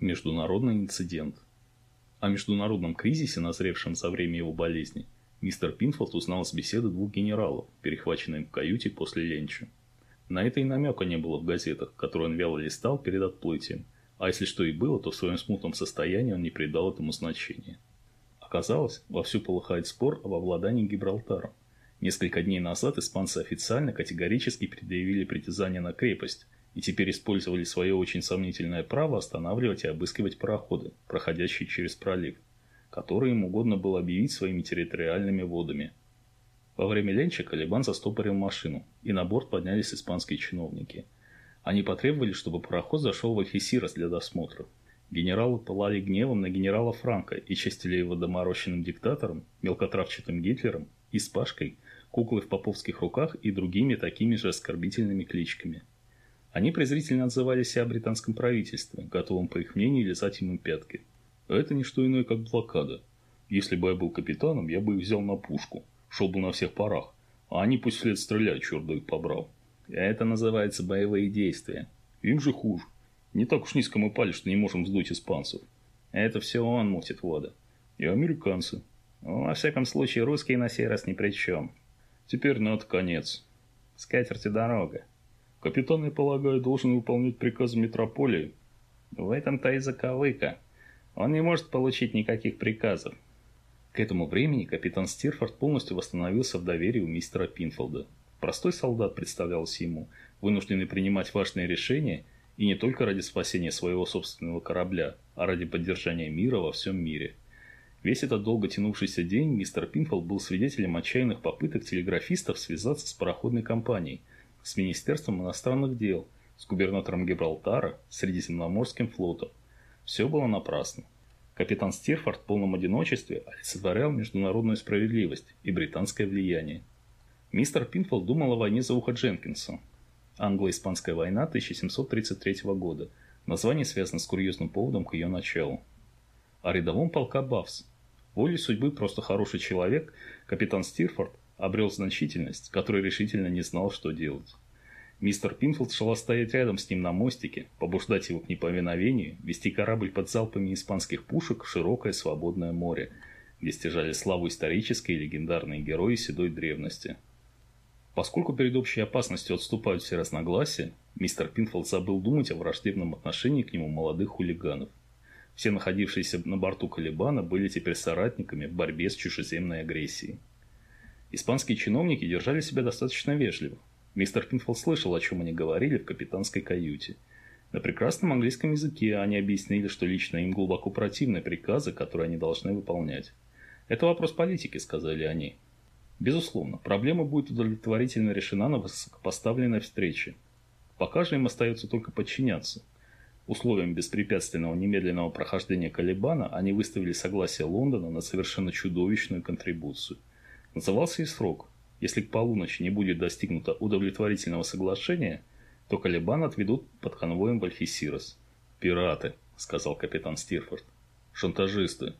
Международный инцидент. О международном кризисе, назревшем за время его болезни, мистер Пинфолд узнал с беседы двух генералов, перехваченных в каюте после ленча. На это и намека не было в газетах, которые он вяло листал перед отплытием, а если что и было, то в своем смутном состоянии он не придал этому значения. Оказалось, вовсю полыхает спор об обладании Гибралтаром. Несколько дней назад испанцы официально категорически предъявили притязание на крепость – и теперь использовали свое очень сомнительное право останавливать и обыскивать пароходы, проходящие через пролив, которые им угодно было объявить своими территориальными водами. Во время ленча Калибан застопорил машину, и на борт поднялись испанские чиновники. Они потребовали, чтобы пароход зашел в Альхисирос для досмотра. Генералы пылали гневом на генерала Франка и честили его доморощенным диктатором, мелкотравчатым Гитлером, Испашкой, куклой в поповских руках и другими такими же оскорбительными кличками – они презрительно отзывали себя о британском правительстве, готовом, по их мнению, лизать ему пятки. А это не что иное, как блокада. Если бы я был капитаном, я бы их взял на пушку, шел бы на всех парах, а они пусть вслед стреляют, черт бы их побрал. Это называется боевые действия. Им же хуже. Не так уж низко мы пали, что не можем сдуть испанцев. Это все он мутит воду. И американцы. Ну, во всяком случае, русские на сей раз ни при чем. Теперь надо конец. Скатерти дорога. Капитан, я полагаю, должен выполнять приказы метрополии. В этом-то и заковыка. Он не может получить никаких приказов. К этому времени капитан Стирфорд полностью восстановился в доверии у мистера Пинфолда. Простой солдат представлялся ему, вынужденный принимать важные решения и не только ради спасения своего собственного корабля, а ради поддержания мира во всем мире. Весь этот долго тянувшийся день мистер Пинфолд был свидетелем отчаянных попыток телеграфистов связаться с пароходной компанией – с Министерством иностранных дел, с губернатором Гибралтара, с Средиземноморским флотом. Все было напрасно. Капитан Стирфорд в полном одиночестве олицетворял международную справедливость и британское влияние. Мистер Пинфолд думал о войне за ухо Дженкинса. Англо-Испанская война 1733 года. Название связано с курьезным поводом к ее началу. О рядовом полка Бафс. Волей судьбы просто хороший человек, капитан Стирфорд обрел значительность, который решительно не знал, что делать. Мистер Пинфилд шел стоять рядом с ним на мостике, побуждать его к неповиновению, вести корабль под залпами испанских пушек в широкое свободное море, где стяжали славу исторические и легендарные герои седой древности. Поскольку перед общей опасностью отступают все разногласия, мистер Пинфилд забыл думать о враждебном отношении к нему молодых хулиганов. Все находившиеся на борту Калибана были теперь соратниками в борьбе с чужеземной агрессией. Испанские чиновники держали себя достаточно вежливо. Мистер Пинфолд слышал, о чем они говорили в капитанской каюте. На прекрасном английском языке они объяснили, что лично им глубоко противны приказы, которые они должны выполнять. «Это вопрос политики», — сказали они. Безусловно, проблема будет удовлетворительно решена на высокопоставленной встрече. Пока же им остается только подчиняться. Условием беспрепятственного немедленного прохождения Калибана они выставили согласие Лондона на совершенно чудовищную контрибуцию – Назывался и срок. Если к полуночи не будет достигнуто удовлетворительного соглашения, то Калибан отведут под конвоем в Альхисирос. «Пираты», — сказал капитан Стирфорд. «Шантажисты.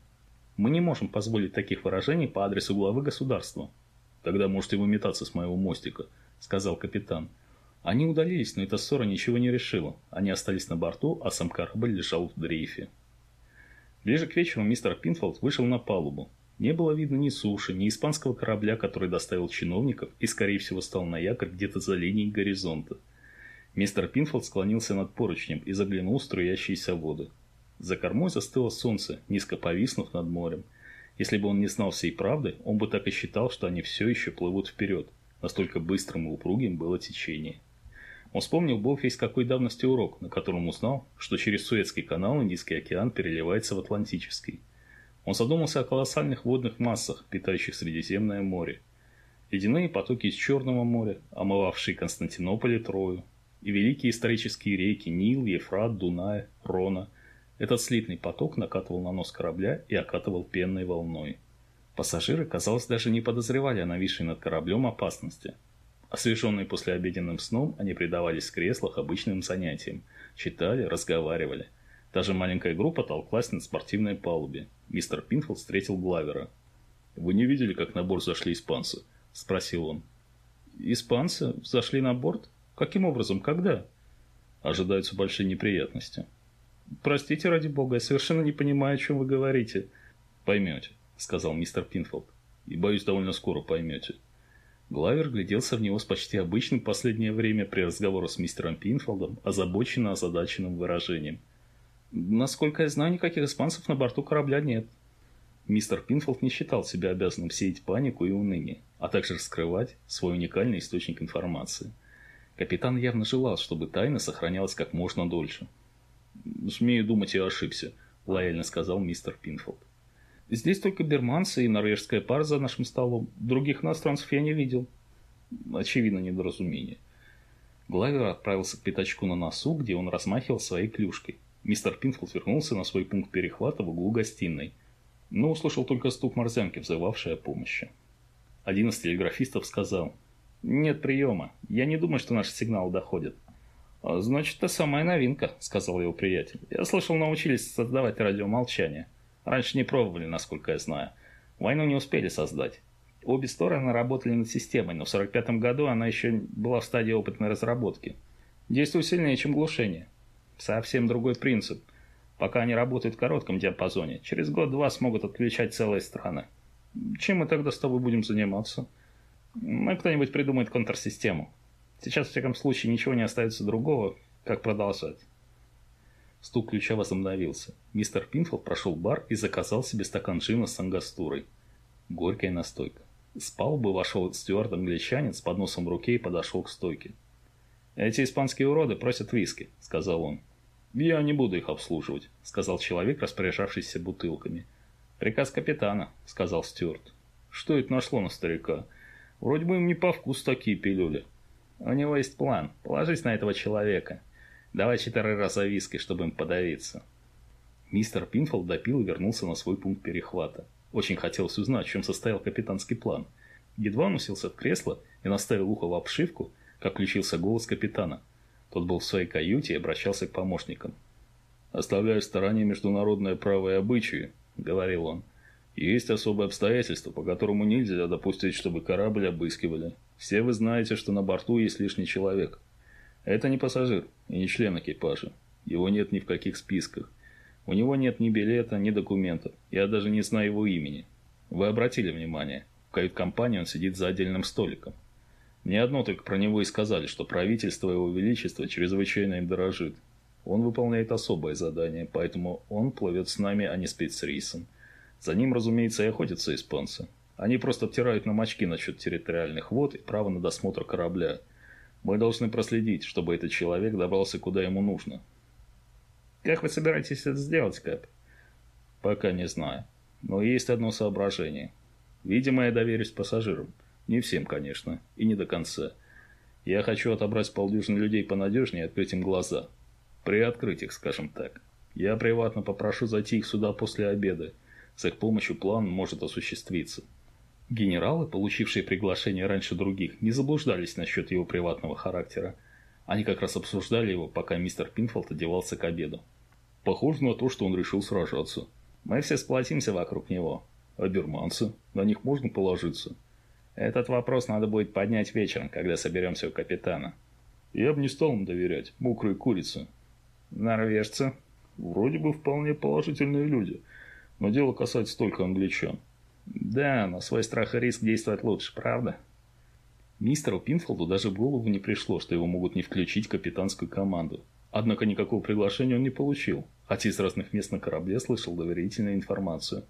Мы не можем позволить таких выражений по адресу главы государства». «Тогда можете выметаться с моего мостика», — сказал капитан. Они удалились, но эта ссора ничего не решила. Они остались на борту, а сам корабль лежал в дрейфе. Ближе к вечеру мистер Пинфолд вышел на палубу. Не было видно ни суши, ни испанского корабля, который доставил чиновников и, скорее всего, стал на якорь где-то за линией горизонта. Мистер Пинфолд склонился над поручнем и заглянул в струящиеся воды. За кормой застыло солнце, низко повиснув над морем. Если бы он не знал всей правды, он бы так и считал, что они все еще плывут вперед. Настолько быстрым и упругим было течение. Он вспомнил бог весь какой давности урок, на котором узнал, что через Суэцкий канал Индийский океан переливается в Атлантический – он задумался о колоссальных водных массах, питающих Средиземное море. Ледяные потоки из Черного моря, омывавшие Константинополь и Трою, и великие исторические реки Нил, Ефрат, Дунай, Рона. Этот слитный поток накатывал на нос корабля и окатывал пенной волной. Пассажиры, казалось, даже не подозревали о нависшей над кораблем опасности. Освеженные послеобеденным сном, они предавались в креслах обычным занятиям, читали, разговаривали – Даже маленькая группа толклась на спортивной палубе. Мистер Пинфилд встретил Главера. «Вы не видели, как на борт зашли испанцы?» – спросил он. «Испанцы? Зашли на борт? Каким образом? Когда?» «Ожидаются большие неприятности». Простите, ради бога, я совершенно не понимаю, о чем вы говорите. Поймете, сказал мистер Пинфолд. И, боюсь, довольно скоро поймете. Главер вгляделся в него с почти обычным последнее время при разговоре с мистером Пинфолдом, озабоченно озадаченным выражением. «Насколько я знаю, никаких испанцев на борту корабля нет». Мистер Пинфолд не считал себя обязанным сеять панику и уныние, а также раскрывать свой уникальный источник информации. Капитан явно желал, чтобы тайна сохранялась как можно дольше. «Смею думать, я ошибся», – лояльно сказал мистер Пинфолд. Здесь только берманцы и норвежская пара за нашим столом. Других иностранцев я не видел. Очевидно, недоразумение. Главер отправился к пятачку на носу, где он размахивал своей клюшкой. Мистер Пинфилд вернулся на свой пункт перехвата в углу гостиной, но услышал только стук морзянки, взывавшей о помощи. Один из телеграфистов сказал, «Нет приема. Я не думаю, что наши сигналы доходят». «А «Значит, это самая новинка», — сказал его приятель. «Я слышал, научились создавать радиомолчание». Раньше не пробовали, насколько я знаю. Войну не успели создать. Обе стороны работали над системой, но в 1945 году она еще была в стадии опытной разработки. Действует сильнее, чем глушение. Совсем другой принцип. Пока они работают в коротком диапазоне, через год-два смогут отключать целые страны. Чем мы тогда с тобой будем заниматься? Мы кто-нибудь придумает контрсистему. Сейчас, в всяком случае, ничего не остается другого, как продолжать. Стук ключа возобновился. Мистер Пинфилд прошел бар и заказал себе стакан джина с ангастурой. Горькая настойка. С палубы вошел стюард-англичанин с подносом в руке и подошел к стойке. «Эти испанские уроды просят виски», — сказал он. «Я не буду их обслуживать», — сказал человек, распоряжавшийся бутылками. «Приказ капитана», — сказал Стюарт. «Что это нашло на старика? Вроде бы им не по вкусу такие пилюли». «У него есть план. Положись на этого человека. Давай четыре раза виски, чтобы им подавиться. Мистер Пинфолд допил и вернулся на свой пункт перехвата. Очень хотелось узнать, в чем состоял капитанский план. Едва он уселся в кресло и наставил ухо в обшивку, как включился голос капитана. Тот был в своей каюте и обращался к помощникам. «Оставляя в стороне международное право и обычаи», — говорил он, — «есть особые обстоятельства, по которому нельзя допустить, чтобы корабль обыскивали. Все вы знаете, что на борту есть лишний человек. Это не пассажир и не член экипажа. Его нет ни в каких списках. У него нет ни билета, ни документов. Я даже не знаю его имени. Вы обратили внимание, в кают-компании он сидит за отдельным столиком. Мне одно только про него и сказали, что правительство Его Величества чрезвычайно им дорожит. Он выполняет особое задание, поэтому он плывет с нами, а не спецрейсом. За ним, разумеется, и охотятся испанцы. Они просто втирают нам очки насчет территориальных вод и права на досмотр корабля – мы должны проследить, чтобы этот человек добрался куда ему нужно. Как вы собираетесь это сделать, Кэп? Пока не знаю. Но есть одно соображение. Видимо, я доверюсь пассажирам. Не всем, конечно, и не до конца. Я хочу отобрать полдюжины людей понадежнее и открыть им глаза. Приоткрыть их, скажем так. Я приватно попрошу зайти их сюда после обеда. С их помощью план может осуществиться. Генералы, получившие приглашение раньше других, не заблуждались насчет его приватного характера. Они как раз обсуждали его, пока мистер Пинфолд одевался к обеду. Похоже на то, что он решил сражаться. Мы все сплотимся вокруг него. А берманцы? На них можно положиться? Этот вопрос надо будет поднять вечером, когда соберемся у капитана. Я бы не стал им доверять. Мокрые курицы. Норвежцы? Вроде бы вполне положительные люди. Но дело касается только англичан. Да, но свой страх и риск действовать лучше, правда? Мистеру Пинфолду даже в голову не пришло, что его могут не включить в капитанскую команду. Однако никакого приглашения он не получил, хотя из разных мест на корабле слышал доверительную информацию.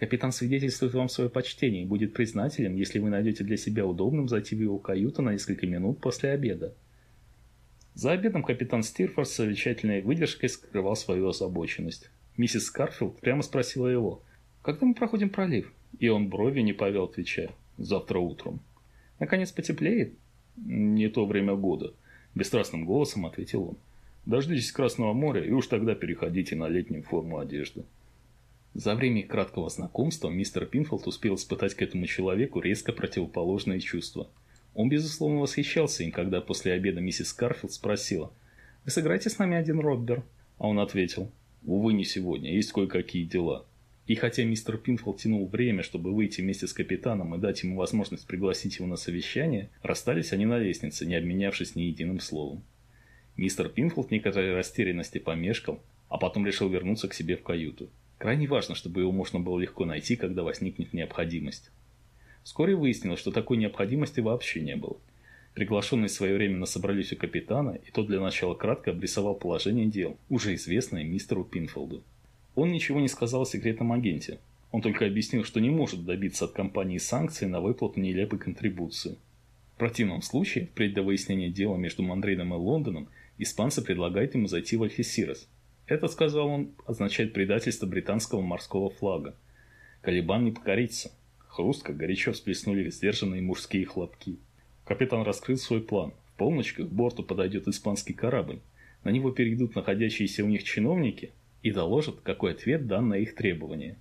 Капитан свидетельствует вам свое почтение и будет признателен, если вы найдете для себя удобным зайти в его каюту на несколько минут после обеда. За обедом капитан Стирфорд с совещательной выдержкой скрывал свою озабоченность. Миссис Скарфилд прямо спросила его – когда мы проходим пролив? И он брови не повел, отвечая. Завтра утром. Наконец потеплеет? Не то время года. Бесстрастным голосом ответил он. Дождитесь Красного моря и уж тогда переходите на летнюю форму одежды. За время краткого знакомства мистер Пинфолд успел испытать к этому человеку резко противоположные чувства. Он, безусловно, восхищался им, когда после обеда миссис Карфилд спросила «Вы сыграете с нами один роббер?» А он ответил «Увы, не сегодня, есть кое-какие дела». И хотя мистер Пинфолд тянул время, чтобы выйти вместе с капитаном и дать ему возможность пригласить его на совещание, расстались они на лестнице, не обменявшись ни единым словом. Мистер Пинфолд некоторой растерянности помешкал, а потом решил вернуться к себе в каюту. Крайне важно, чтобы его можно было легко найти, когда возникнет необходимость. Вскоре выяснилось, что такой необходимости вообще не было. Приглашенные своевременно собрались у капитана, и тот для начала кратко обрисовал положение дел, уже известное мистеру Пинфолду. Он ничего не сказал о секретном агенте. Он только объяснил, что не может добиться от компании санкций на выплату нелепой контрибуции. В противном случае, впредь до выяснения дела между Мандрейном и Лондоном, испанцы предлагают ему зайти в Альхесирос. Это, сказал он, означает предательство британского морского флага. Калибан не покорится. Хрустко горячо всплеснули сдержанные мужские хлопки. Капитан раскрыл свой план. В полночь к борту подойдет испанский корабль. На него перейдут находящиеся у них чиновники и доложат, какой ответ дан на их требования.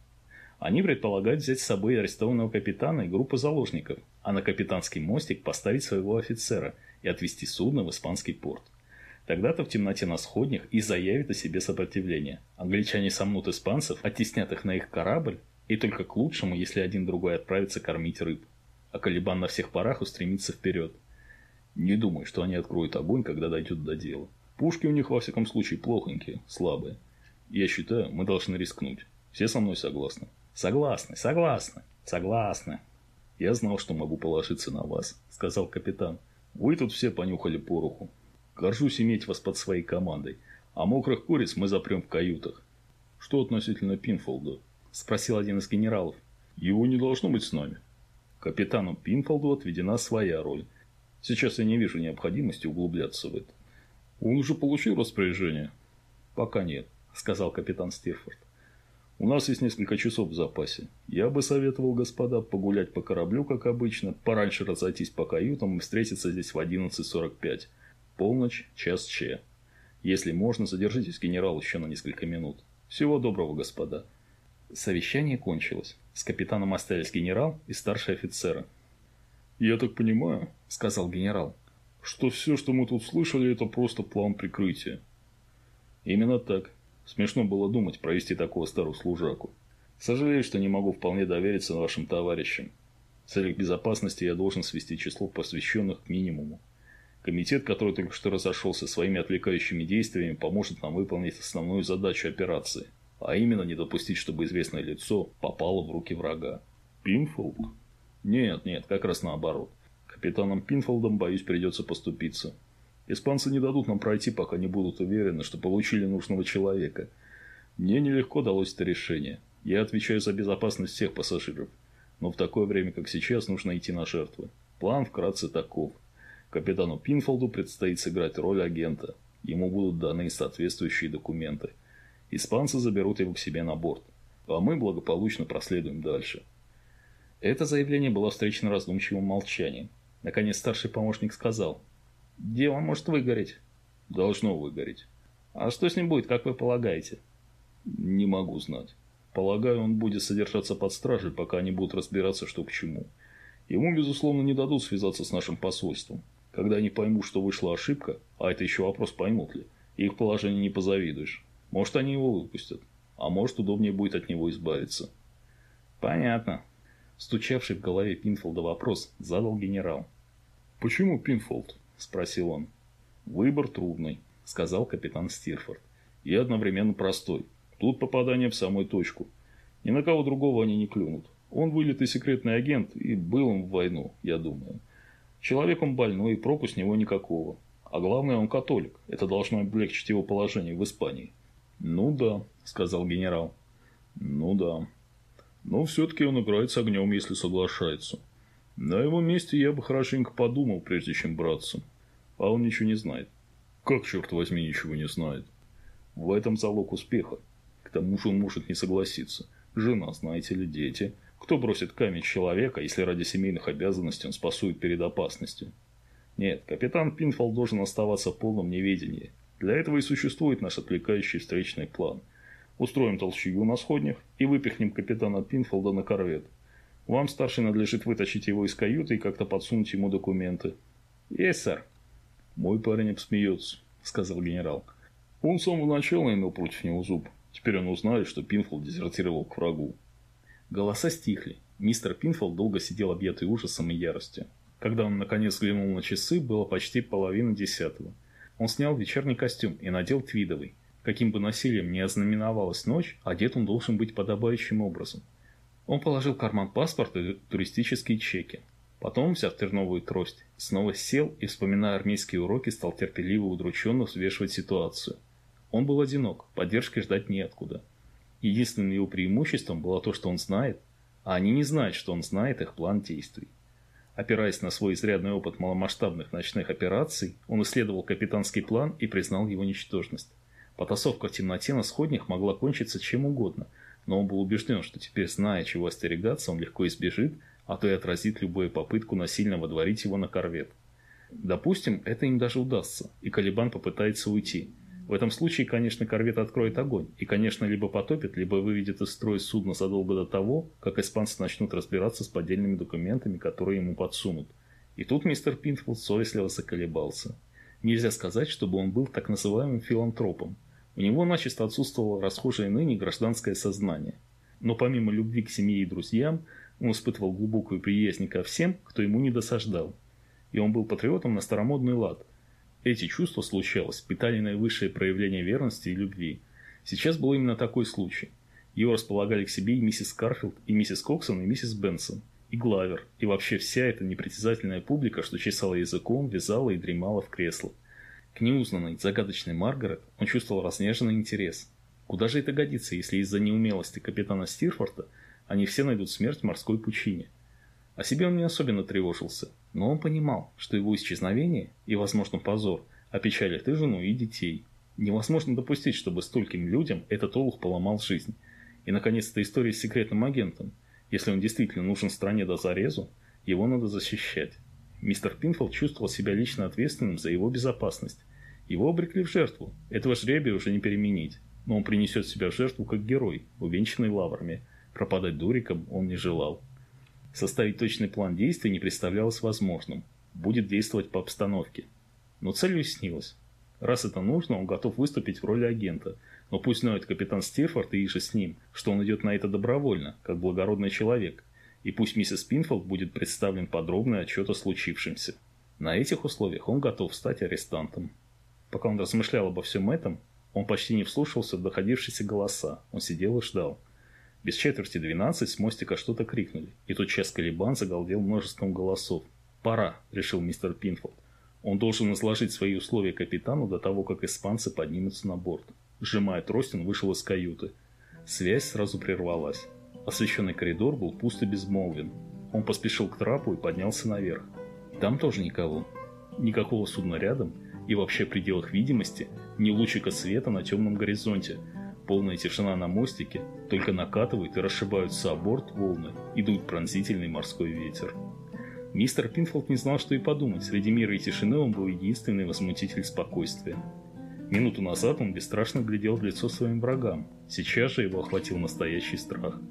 Они предполагают взять с собой арестованного капитана и группу заложников, а на капитанский мостик поставить своего офицера и отвезти судно в испанский порт. Тогда-то в темноте на сходнях и заявит о себе сопротивление. Англичане сомнут испанцев, оттеснят их на их корабль, и только к лучшему, если один другой отправится кормить рыб. А Калибан на всех парах устремится вперед. Не думай, что они откроют огонь, когда дойдет до дела. Пушки у них, во всяком случае, плохонькие, слабые. Я считаю, мы должны рискнуть. Все со мной согласны? Согласны, согласны, согласны. Я знал, что могу положиться на вас, сказал капитан. Вы тут все понюхали пороху. Горжусь иметь вас под своей командой. А мокрых куриц мы запрем в каютах. Что относительно Пинфолда? Спросил один из генералов. Его не должно быть с нами. Капитану Пинфолду отведена своя роль. Сейчас я не вижу необходимости углубляться в это. Он уже получил распоряжение? Пока нет, сказал капитан Стирфорд. У нас есть несколько часов в запасе. Я бы советовал, господа, погулять по кораблю, как обычно, пораньше разойтись по каютам и встретиться здесь в 11.45. Полночь, час че. Если можно, задержитесь, генерал, еще на несколько минут. Всего доброго, господа. Совещание кончилось. С капитаном остались генерал и старший офицеры. «Я так понимаю», — сказал генерал, — «что все, что мы тут слышали, это просто план прикрытия». «Именно так. Смешно было думать провести такого старого служаку. Сожалею, что не могу вполне довериться вашим товарищам. В целях безопасности я должен свести число посвященных к минимуму. Комитет, который только что разошелся своими отвлекающими действиями, поможет нам выполнить основную задачу операции, а именно не допустить, чтобы известное лицо попало в руки врага. Пинфолд? Нет, нет, как раз наоборот. Капитаном Пинфолдом, боюсь, придется поступиться. Испанцы не дадут нам пройти, пока не будут уверены, что получили нужного человека. Мне нелегко далось это решение. Я отвечаю за безопасность всех пассажиров. Но в такое время, как сейчас, нужно идти на жертвы. План вкратце таков – Капитану Пинфолду предстоит сыграть роль агента. Ему будут даны соответствующие документы. Испанцы заберут его к себе на борт, а мы благополучно проследуем дальше. Это заявление было встречено раздумчивым молчанием. Наконец старший помощник сказал. «Дело может выгореть». «Должно выгореть». «А что с ним будет, как вы полагаете?» «Не могу знать. Полагаю, он будет содержаться под стражей, пока они будут разбираться, что к чему. Ему, безусловно, не дадут связаться с нашим посольством. Когда они поймут, что вышла ошибка, а это еще вопрос, поймут ли, их положение не позавидуешь. Может, они его выпустят, а может, удобнее будет от него избавиться. Понятно. Стучавший в голове Пинфолда вопрос задал генерал. «Почему Пинфолд?» – спросил он. «Выбор трудный», – сказал капитан Стирфорд. «И одновременно простой. Тут попадание в самую точку. Ни на кого другого они не клюнут. Он вылитый секретный агент, и был он в войну, я думаю. Человек он больной, и проку с него никакого. А главное, он католик. Это должно облегчить его положение в Испании. «Ну да», — сказал генерал. «Ну да. Но все-таки он играет с огнем, если соглашается. На его месте я бы хорошенько подумал, прежде чем браться. А он ничего не знает. Как, черт возьми, ничего не знает? В этом залог успеха. К тому же он может не согласиться. Жена, знаете ли, дети. Кто бросит камень человека, если ради семейных обязанностей он спасует перед опасностью? Нет, капитан Пинфол должен оставаться в полном неведении. Для этого и существует наш отвлекающий встречный план. Устроим толчею на сходнях и выпихнем капитана Пинфолда на корвет. Вам, старший, надлежит вытащить его из каюты и как-то подсунуть ему документы. Есть, сэр. Мой парень обсмеется, сказал генерал. Он с самого начала имел против него зуб. Теперь он узнает, что Пинфолд дезертировал к врагу. Голоса стихли. Мистер Пинфолд долго сидел объятый ужасом и яростью. Когда он наконец взглянул на часы, было почти половина десятого. Он снял вечерний костюм и надел твидовый. Каким бы насилием ни ознаменовалась ночь, одет он должен быть подобающим образом. Он положил в карман паспорт и туристические чеки. Потом, взяв терновую трость, снова сел и, вспоминая армейские уроки, стал терпеливо и удрученно взвешивать ситуацию. Он был одинок, поддержки ждать неоткуда. Единственным его преимуществом было то, что он знает, а они не знают, что он знает их план действий. Опираясь на свой изрядный опыт маломасштабных ночных операций, он исследовал капитанский план и признал его ничтожность. Потасовка в темноте на сходнях могла кончиться чем угодно, но он был убежден, что теперь, зная, чего остерегаться, он легко избежит, а то и отразит любую попытку насильно водворить его на корвет. Допустим, это им даже удастся, и Калибан попытается уйти. В этом случае, конечно, корвет откроет огонь, и, конечно, либо потопит, либо выведет из строя судно задолго до того, как испанцы начнут разбираться с поддельными документами, которые ему подсунут. И тут мистер Пинфилд совестливо заколебался. Нельзя сказать, чтобы он был так называемым филантропом. У него начисто отсутствовало расхожее ныне гражданское сознание. Но помимо любви к семье и друзьям, он испытывал глубокую приязнь ко всем, кто ему не досаждал. И он был патриотом на старомодный лад – эти чувства, случалось, питали наивысшее проявление верности и любви. Сейчас был именно такой случай. Его располагали к себе и миссис Карфилд, и миссис Коксон, и миссис Бенсон, и Главер, и вообще вся эта непритязательная публика, что чесала языком, вязала и дремала в кресло. К неузнанной, загадочной Маргарет он чувствовал разнеженный интерес. Куда же это годится, если из-за неумелости капитана Стирфорта они все найдут смерть в морской пучине? О себе он не особенно тревожился, но он понимал, что его исчезновение и, возможно, позор опечалит и жену, и детей. Невозможно допустить, чтобы стольким людям этот олух поломал жизнь. И, наконец, эта история с секретным агентом. Если он действительно нужен стране до зарезу, его надо защищать. Мистер Пинфилд чувствовал себя лично ответственным за его безопасность. Его обрекли в жертву. Этого жребия уже не переменить. Но он принесет себя в жертву как герой, увенчанный лаврами. Пропадать дуриком он не желал. Составить точный план действий не представлялось возможным. Будет действовать по обстановке. Но цель уяснилась. Раз это нужно, он готов выступить в роли агента. Но пусть знает капитан Стирфорд и иже с ним, что он идет на это добровольно, как благородный человек. И пусть миссис Пинфолд будет представлен подробный отчет о случившемся. На этих условиях он готов стать арестантом. Пока он размышлял обо всем этом, он почти не вслушивался в доходившиеся голоса. Он сидел и ждал. Без четверти двенадцать с мостика что-то крикнули, и тут Калибан загалдел множеством голосов. «Пора», — решил мистер Пинфолд. Он должен изложить свои условия капитану до того, как испанцы поднимутся на борт. Сжимая трость, он вышел из каюты. Связь сразу прервалась. Освещенный коридор был пуст и безмолвен. Он поспешил к трапу и поднялся наверх. Там тоже никого. Никакого судна рядом, и вообще в пределах видимости, ни лучика света на темном горизонте — Полная тишина на мостике, только накатывают и расшибаются о борт волны, идут пронзительный морской ветер. Мистер Пинфолд не знал, что и подумать. Среди мира и тишины он был единственный возмутитель спокойствия. Минуту назад он бесстрашно глядел в лицо своим врагам. Сейчас же его охватил настоящий страх.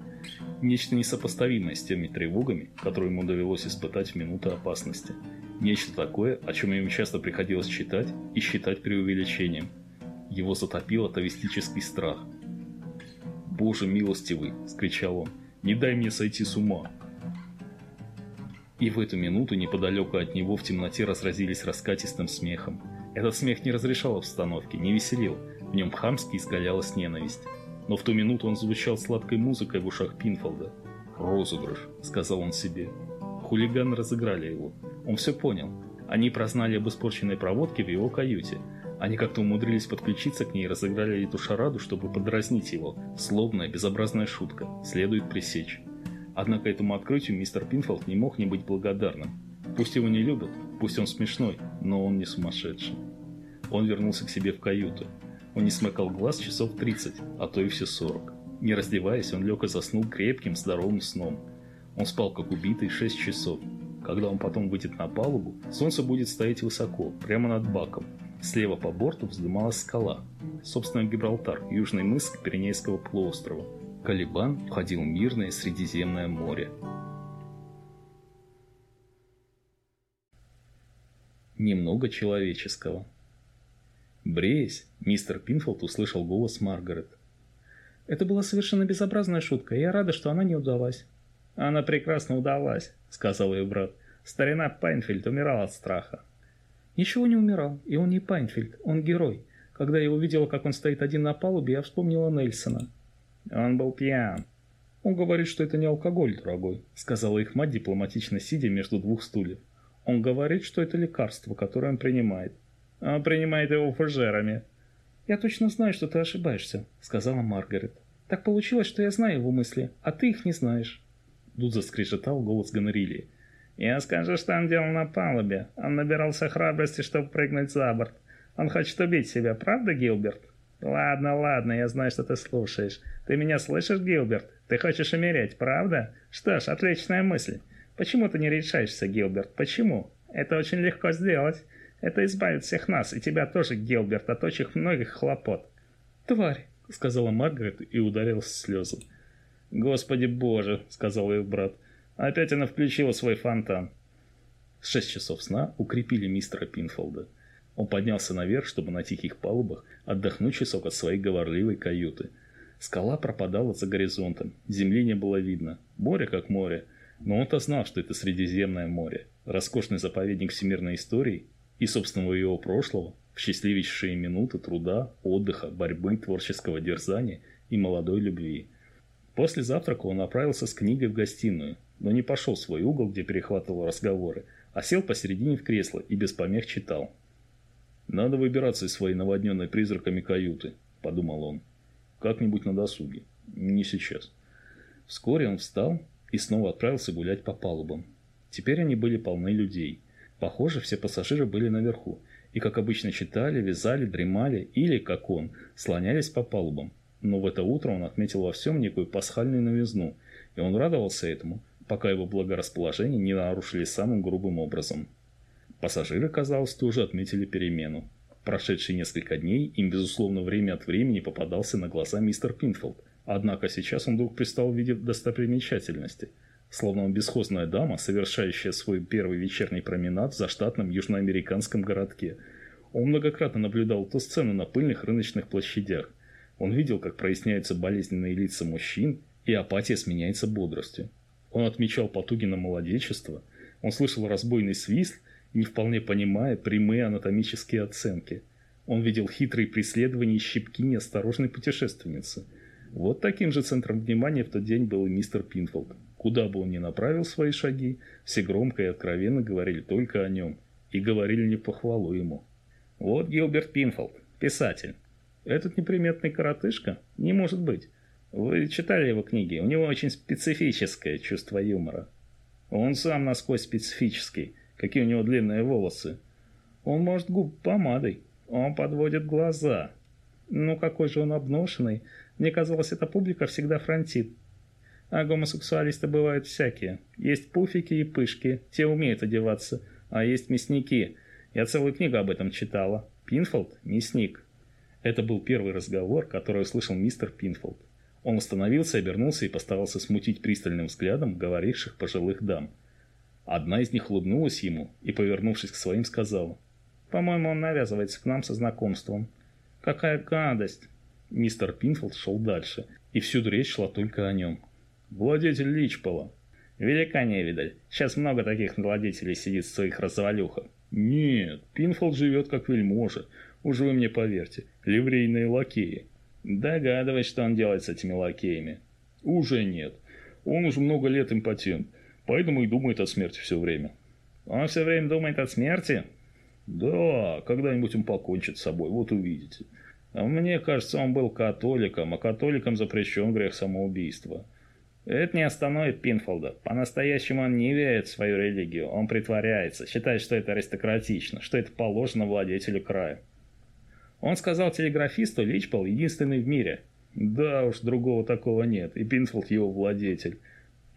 Нечто несопоставимое с теми тревогами, которые ему довелось испытать в минуты опасности. Нечто такое, о чем ему часто приходилось читать и считать преувеличением – его затопил атовистический страх. «Боже милостивый!» – скричал он. «Не дай мне сойти с ума!» И в эту минуту неподалеку от него в темноте разразились раскатистым смехом. Этот смех не разрешал обстановки, не веселил, в нем хамски изгалялась ненависть. Но в ту минуту он звучал сладкой музыкой в ушах Пинфолда. «Розыгрыш», — сказал он себе. Хулиганы разыграли его. Он все понял. Они прознали об испорченной проводке в его каюте, они как-то умудрились подключиться к ней и разыграли эту шараду, чтобы подразнить его. Слобная, безобразная шутка. Следует пресечь. Однако этому открытию мистер Пинфолд не мог не быть благодарным. Пусть его не любят, пусть он смешной, но он не сумасшедший. Он вернулся к себе в каюту. Он не смыкал глаз часов 30, а то и все 40. Не раздеваясь, он лег и заснул крепким, здоровым сном. Он спал как убитый 6 часов. Когда он потом выйдет на палубу, солнце будет стоять высоко, прямо над баком, Слева по борту вздымалась скала. Собственно, Гибралтар, южный мыс Пиренейского полуострова. Калибан входил в мирное Средиземное море. Немного человеческого. Бреясь, мистер Пинфолд услышал голос Маргарет. «Это была совершенно безобразная шутка, и я рада, что она не удалась». «Она прекрасно удалась», — сказал ее брат. «Старина Пайнфельд умирал от страха». Ничего не умирал, и он не Пайнфельд, он герой. Когда я увидела, как он стоит один на палубе, я вспомнила Нельсона. Он был пьян. Он говорит, что это не алкоголь, дорогой, сказала их мать, дипломатично сидя между двух стульев. Он говорит, что это лекарство, которое он принимает. Он принимает его фужерами. Я точно знаю, что ты ошибаешься, сказала Маргарет. Так получилось, что я знаю его мысли, а ты их не знаешь. Тут заскрежетал голос Гонорилии. «Я скажу, что он делал на палубе. Он набирался храбрости, чтобы прыгнуть за борт. Он хочет убить себя, правда, Гилберт?» «Ладно, ладно, я знаю, что ты слушаешь. Ты меня слышишь, Гилберт? Ты хочешь умереть, правда? Что ж, отличная мысль. Почему ты не решаешься, Гилберт? Почему? Это очень легко сделать. Это избавит всех нас, и тебя тоже, Гилберт, от очень многих хлопот». «Тварь!» — сказала Маргарет и ударилась в слезы. «Господи боже!» — сказал ее брат. «Опять она включила свой фонтан». Шесть часов сна укрепили мистера Пинфолда. Он поднялся наверх, чтобы на тихих палубах отдохнуть часок от своей говорливой каюты. Скала пропадала за горизонтом, земли не было видно, море как море, но он-то знал, что это Средиземное море, роскошный заповедник всемирной истории и собственного его прошлого, в счастливейшие минуты труда, отдыха, борьбы, творческого дерзания и молодой любви – После завтрака он направился с книгой в гостиную, но не пошел в свой угол, где перехватывал разговоры, а сел посередине в кресло и без помех читал. «Надо выбираться из своей наводненной призраками каюты», – подумал он. «Как-нибудь на досуге. Не сейчас». Вскоре он встал и снова отправился гулять по палубам. Теперь они были полны людей. Похоже, все пассажиры были наверху, и, как обычно, читали, вязали, дремали или, как он, слонялись по палубам, но в это утро он отметил во всем некую пасхальную новизну, и он радовался этому, пока его благорасположение не нарушили самым грубым образом. Пассажиры, казалось, тоже отметили перемену. Прошедшие несколько дней им, безусловно, время от времени попадался на глаза мистер Пинфилд, однако сейчас он вдруг пристал в виде достопримечательности, словно бесхозная дама, совершающая свой первый вечерний променад в заштатном южноамериканском городке. Он многократно наблюдал эту сцену на пыльных рыночных площадях, он видел, как проясняются болезненные лица мужчин, и апатия сменяется бодростью. Он отмечал потуги на молодечество, он слышал разбойный свист, не вполне понимая прямые анатомические оценки. Он видел хитрые преследования и щипки неосторожной путешественницы. Вот таким же центром внимания в тот день был и мистер Пинфолд. Куда бы он ни направил свои шаги, все громко и откровенно говорили только о нем. И говорили не похвалу ему. «Вот Гилберт Пинфолд, писатель. Этот неприметный коротышка? Не может быть. Вы читали его книги? У него очень специфическое чувство юмора. Он сам насквозь специфический. Какие у него длинные волосы. Он мажет губы помадой. Он подводит глаза. Ну какой же он обношенный. Мне казалось, эта публика всегда франтит. А гомосексуалисты бывают всякие. Есть пуфики и пышки. Те умеют одеваться. А есть мясники. Я целую книгу об этом читала. Пинфолд – мясник. Это был первый разговор, который услышал мистер Пинфолд. Он остановился, обернулся и постарался смутить пристальным взглядом говоривших пожилых дам. Одна из них улыбнулась ему и, повернувшись к своим, сказала. «По-моему, он навязывается к нам со знакомством. Какая гадость!» Мистер Пинфолд шел дальше, и всюду речь шла только о нем. «Владетель Личпола». «Велика невидаль. Сейчас много таких владетелей сидит в своих развалюхах». «Нет, Пинфолд живет как вельможа. Уж вы мне поверьте, ливрейные лакеи. Догадываюсь, что он делает с этими лакеями. Уже нет. Он уже много лет импотент, поэтому и думает о смерти все время. Он все время думает о смерти? Да, когда-нибудь он покончит с собой, вот увидите. А мне кажется, он был католиком, а католикам запрещен грех самоубийства. Это не остановит Пинфолда. По-настоящему он не верит в свою религию. Он притворяется, считает, что это аристократично, что это положено владетелю края. Он сказал телеграфисту, Личпол единственный в мире. Да уж, другого такого нет, и Пинфилд его владетель.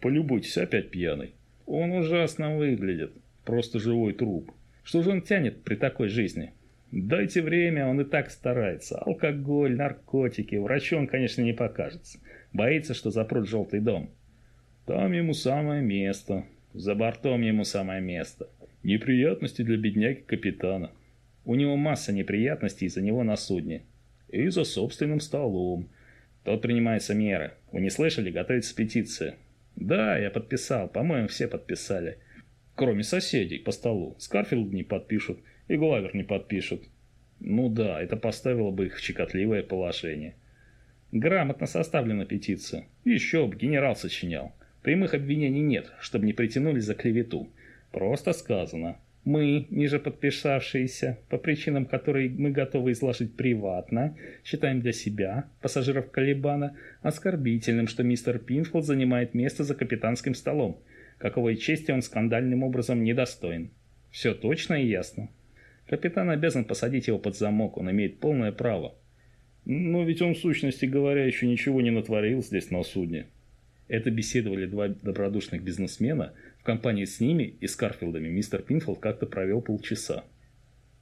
Полюбуйтесь, опять пьяный. Он ужасно выглядит. Просто живой труп. Что же он тянет при такой жизни? Дайте время, он и так старается. Алкоголь, наркотики. Врачу он, конечно, не покажется. Боится, что запрут желтый дом. Там ему самое место. За бортом ему самое место. Неприятности для бедняги капитана. У него масса неприятностей из-за него на судне. И за собственным столом. Тот принимается меры. Вы не слышали? Готовится петиция. Да, я подписал. По-моему, все подписали. Кроме соседей по столу. Скарфилд не подпишут. И Главер не подпишет. Ну да, это поставило бы их в щекотливое положение. Грамотно составлена петиция. Еще бы, генерал сочинял. Прямых обвинений нет, чтобы не притянули за клевету. Просто сказано. Мы, ниже подписавшиеся, по причинам, которые мы готовы изложить приватно, считаем для себя, пассажиров Калибана, оскорбительным, что мистер Пинфилд занимает место за капитанским столом, какого и чести он скандальным образом недостоин. Все точно и ясно. Капитан обязан посадить его под замок, он имеет полное право. Но ведь он, в сущности говоря, еще ничего не натворил здесь на судне. Это беседовали два добродушных бизнесмена. В компании с ними и с Карфилдами мистер Пинфилд как-то провел полчаса.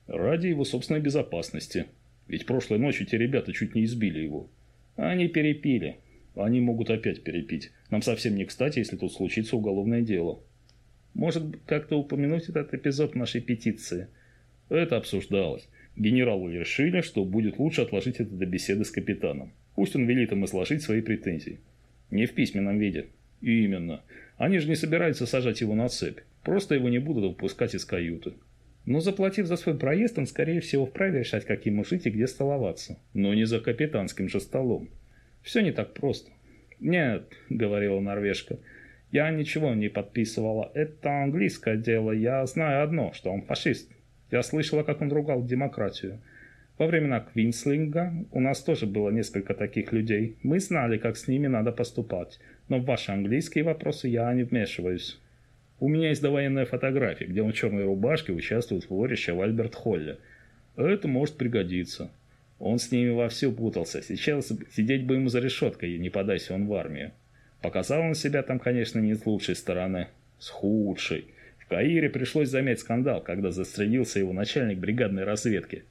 Ради его собственной безопасности. Ведь прошлой ночью те ребята чуть не избили его. Они перепили. Они могут опять перепить. Нам совсем не кстати, если тут случится уголовное дело. Может, как-то упомянуть этот эпизод нашей петиции? Это обсуждалось. Генералы решили, что будет лучше отложить это до беседы с капитаном. Пусть он велит им изложить свои претензии. Не в письменном виде. Именно. Они же не собираются сажать его на цепь. Просто его не будут выпускать из каюты. Но заплатив за свой проезд, он, скорее всего, вправе решать, как ему жить и где столоваться. Но не за капитанским же столом. Все не так просто. «Нет», — говорила норвежка, — «я ничего не подписывала. Это английское дело. Я знаю одно, что он фашист. Я слышала, как он ругал демократию. Во времена Квинслинга у нас тоже было несколько таких людей. Мы знали, как с ними надо поступать. Но в ваши английские вопросы я не вмешиваюсь. У меня есть довоенная фотография, где он в черной рубашке участвует в ворище в Альберт-Холле. Это может пригодиться. Он с ними вовсю путался. Сейчас сидеть бы ему за решеткой, не подайся он в армию. Показал он себя там, конечно, не с лучшей стороны. С худшей. В Каире пришлось замять скандал, когда застрелился его начальник бригадной разведки.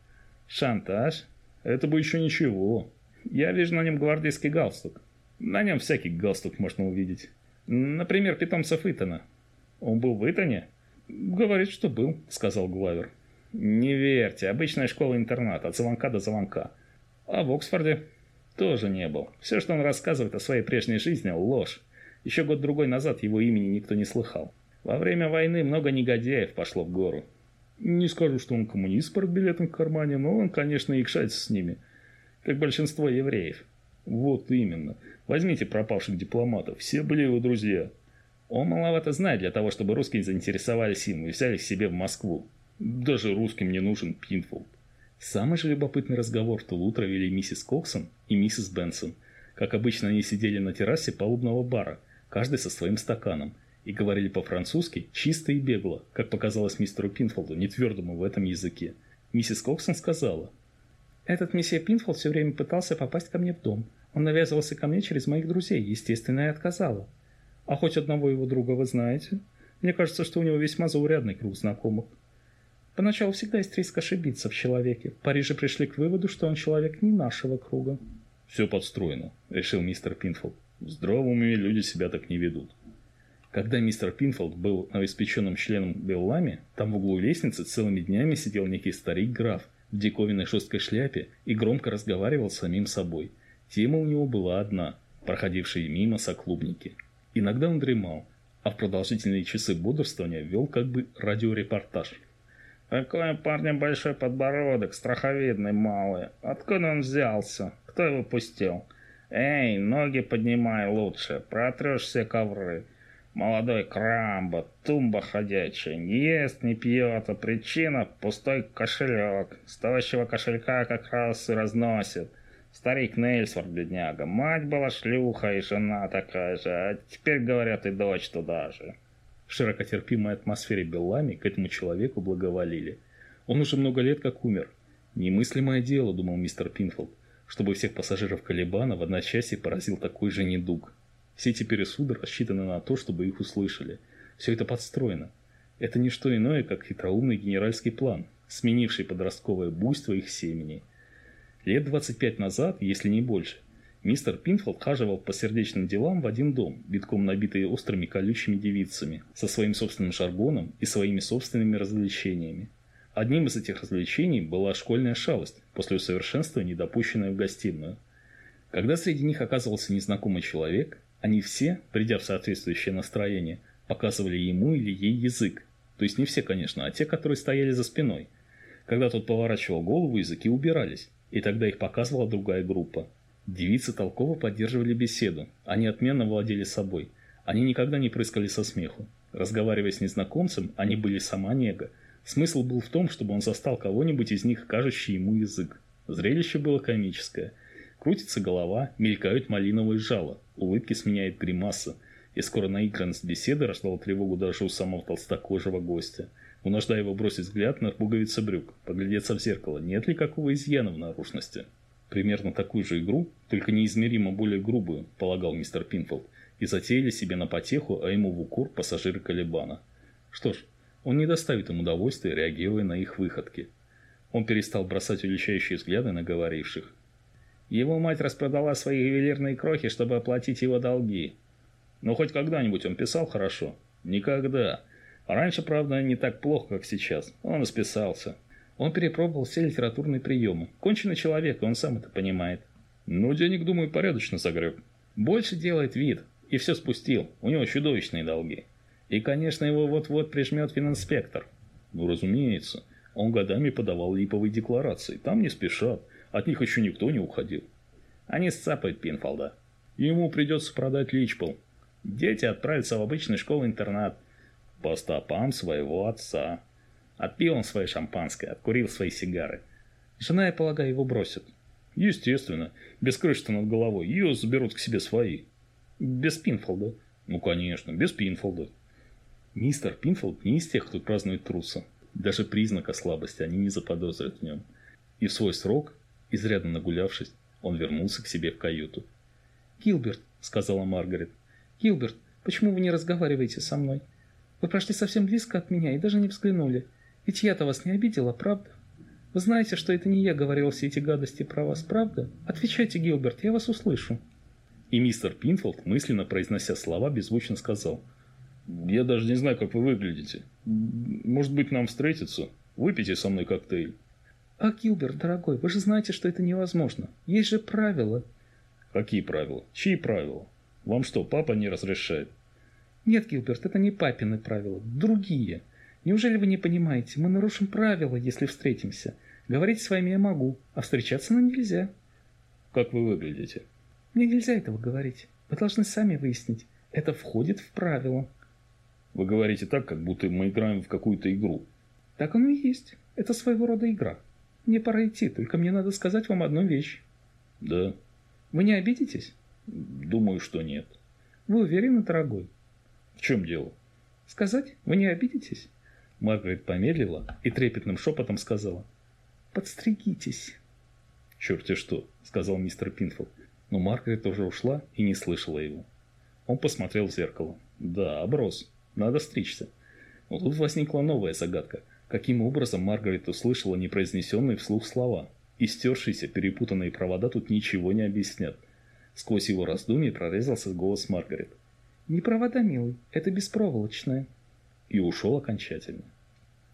Шантаж? Это бы еще ничего. Я вижу на нем гвардейский галстук. На нем всякий галстук можно увидеть. Например, питомцев Итана. Он был в Итане? Говорит, что был, сказал Главер. Не верьте, обычная школа-интернат, от звонка до звонка. А в Оксфорде? Тоже не был. Все, что он рассказывает о своей прежней жизни, ложь. Еще год-другой назад его имени никто не слыхал. Во время войны много негодяев пошло в гору. Не скажу, что он коммунист с портбилетом в кармане, но он, конечно, икшается с ними, как большинство евреев. Вот именно. Возьмите пропавших дипломатов, все были его друзья. Он маловато знает для того, чтобы русские заинтересовались им и взяли к себе в Москву. Даже русским не нужен Пинфолд. Самый же любопытный разговор в то утро вели миссис Коксон и миссис Бенсон. Как обычно, они сидели на террасе палубного бара, каждый со своим стаканом – и говорили по-французски чисто и бегло, как показалось мистеру Пинфолду, не твердому в этом языке. Миссис Коксон сказала, «Этот месье Пинфолд все время пытался попасть ко мне в дом. Он навязывался ко мне через моих друзей, естественно, я отказала. А хоть одного его друга вы знаете? Мне кажется, что у него весьма заурядный круг знакомых. Поначалу всегда есть риск ошибиться в человеке. В Париже пришли к выводу, что он человек не нашего круга. «Все подстроено», — решил мистер Пинфолд. «В здравом уме люди себя так не ведут». Когда мистер Пинфолд был новоиспеченным членом Беллами, там в углу лестницы целыми днями сидел некий старик-граф в диковинной жесткой шляпе и громко разговаривал с самим собой. Тема у него была одна – проходившие мимо соклубники. Иногда он дремал, а в продолжительные часы бодрствования вел как бы радиорепортаж. «Какой у парня большой подбородок, страховидный малый. Откуда он взялся? Кто его пустил? Эй, ноги поднимай лучше, протрешь все ковры». Молодой Крамбо, тумба ходячая, не ест, не пьет, а причина – пустой кошелек. С тощего кошелька как раз и разносит. Старик Нельсворт, бедняга. Мать была шлюха и жена такая же, а теперь, говорят, и дочь туда же. В широкотерпимой атмосфере Беллами к этому человеку благоволили. Он уже много лет как умер. Немыслимое дело, думал мистер Пинфилд, чтобы всех пассажиров Калибана в одночасье поразил такой же недуг. Все эти пересуды рассчитаны на то, чтобы их услышали. Все это подстроено. Это не что иное, как хитроумный генеральский план, сменивший подростковое буйство их семени. Лет 25 назад, если не больше, мистер Пинфилд хаживал по сердечным делам в один дом, битком набитый острыми колючими девицами, со своим собственным жаргоном и своими собственными развлечениями. Одним из этих развлечений была школьная шалость, после усовершенствования допущенная в гостиную. Когда среди них оказывался незнакомый человек, они все, придя в соответствующее настроение, показывали ему или ей язык. То есть не все, конечно, а те, которые стояли за спиной. Когда тот поворачивал голову, языки убирались, и тогда их показывала другая группа. Девицы толково поддерживали беседу, они отменно владели собой. Они никогда не прыскали со смеху. Разговаривая с незнакомцем, они были сама нега. Смысл был в том, чтобы он застал кого-нибудь из них, кажущий ему язык. Зрелище было комическое. Крутится голова, мелькают малиновые жало, улыбки сменяет гримаса, и скоро наигранность беседы рождала тревогу даже у самого толстокожего гостя. Унаждая его бросить взгляд на пуговицы брюк, поглядеться в зеркало, нет ли какого изъяна в наружности. Примерно такую же игру, только неизмеримо более грубую, полагал мистер Пинфолд, и затеяли себе на потеху, а ему в укор пассажиры Калибана. Что ж, он не доставит им удовольствия, реагируя на их выходки. Он перестал бросать уличающие взгляды на говоривших. Его мать распродала свои ювелирные крохи, чтобы оплатить его долги. Но хоть когда-нибудь он писал хорошо? Никогда. Раньше, правда, не так плохо, как сейчас. Он исписался. Он перепробовал все литературные приемы. Конченый человек, он сам это понимает. Но денег, думаю, порядочно загреб. Больше делает вид. И все спустил. У него чудовищные долги. И, конечно, его вот-вот прижмет фининспектор. Ну, разумеется. Он годами подавал липовые декларации. Там не спешат. От них еще никто не уходил. Они сцапают Пинфолда. Ему придется продать Личпол. Дети отправятся в обычную школу-интернат. По стопам своего отца. Отпил он свое шампанское, откурил свои сигары. Жена, я полагаю, его бросит. Естественно. Без крыши над головой. Ее заберут к себе свои. Без Пинфолда. Ну, конечно, без Пинфолда. Мистер Пинфолд не из тех, кто празднует труса. Даже признака слабости они не заподозрят в нем. И в свой срок, изрядно нагулявшись, он вернулся к себе в каюту. «Гилберт», — сказала Маргарет, — «Гилберт, почему вы не разговариваете со мной? Вы прошли совсем близко от меня и даже не взглянули. Ведь я-то вас не обидела, правда? Вы знаете, что это не я говорил все эти гадости про вас, правда? Отвечайте, Гилберт, я вас услышу. И мистер Пинфолд, мысленно произнося слова, беззвучно сказал. «Я даже не знаю, как вы выглядите. Может быть, нам встретиться? Выпейте со мной коктейль». «А, Гилберт, дорогой, вы же знаете, что это невозможно. Есть же правила». «Какие правила? Чьи правила? Вам что, папа не разрешает?» «Нет, Гилберт, это не папины правила. Другие. Неужели вы не понимаете? Мы нарушим правила, если встретимся. Говорить с вами я могу, а встречаться нам нельзя. Как вы выглядите? Мне нельзя этого говорить. Вы должны сами выяснить. Это входит в правила. Вы говорите так, как будто мы играем в какую-то игру. Так оно и есть. Это своего рода игра. Мне пора идти, только мне надо сказать вам одну вещь. Да. Вы не обидитесь? Думаю, что нет. Вы уверены, дорогой? В чем дело? Сказать? Вы не обидитесь? Маргарет помедлила и трепетным шепотом сказала. «Подстригитесь». «Черт-те что», — сказал мистер Пинфилд. Но Маргарет уже ушла и не слышала его. Он посмотрел в зеркало. «Да, оброс. Надо стричься». Но тут возникла новая загадка. Каким образом Маргарет услышала непроизнесенные вслух слова? Истершиеся, перепутанные провода тут ничего не объяснят. Сквозь его раздумье прорезался голос Маргарет. «Не провода, милый, это беспроволочная» и ушел окончательно.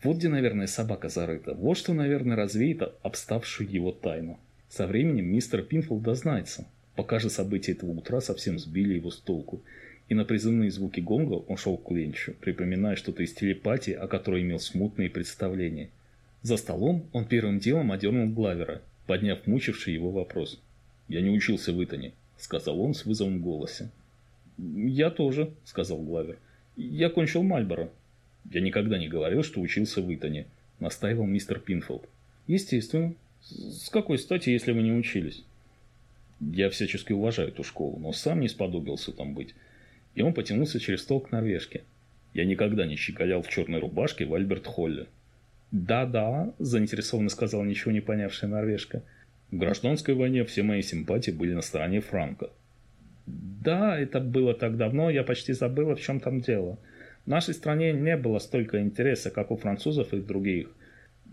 Вот где, наверное, собака зарыта. Вот что, наверное, развеет обставшую его тайну. Со временем мистер Пинфилд дознается. Пока же события этого утра совсем сбили его с толку. И на призывные звуки гонга он шел к Ленчу, припоминая что-то из телепатии, о которой имел смутные представления. За столом он первым делом одернул Главера, подняв мучивший его вопрос. «Я не учился в Итоне», — сказал он с вызовом в. «Я тоже», — сказал Главер. «Я кончил Мальборо». Я никогда не говорил, что учился в Итоне, настаивал мистер Пинфилд. Естественно. С какой стати, если вы не учились? Я всячески уважаю эту школу, но сам не сподобился там быть. И он потянулся через стол к норвежке. Я никогда не щеголял в черной рубашке в Альберт-Холле. «Да-да», – заинтересованно сказала ничего не понявшая норвежка. В гражданской войне все мои симпатии были на стороне Франка. «Да, это было так давно, я почти забыла, в чем там дело. В нашей стране не было столько интереса, как у французов и других.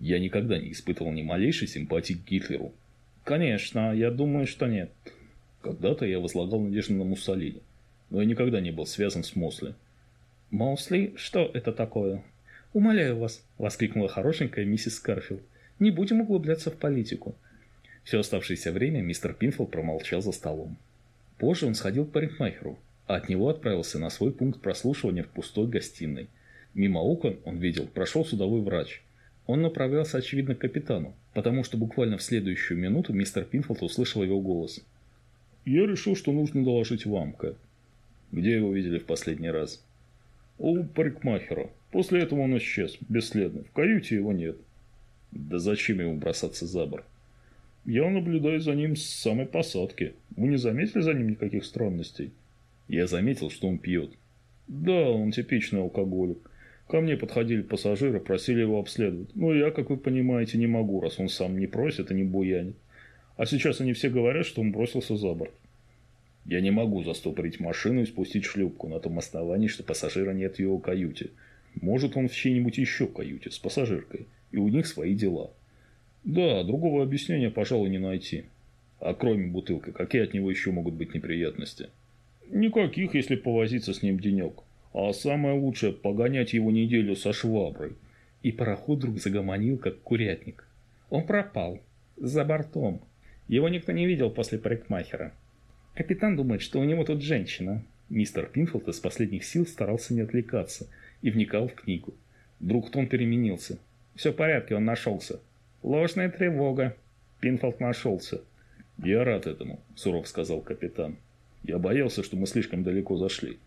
Я никогда не испытывал ни малейшей симпатии к Гитлеру. Конечно, я думаю, что нет. Когда-то я возлагал надежду на Муссолини, но я никогда не был связан с Мосли. «Мосли? Что это такое?» «Умоляю вас», — воскликнула хорошенькая миссис Скарфилд. «Не будем углубляться в политику». Все оставшееся время мистер Пинфолд промолчал за столом. Позже он сходил к парикмахеру, а от него отправился на свой пункт прослушивания в пустой гостиной. Мимо окон, он видел, прошел судовой врач. Он направлялся, очевидно, к капитану, потому что буквально в следующую минуту мистер Пинфолд услышал его голос. «Я решил, что нужно доложить вам, Кэп». «Где его видели в последний раз?» «У парикмахера. После этого он исчез, бесследно. В каюте его нет». «Да зачем ему бросаться за борт?» «Я наблюдаю за ним с самой посадки. Вы не заметили за ним никаких странностей?» «Я заметил, что он пьет». «Да, он типичный алкоголик. Ко мне подходили пассажиры, просили его обследовать. Но я, как вы понимаете, не могу, раз он сам не просит и не буянит. А сейчас они все говорят, что он бросился за борт. Я не могу застопорить машину и спустить шлюпку на том основании, что пассажира нет в его каюте. Может, он в чьей-нибудь еще каюте с пассажиркой, и у них свои дела. Да, другого объяснения, пожалуй, не найти. А кроме бутылка, какие от него еще могут быть неприятности? Никаких, если повозиться с ним денек. А самое лучшее – погонять его неделю со шваброй. И пароход вдруг загомонил, как курятник. Он пропал. За бортом. Его никто не видел после парикмахера. Капитан думает, что у него тут женщина. Мистер Пинфилд из последних сил старался не отвлекаться и вникал в книгу. Вдруг тон переменился. Все в порядке, он нашелся. Ложная тревога. Пинфилд нашелся. Я рад этому, суров сказал капитан. Я боялся, что мы слишком далеко зашли.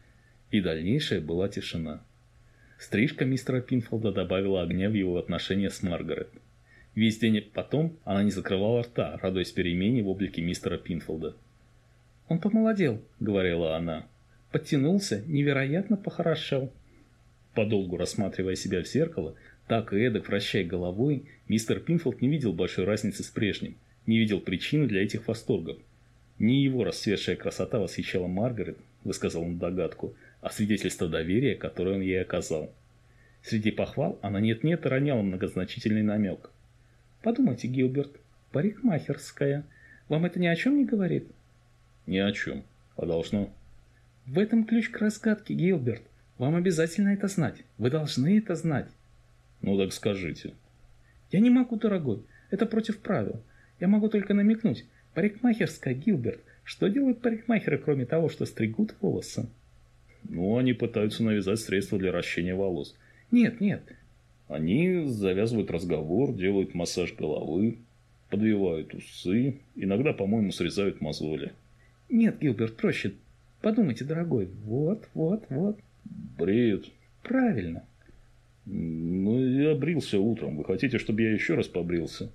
И дальнейшая была тишина. Стрижка мистера Пинфолда добавила огня в его отношения с Маргарет. Весь день потом она не закрывала рта, радуясь перемене в облике мистера Пинфолда. «Он помолодел», — говорила она. «Подтянулся, невероятно похорошел». Подолгу рассматривая себя в зеркало, так и эдак вращая головой, мистер Пинфолд не видел большой разницы с прежним, не видел причины для этих восторгов. Не его расцветшая красота восхищала Маргарет, высказал он догадку, а свидетельство доверия, которое он ей оказал. Среди похвал она нет-нет роняла многозначительный намек. «Подумайте, Гилберт, парикмахерская. Вам это ни о чем не говорит?» «Ни о чем. А должно?» «В этом ключ к разгадке, Гилберт. Вам обязательно это знать. Вы должны это знать». «Ну так скажите». «Я не могу, дорогой. Это против правил. Я могу только намекнуть. Парикмахерская, Гилберт. Что делают парикмахеры, кроме того, что стригут волосы?» Ну, они пытаются навязать средства для ращения волос. Нет, нет. Они завязывают разговор, делают массаж головы, подвивают усы, иногда, по-моему, срезают мозоли. Нет, Гилберт, проще. Подумайте, дорогой. Вот, вот, вот. Бреют. Правильно. Ну, я брился утром. Вы хотите, чтобы я еще раз побрился?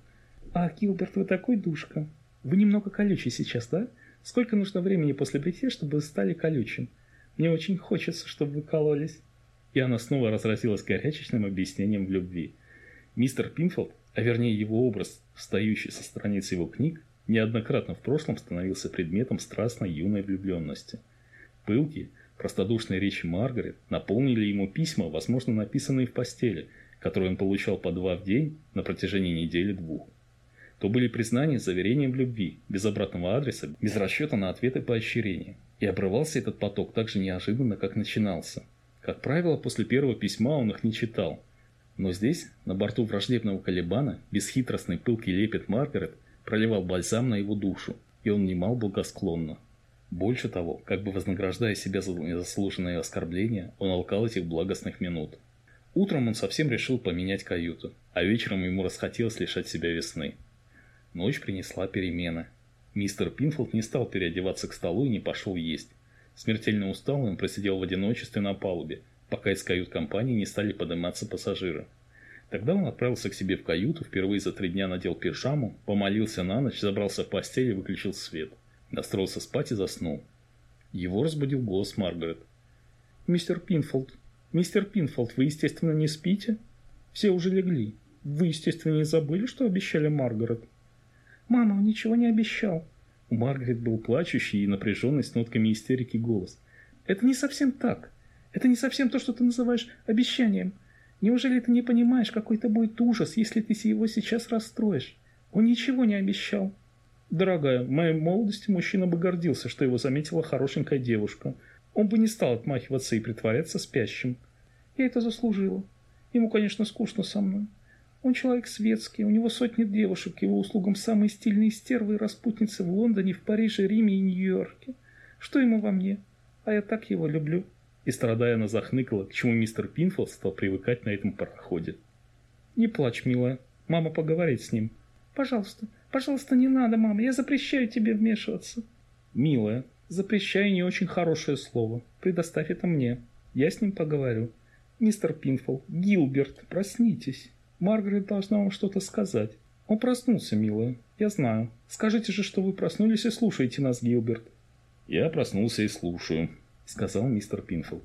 А, Гилберт, вы такой душка. Вы немного колючий сейчас, да? Сколько нужно времени после бритья, чтобы стали колючим? Мне очень хочется, чтобы вы кололись». И она снова разразилась горячечным объяснением в любви. Мистер Пинфилд, а вернее его образ, встающий со страниц его книг, неоднократно в прошлом становился предметом страстной юной влюбленности. Пылкие, простодушные речи Маргарет наполнили ему письма, возможно, написанные в постели, которые он получал по два в день на протяжении недели-двух. То были признания с заверением в любви, без обратного адреса, без расчета на ответы поощрения. И обрывался этот поток так же неожиданно, как начинался. Как правило, после первого письма он их не читал. Но здесь, на борту враждебного Калибана, бесхитростный пылкий лепет Маргарет проливал бальзам на его душу, и он внимал благосклонно. Больше того, как бы вознаграждая себя за незаслуженные оскорбления, он алкал этих благостных минут. Утром он совсем решил поменять каюту, а вечером ему расхотелось лишать себя весны. Ночь принесла перемены. Мистер Пинфилд не стал переодеваться к столу и не пошел есть. Смертельно усталый он просидел в одиночестве на палубе, пока из кают-компании не стали подниматься пассажиры. Тогда он отправился к себе в каюту, впервые за три дня надел пижаму, помолился на ночь, забрался в постель и выключил свет. Настроился спать и заснул. Его разбудил голос Маргарет. «Мистер Пинфолд, мистер Пинфолд, вы, естественно, не спите? Все уже легли. Вы, естественно, не забыли, что обещали Маргарет?» «Мама, он ничего не обещал». У Маргарет был плачущий и напряженный с нотками истерики голос. «Это не совсем так. Это не совсем то, что ты называешь обещанием. Неужели ты не понимаешь, какой это будет ужас, если ты его сейчас расстроишь? Он ничего не обещал». «Дорогая, в моей молодости мужчина бы гордился, что его заметила хорошенькая девушка. Он бы не стал отмахиваться и притворяться спящим. Я это заслужила. Ему, конечно, скучно со мной. Он человек светский, у него сотни девушек, его услугам самые стильные стервы и распутницы в Лондоне, в Париже, Риме и Нью-Йорке. Что ему во мне? А я так его люблю». И страдая, она захныкала, к чему мистер Пинфилд стал привыкать на этом пароходе. Не плачь, милая. Мама поговорит с ним. Пожалуйста, пожалуйста, не надо, мама. Я запрещаю тебе вмешиваться. Милая, запрещаю не очень хорошее слово. Предоставь это мне. Я с ним поговорю. Мистер Пинфол, Гилберт, проснитесь. Маргарет должна вам что-то сказать. Он проснулся, милая. Я знаю. Скажите же, что вы проснулись и слушаете нас, Гилберт. Я проснулся и слушаю, сказал мистер Пинфилд.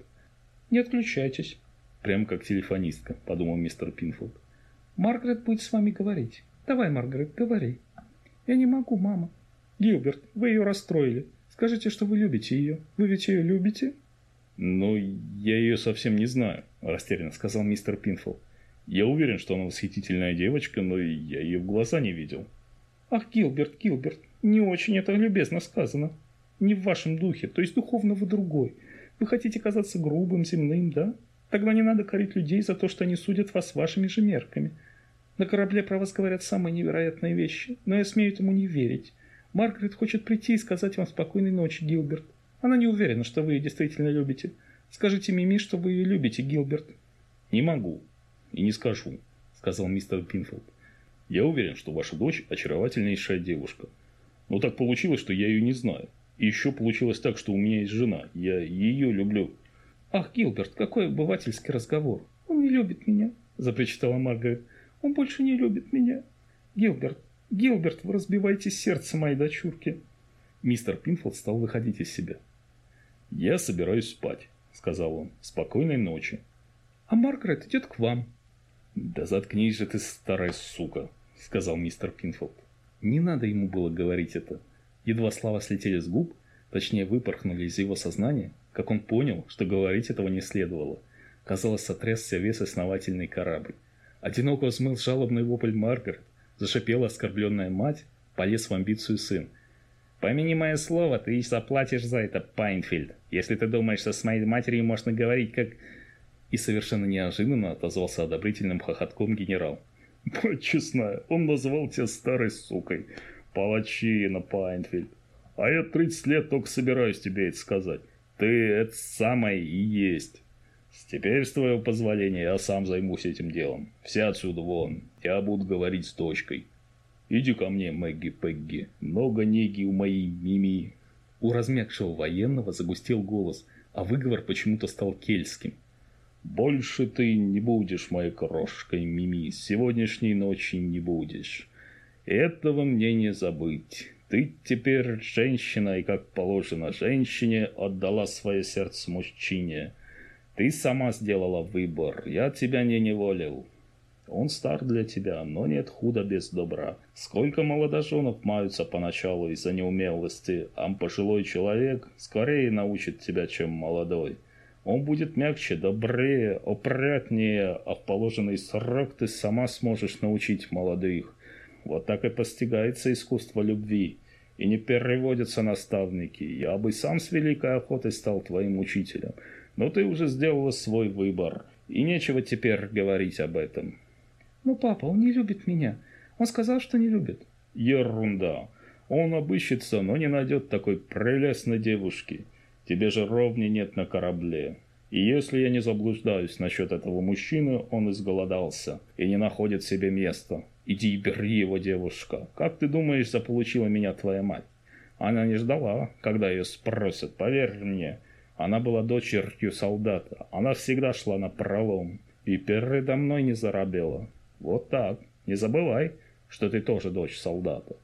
Не отключайтесь. Прям как телефонистка, подумал мистер Пинфилд. Маргарет будет с вами говорить. Давай, Маргарет, говори. Я не могу, мама. Гилберт, вы ее расстроили. Скажите, что вы любите ее. Вы ведь ее любите? Ну, я ее совсем не знаю, растерянно сказал мистер Пинфилд. Я уверен, что она восхитительная девочка, но я ее в глаза не видел. Ах, Гилберт, Гилберт, не очень это любезно сказано. Не в вашем духе, то есть духовно вы другой. Вы хотите казаться грубым, земным, да? Тогда не надо корить людей за то, что они судят вас вашими же мерками. На корабле про вас говорят самые невероятные вещи, но я смею этому не верить. Маргарет хочет прийти и сказать вам спокойной ночи, Гилберт. Она не уверена, что вы ее действительно любите. Скажите Мими, что вы ее любите, Гилберт. Не могу. И не скажу, сказал мистер Пинфилд. Я уверен, что ваша дочь очаровательнейшая девушка. Но так получилось, что я ее не знаю. И еще получилось так, что у меня есть жена. Я ее люблю. Ах, Гилберт, какой обывательский разговор. Он не любит меня, запричитала Маргарет. Он больше не любит меня. Гилберт, Гилберт, вы разбиваете сердце моей дочурки. Мистер Пинфилд стал выходить из себя. «Я собираюсь спать», — сказал он. «Спокойной ночи». «А Маргарет идет к вам». «Да заткнись же ты, старая сука», — сказал мистер Пинфилд. Не надо ему было говорить это. Едва слова слетели с губ, точнее выпорхнули из его сознания, как он понял, что говорить этого не следовало. Казалось, сотрясся весь основательный корабль. Одиноко взмыл жалобный вопль Маргарет, зашипела оскорбленная мать, полез в амбицию сын. «Помяни мое слово, ты заплатишь за это, Пайнфильд, если ты думаешь, что с моей матерью можно говорить как...» И совершенно неожиданно отозвался одобрительным хохотком генерал. «Мать честная, он назвал тебя старой сукой. Палачина, Пайнфильд. А я 30 лет только собираюсь тебе это сказать. Ты это самое и есть. Теперь, с твоего позволения, я сам займусь этим делом. Все отсюда вон. Я буду говорить с дочкой. Иди ко мне, Мэгги Пегги. Много неги у моей Мими. У размягшего военного загустел голос, а выговор почему-то стал кельтским. Больше ты не будешь моей крошкой, Мими. Сегодняшней ночи не будешь. Этого мне не забыть. Ты теперь женщина, и, как положено женщине, отдала свое сердце мужчине. Ты сама сделала выбор, я тебя не неволил. Он стар для тебя, но нет худа без добра. Сколько молодоженов маются поначалу из-за неумелости, а пожилой человек скорее научит тебя, чем молодой. Он будет мягче, добрее, опрятнее, а в положенный срок ты сама сможешь научить молодых. Вот так и постигается искусство любви. И не переводятся наставники. Я бы сам с великой охотой стал твоим учителем. Но ты уже сделала свой выбор. И нечего теперь говорить об этом. Ну, папа, он не любит меня. Он сказал, что не любит. Ерунда. Он обыщется, но не найдет такой прелестной девушки. Тебе же ровни нет на корабле. И если я не заблуждаюсь насчет этого мужчины, он изголодался и не находит себе места. Иди и бери его, девушка. Как ты думаешь, заполучила меня твоя мать? Она не ждала, когда ее спросят, поверь мне. Она была дочерью солдата. Она всегда шла на пролом. И передо мной не заробела. Вот так. Не забывай, что ты тоже дочь солдата.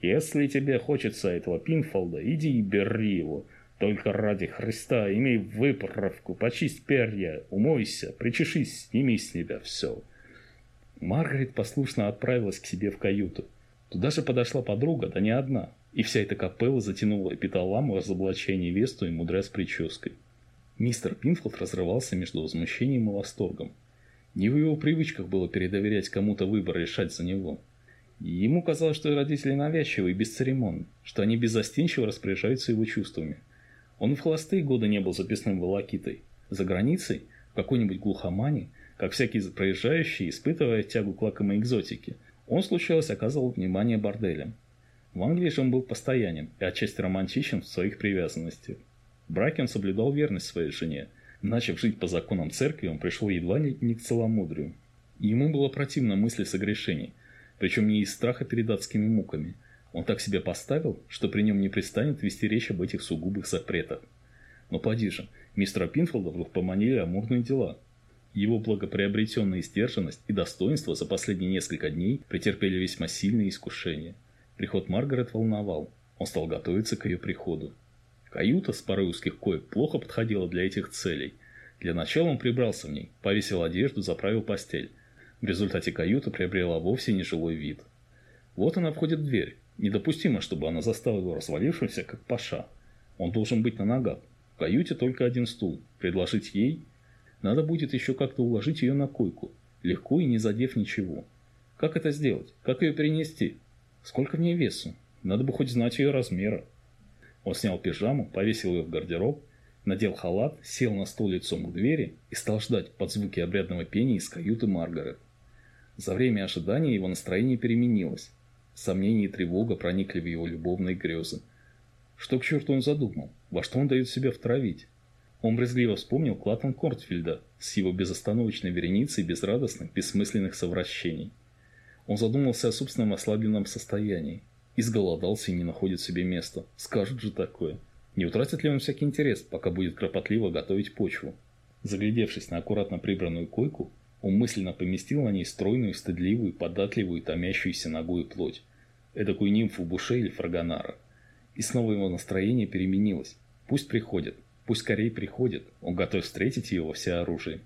Если тебе хочется этого Пинфолда, иди и бери его. Только ради Христа имей выправку, почисть перья, умойся, причешись, сними с себя все. Маргарет послушно отправилась к себе в каюту. Туда же подошла подруга, да не одна, и вся эта капелла затянула эпиталаму разоблачения невесту и мудря с прической. Мистер Пинфилд разрывался между возмущением и восторгом. Не в его привычках было передоверять кому-то выбор решать за него. Ему казалось, что родители навязчивы и бесцеремонны, что они беззастенчиво распоряжаются его чувствами. Он в холостые годы не был записным волокитой. За границей, в какой-нибудь глухомане – как всякий проезжающий, испытывая тягу к лакомой экзотике, он, случалось, оказывал внимание борделям. В Англии же он был постоянен и отчасти романтичен в своих привязанностях. В браке он соблюдал верность своей жене. Начав жить по законам церкви, он пришел едва не, не к целомудрию. Ему было противно мысли согрешений, причем не из страха перед адскими муками. Он так себя поставил, что при нем не пристанет вести речь об этих сугубых запретах. Но поди же, мистера Пинфолда поманили амурные дела. Его благоприобретенная сдержанность и достоинство за последние несколько дней претерпели весьма сильные искушения. Приход Маргарет волновал. Он стал готовиться к ее приходу. Каюта с парой узких коек плохо подходила для этих целей. Для начала он прибрался в ней, повесил одежду, заправил постель. В результате каюта приобрела вовсе нежилой вид. Вот она входит в дверь. Недопустимо, чтобы она застала его развалившимся, как паша. Он должен быть на ногах. В каюте только один стул. Предложить ей? Надо будет еще как-то уложить ее на койку. Легко и не задев ничего. Как это сделать? Как ее перенести? Сколько в ней весу? Надо бы хоть знать ее размера. Он снял пижаму, повесил ее в гардероб, надел халат, сел на стул лицом к двери и стал ждать под звуки обрядного пения из каюты Маргарет. За время ожидания его настроение переменилось. Сомнения и тревога проникли в его любовные грезы. Что к черту он задумал? Во что он дает себя втравить? Он брезгливо вспомнил Клаттон Кортфильда с его безостановочной вереницей безрадостных, бессмысленных совращений. Он задумался о собственном ослабленном состоянии. Изголодался и не находит себе места. Скажет же такое. Не утратит ли он всякий интерес, пока будет кропотливо готовить почву? Заглядевшись на аккуратно прибранную койку, он мысленно поместил на ней стройную, стыдливую, податливую, томящуюся ногой плоть. Эдакую нимфу Буше или Фрагонара. И снова его настроение переменилось. Пусть приходит. Пусть скорее приходит. Он готов встретить ее во всеоружии.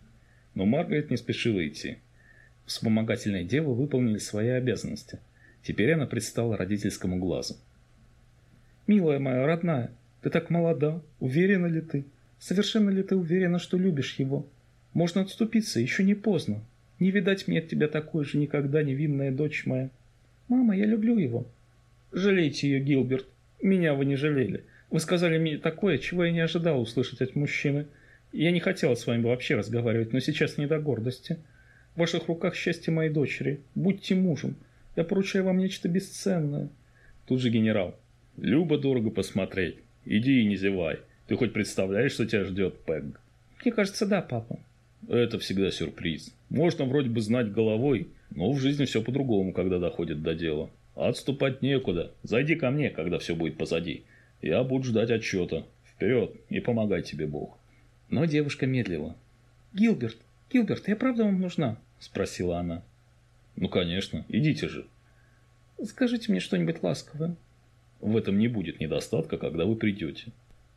Но Маргарет не спешила идти. Вспомогательные девы выполнили свои обязанности – Теперь она предстала родительскому глазу. «Милая моя, родная, ты так молода. Уверена ли ты? Совершенно ли ты уверена, что любишь его? Можно отступиться, еще не поздно. Не видать мне от тебя такой же никогда невинная дочь моя. Мама, я люблю его. Жалейте ее, Гилберт. Меня вы не жалели. Вы сказали мне такое, чего я не ожидал услышать от мужчины. Я не хотела с вами вообще разговаривать, но сейчас не до гордости. В ваших руках счастье моей дочери. Будьте мужем. Я поручаю вам нечто бесценное. Тут же генерал. Любо дорого посмотреть. Иди и не зевай. Ты хоть представляешь, что тебя ждет, Пэг? Мне кажется, да, папа. Это всегда сюрприз. Можно вроде бы знать головой, но в жизни все по-другому, когда доходит до дела. Отступать некуда. Зайди ко мне, когда все будет позади. Я буду ждать отчета. Вперед, и помогай тебе Бог. Но девушка медлила. «Гилберт, Гилберт, я правда вам нужна?» – спросила она. Ну, конечно, идите же. Скажите мне что-нибудь ласковое. В этом не будет недостатка, когда вы придете.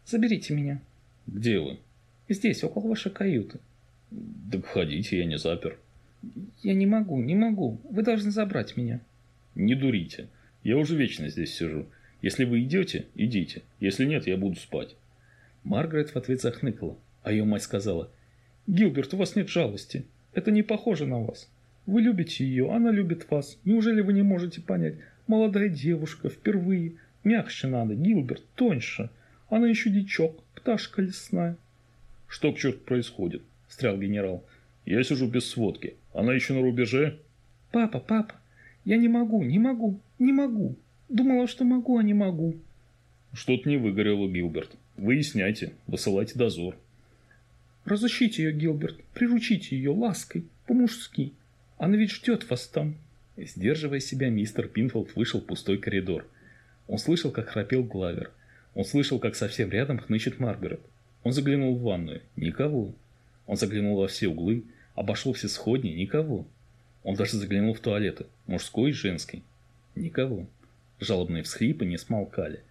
Заберите меня. Где вы? Здесь, около вашей каюты. Так входите, я не запер. Я не могу, не могу. Вы должны забрать меня. Не дурите. Я уже вечно здесь сижу. Если вы идете, идите. Если нет, я буду спать. Маргарет в ответ захныкала, а ее мать сказала, «Гилберт, у вас нет жалости. Это не похоже на вас. Вы любите ее, она любит вас. Неужели вы не можете понять? Молодая девушка, впервые. Мягче надо, Гилберт, тоньше. Она еще дичок, пташка лесная. Что к черту происходит? Стрял генерал. Я сижу без сводки. Она еще на рубеже? Папа, папа, я не могу, не могу, не могу. Думала, что могу, а не могу. Что-то не выгорело, Гилберт. Выясняйте, высылайте дозор. Разыщите ее, Гилберт, приручите ее лаской, по-мужски. Она ведь ждет вас там. Сдерживая себя, мистер Пинфолд вышел в пустой коридор. Он слышал, как храпел Главер. Он слышал, как совсем рядом хнычет Маргарет. Он заглянул в ванную. Никого. Он заглянул во все углы, обошел все сходни. Никого. Он даже заглянул в туалеты, мужской и женский. Никого. Жалобные всхлипы не смолкали.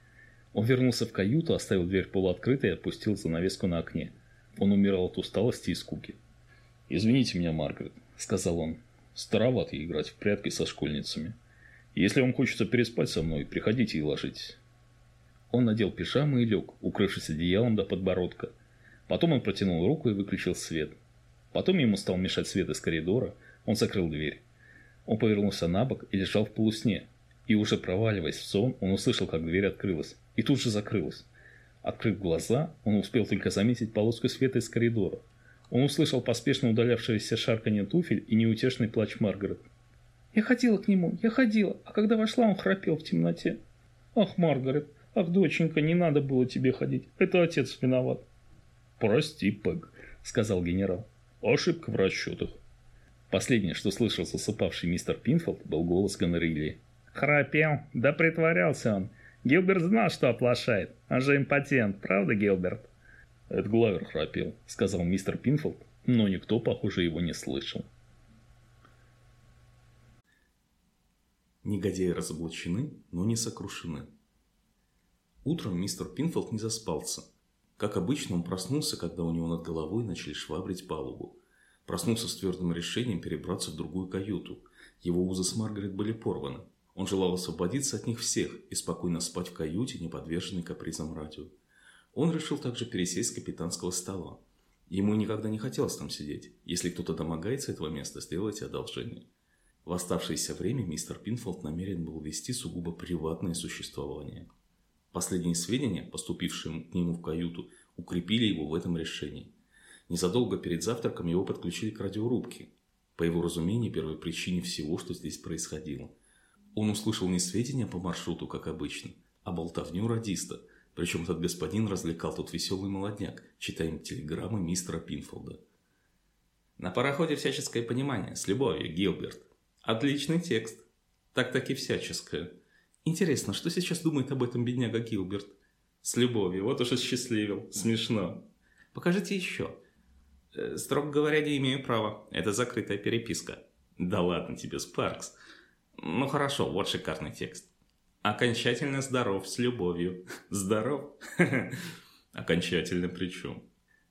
Он вернулся в каюту, оставил дверь полуоткрытой и отпустил занавеску на окне. Он умирал от усталости и скуки. «Извините меня, Маргарет», — сказал он. Староват играть в прятки со школьницами. Если вам хочется переспать со мной, приходите и ложитесь. Он надел пижаму и лег, укрывшись одеялом до подбородка. Потом он протянул руку и выключил свет. Потом ему стал мешать свет из коридора, он закрыл дверь. Он повернулся на бок и лежал в полусне. И уже проваливаясь в сон, он услышал, как дверь открылась. И тут же закрылась. Открыв глаза, он успел только заметить полоску света из коридора. Он услышал поспешно удалявшееся шарканье туфель и неутешный плач Маргарет. «Я ходила к нему, я ходила, а когда вошла, он храпел в темноте. Ах, Маргарет, ах, доченька, не надо было тебе ходить, это отец виноват». «Прости, Пэг», — сказал генерал. «Ошибка в расчетах». Последнее, что слышал засыпавший мистер Пинфолд, был голос Гонерильи. «Храпел? Да притворялся он. Гилберт знал, что оплошает. Он же импотент, правда, Гилберт?» «Это Главер храпел», — сказал мистер Пинфолд, но никто, похоже, его не слышал. Негодяи разоблачены, но не сокрушены. Утром мистер Пинфолд не заспался. Как обычно, он проснулся, когда у него над головой начали швабрить палубу. Проснулся с твердым решением перебраться в другую каюту. Его узы с Маргарет были порваны. Он желал освободиться от них всех и спокойно спать в каюте, не подверженной капризам радио. Он решил также пересесть с капитанского стола. Ему никогда не хотелось там сидеть. Если кто-то домогается этого места, сделайте одолжение. В оставшееся время мистер Пинфолд намерен был вести сугубо приватное существование. Последние сведения, поступившие к нему в каюту, укрепили его в этом решении. Незадолго перед завтраком его подключили к радиорубке. По его разумению, первой причине всего, что здесь происходило. Он услышал не сведения по маршруту, как обычно, а болтовню радиста. Причем этот господин развлекал тут веселый молодняк, читая им телеграммы мистера Пинфолда. «На пароходе всяческое понимание. С любовью, Гилберт. Отличный текст. Так-таки всяческое. Интересно, что сейчас думает об этом бедняга Гилберт? С любовью. Вот уж и счастливил. Смешно. Покажите еще. Э, строго говоря, не имею права. Это закрытая переписка. Да ладно тебе, Спаркс. Ну хорошо, вот шикарный текст. Окончательно здоров с любовью. Здоров? Окончательно причем?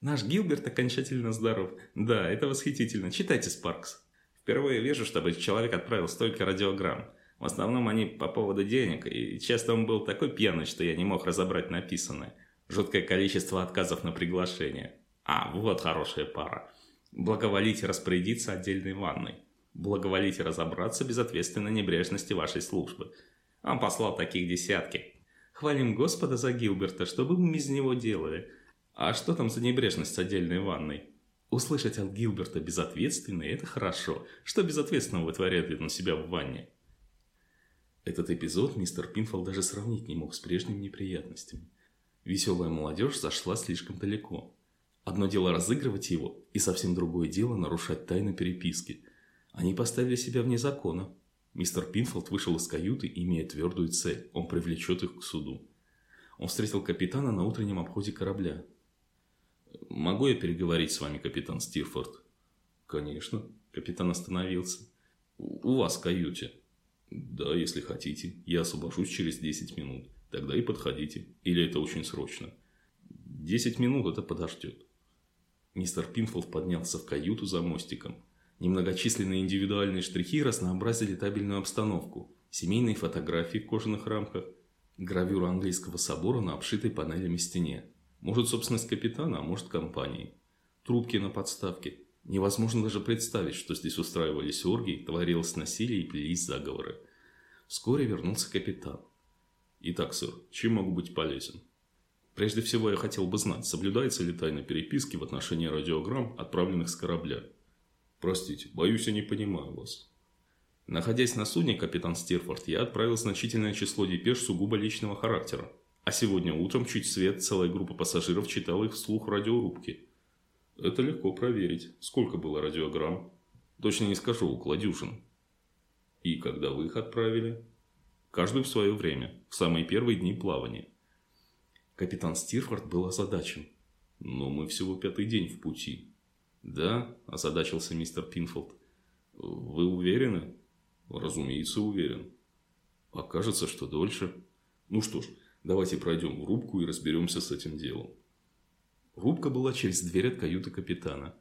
Наш Гилберт окончательно здоров. Да, это восхитительно. Читайте, Спаркс. Впервые вижу, чтобы человек отправил столько радиограмм. В основном они по поводу денег, и часто он был такой пьяный, что я не мог разобрать написанное. Жуткое количество отказов на приглашение. А, вот хорошая пара. Благоволите распорядиться отдельной ванной. Благоволите разобраться без ответственной небрежности вашей службы. Он послал таких десятки. Хвалим Господа за Гилберта, что бы мы из него делали. А что там за небрежность с отдельной ванной? Услышать от Гилберта безответственный – это хорошо. Что безответственного вытворяет на себя в ванне? Этот эпизод мистер Пинфол даже сравнить не мог с прежними неприятностями. Веселая молодежь зашла слишком далеко. Одно дело разыгрывать его, и совсем другое дело нарушать тайну переписки. Они поставили себя вне закона. Мистер Пинфолд вышел из каюты, имея твердую цель. Он привлечет их к суду. Он встретил капитана на утреннем обходе корабля. «Могу я переговорить с вами, капитан Стирфорд?» «Конечно». Капитан остановился. «У вас в каюте?» «Да, если хотите. Я освобожусь через 10 минут. Тогда и подходите. Или это очень срочно?» «10 минут это подождет». Мистер Пинфолд поднялся в каюту за мостиком. Немногочисленные индивидуальные штрихи разнообразили табельную обстановку. Семейные фотографии в кожаных рамках, гравюра английского собора на обшитой панелями стене. Может, собственность капитана, а может, компании. Трубки на подставке. Невозможно даже представить, что здесь устраивались оргии, творилось насилие и плелись заговоры. Вскоре вернулся капитан. «Итак, сэр, чем могу быть полезен?» Прежде всего, я хотел бы знать, соблюдается ли тайна переписки в отношении радиограмм, отправленных с корабля. Простите, боюсь, я не понимаю вас. Находясь на судне, капитан Стирфорд, я отправил значительное число депеш сугубо личного характера. А сегодня утром чуть свет целая группа пассажиров читала их вслух в радиорубке. Это легко проверить. Сколько было радиограмм? Точно не скажу, около дюжин. И когда вы их отправили? Каждую в свое время, в самые первые дни плавания. Капитан Стирфорд был озадачен. «Но мы всего пятый день в пути». «Да?» – озадачился мистер Пинфолд. «Вы уверены?» «Разумеется, уверен». «Окажется, что дольше». «Ну что ж, давайте пройдем в рубку и разберемся с этим делом». Рубка была через дверь от каюты капитана.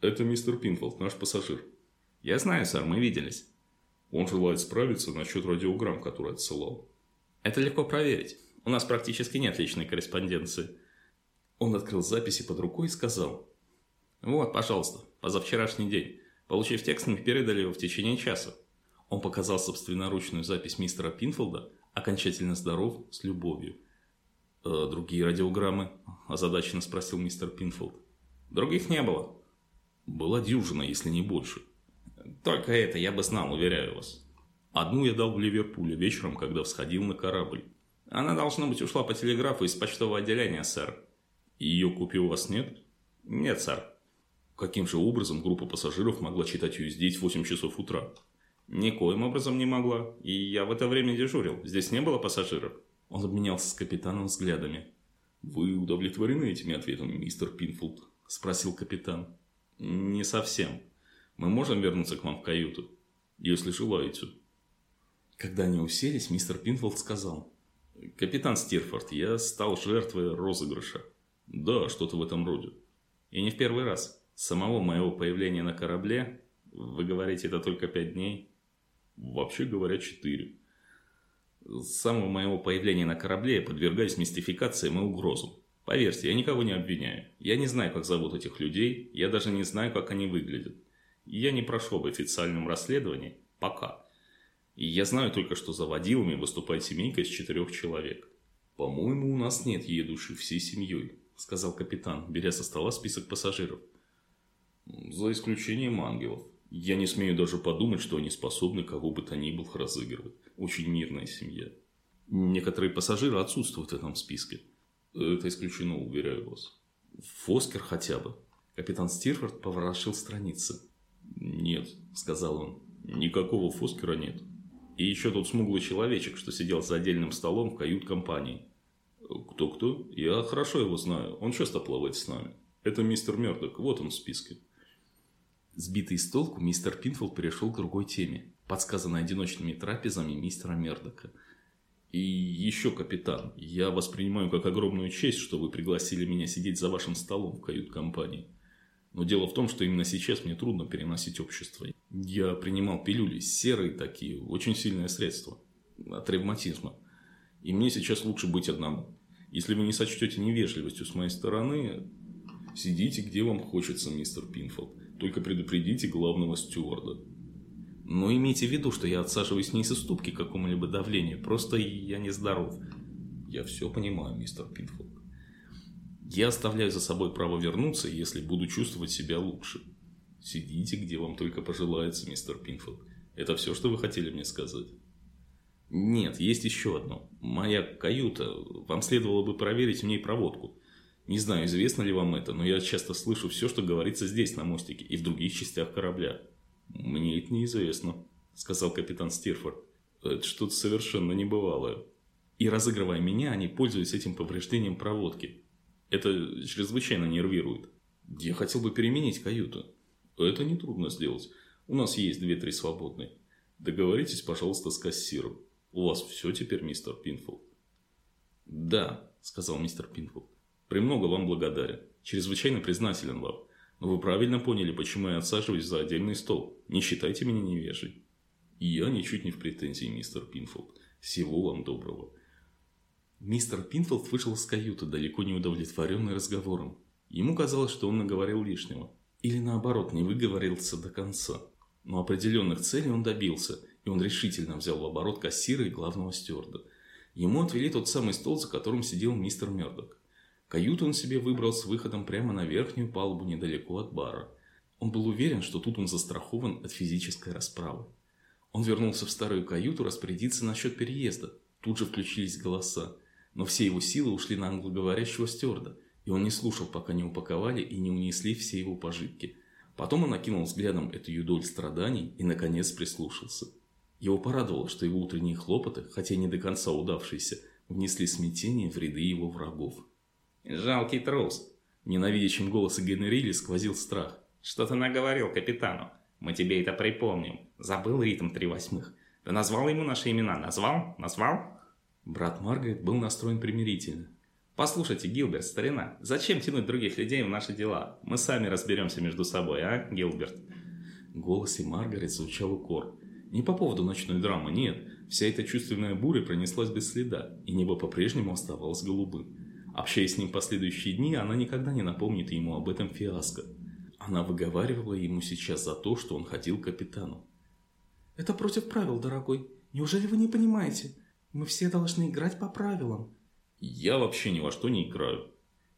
«Это мистер Пинфолд, наш пассажир». «Я знаю, сэр, мы виделись». «Он желает справиться насчет радиограмм, которые отсылал». «Это легко проверить». У нас практически нет личной корреспонденции. Он открыл записи под рукой и сказал. Вот, пожалуйста, позавчерашний день. Получив текст, мы передали его в течение часа. Он показал собственноручную запись мистера Пинфолда «Окончательно здоров, с любовью». «Э, «Другие радиограммы?» – озадаченно спросил мистер Пинфолд. «Других не было». «Была дюжина, если не больше». «Только это я бы знал, уверяю вас». «Одну я дал в Ливерпуле вечером, когда всходил на корабль. Она, должно быть, ушла по телеграфу из почтового отделения, сэр. Ее купи у вас нет? Нет, сэр. Каким же образом группа пассажиров могла читать ее здесь в 8 часов утра? Никоим образом не могла. И я в это время дежурил. Здесь не было пассажиров. Он обменялся с капитаном взглядами. «Вы удовлетворены этими ответами, мистер Пинфулд?» – спросил капитан. «Не совсем. Мы можем вернуться к вам в каюту?» «Если желаете». Когда они уселись, мистер Пинфолд сказал. «Капитан Стирфорд, я стал жертвой розыгрыша». «Да, что-то в этом роде». «И не в первый раз. Самого моего появления на корабле, вы говорите, это только пять дней?» «Вообще говоря, четыре». С самого моего появления на корабле я подвергаюсь мистификациям и угрозам. Поверьте, я никого не обвиняю. Я не знаю, как зовут этих людей, я даже не знаю, как они выглядят. Я не прошу об официальном расследовании. Пока. И я знаю только, что за водилами выступает семейка из четырех человек. «По-моему, у нас нет едущих всей семьей», – сказал капитан, беря со стола список пассажиров. «За исключением ангелов. Я не смею даже подумать, что они способны кого бы то ни было разыгрывать. Очень мирная семья. Некоторые пассажиры отсутствуют в этом списке. Это исключено, уверяю вас. Фоскер хотя бы. Капитан Стирфорд поворошил страницы. «Нет», – сказал он, – «никакого Фоскера нет. И еще тот смуглый человечек, что сидел за отдельным столом в кают-компании. Кто-кто? Я хорошо его знаю. Он часто плавает с нами. Это мистер Мердок. Вот он в списке. Сбитый с толку, мистер Пинфилд перешел к другой теме, подсказанной одиночными трапезами мистера Мердока. И еще, капитан, я воспринимаю как огромную честь, что вы пригласили меня сидеть за вашим столом в кают-компании. Но дело в том, что именно сейчас мне трудно переносить общество. Я принимал пилюли, серые такие, очень сильное средство. От ревматизма. И мне сейчас лучше быть одному. Если вы не сочтете невежливостью с моей стороны, сидите где вам хочется, мистер Пинфолд. Только предупредите главного стюарда. Но имейте в виду, что я отсаживаюсь не из уступки какому-либо давлению. Просто я нездоров. Я все понимаю, мистер Пинфолд. Я оставляю за собой право вернуться, если буду чувствовать себя лучше. Сидите, где вам только пожелается, мистер Пинфилд. Это все, что вы хотели мне сказать? Нет, есть еще одно. Моя каюта. Вам следовало бы проверить в ней проводку. Не знаю, известно ли вам это, но я часто слышу все, что говорится здесь, на мостике, и в других частях корабля. Мне это неизвестно, сказал капитан Стирфорд. Это что-то совершенно небывалое. И разыгрывая меня, они пользуются этим повреждением проводки. Это чрезвычайно нервирует. Я хотел бы переменить каюту. Это нетрудно сделать. У нас есть две-три свободные. Договоритесь, пожалуйста, с кассиром. У вас все теперь, мистер Пинфилд? Да, сказал мистер Пинфилд. Премного вам благодарен. Чрезвычайно признателен вам. Но вы правильно поняли, почему я отсаживаюсь за отдельный стол. Не считайте меня невежей. Я ничуть не в претензии, мистер Пинфилд. Всего вам доброго. Мистер Пинфилд вышел из каюты, далеко не удовлетворенный разговором. Ему казалось, что он наговорил лишнего. Или наоборот, не выговорился до конца. Но определенных целей он добился, и он решительно взял в оборот кассира и главного стюарда. Ему отвели тот самый стол, за которым сидел мистер Мердок. Каюту он себе выбрал с выходом прямо на верхнюю палубу недалеко от бара. Он был уверен, что тут он застрахован от физической расправы. Он вернулся в старую каюту распорядиться насчет переезда. Тут же включились голоса но все его силы ушли на англоговорящего стюарда, и он не слушал, пока не упаковали и не унесли все его пожитки. Потом он окинул взглядом эту юдоль страданий и, наконец, прислушался. Его порадовало, что его утренние хлопоты, хотя не до конца удавшиеся, внесли смятение в ряды его врагов. «Жалкий трус!» В ненавидящем голосе Генерили сквозил страх. «Что ты наговорил капитану? Мы тебе это припомним. Забыл ритм три восьмых. Ты назвал ему наши имена? Назвал? Назвал?» Брат Маргарет был настроен примирительно. «Послушайте, Гилберт, старина, зачем тянуть других людей в наши дела? Мы сами разберемся между собой, а, Гилберт?» В голосе Маргарет звучал укор. Не по поводу ночной драмы, нет. Вся эта чувственная буря пронеслась без следа, и небо по-прежнему оставалось голубым. Общаясь с ним последующие дни, она никогда не напомнит ему об этом фиаско. Она выговаривала ему сейчас за то, что он ходил к капитану. «Это против правил, дорогой. Неужели вы не понимаете? Мы все должны играть по правилам. Я вообще ни во что не играю.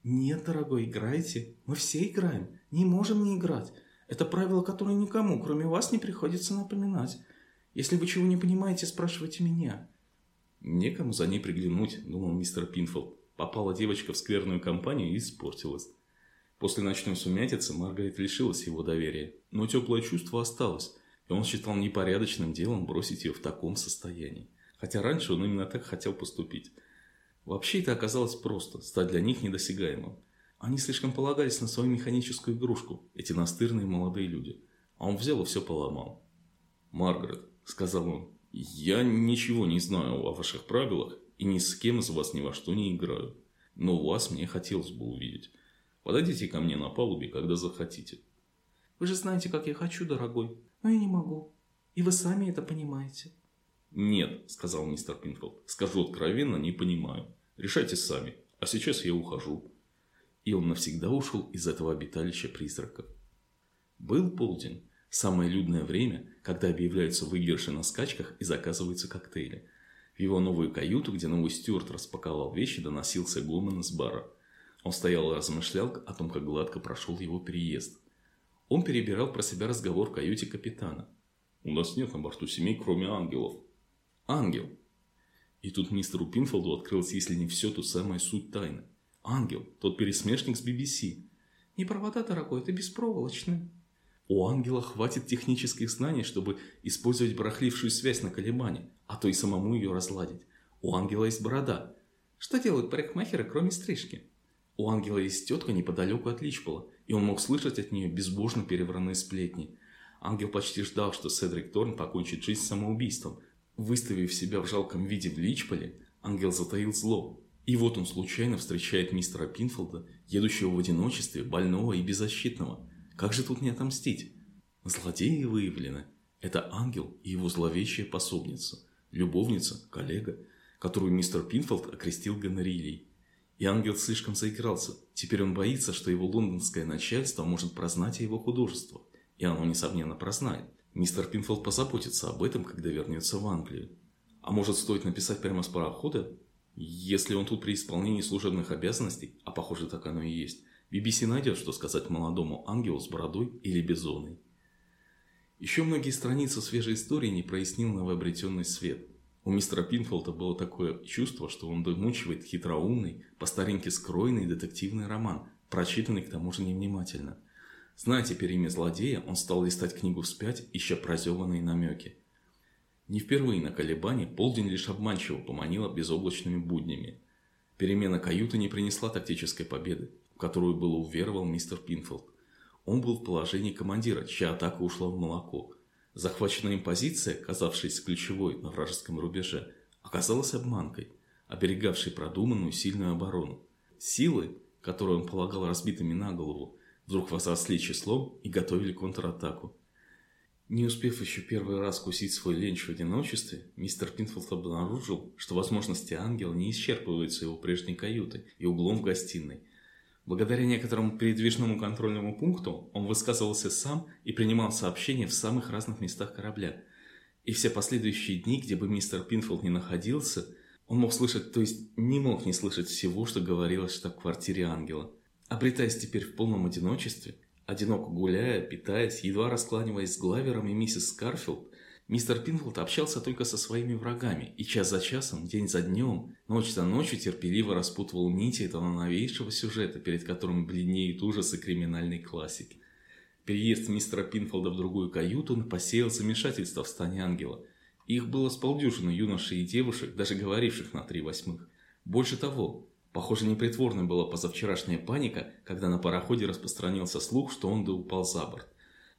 Нет, дорогой, играйте. Мы все играем. Не можем не играть. Это правило, которое никому, кроме вас, не приходится напоминать. Если вы чего не понимаете, спрашивайте меня. Некому за ней приглянуть, думал мистер Пинфилд. Попала девочка в скверную компанию и испортилась. После ночной сумятицы Маргарет лишилась его доверия, но теплое чувство осталось, и он считал непорядочным делом бросить ее в таком состоянии. Хотя раньше он именно так хотел поступить. Вообще это оказалось просто, стать для них недосягаемым. Они слишком полагались на свою механическую игрушку, эти настырные молодые люди. А он взял и все поломал. «Маргарет», — сказал он, — «я ничего не знаю о ваших правилах и ни с кем из вас ни во что не играю. Но вас мне хотелось бы увидеть. Подойдите ко мне на палубе, когда захотите». «Вы же знаете, как я хочу, дорогой, но я не могу. И вы сами это понимаете». «Нет», — сказал мистер Пинфилд, — «скажу откровенно, не понимаю. Решайте сами. А сейчас я ухожу». И он навсегда ушел из этого обиталища призраков. Был полдень. Самое людное время, когда объявляются выигрыши на скачках и заказываются коктейли. Его новую каюту, где новый стюарт распаковал вещи, доносился гомон из бара. Он стоял и размышлял о том, как гладко прошел его переезд. Он перебирал про себя разговор в каюте капитана. «У нас нет на борту семей, кроме ангелов», Ангел. И тут мистеру Пинфолду открылось, если не все, то самая суть тайны. Ангел, тот пересмешник с BBC. Не провода, дорогой, это беспроволочный. У ангела хватит технических знаний, чтобы использовать барахлившую связь на колебания, а то и самому ее разладить. У ангела есть борода. Что делают парикмахеры, кроме стрижки? У ангела есть тетка неподалеку от Личпола, и он мог слышать от нее безбожно перевранные сплетни. Ангел почти ждал, что Седрик Торн покончит жизнь самоубийством – Выставив себя в жалком виде в Личполе, ангел затаил зло. И вот он случайно встречает мистера Пинфолда, едущего в одиночестве, больного и беззащитного. Как же тут не отомстить? Злодеи выявлены. Это ангел и его зловещая пособница, любовница, коллега, которую мистер Пинфолд окрестил гонорилей. И ангел слишком заигрался. Теперь он боится, что его лондонское начальство может прознать его художество. И оно, несомненно, прознает. Мистер Пинфилд позаботится об этом, когда вернется в Англию. А может, стоит написать прямо с парохода? Если он тут при исполнении служебных обязанностей, а похоже так оно и есть, BBC найдет, что сказать молодому ангелу с бородой или бизоной. Еще многие страницы свежей истории не прояснил новообретенный свет. У мистера Пинфолда было такое чувство, что он домучивает хитроумный, по старинке скроенный детективный роман, прочитанный к тому же невнимательно – Зная теперь имя злодея, он стал листать книгу вспять, ища прозеванные намеки. Не впервые на колебании полдень лишь обманчиво поманила безоблачными буднями. Перемена каюты не принесла тактической победы, которую было уверовал мистер Пинфилд. Он был в положении командира, чья атака ушла в молоко. Захваченная им позиция, казавшаяся ключевой на вражеском рубеже, оказалась обманкой, оберегавшей продуманную сильную оборону. Силы, которые он полагал разбитыми на голову, вдруг возросли числом и готовили контратаку. Не успев еще первый раз кусить свой ленч в одиночестве, мистер Пинфилд обнаружил, что возможности ангела не исчерпываются его прежней каютой и углом в гостиной. Благодаря некоторому передвижному контрольному пункту он высказывался сам и принимал сообщения в самых разных местах корабля. И все последующие дни, где бы мистер Пинфилд не находился, он мог слышать, то есть не мог не слышать всего, что говорилось в штаб-квартире ангела. Обретаясь теперь в полном одиночестве, одиноко гуляя, питаясь, едва раскланиваясь с Главером и миссис Скарфилд, мистер Пинфилд общался только со своими врагами и час за часом, день за днем, ночь за ночью терпеливо распутывал нити этого новейшего сюжета, перед которым бледнеют ужасы криминальной классики. Переезд мистера Пинфилда в другую каюту посеял замешательство в стане ангела. Их было с полдюжины юношей и девушек, даже говоривших на три восьмых. Больше того, Похоже, непритворной была позавчерашняя паника, когда на пароходе распространился слух, что он да упал за борт.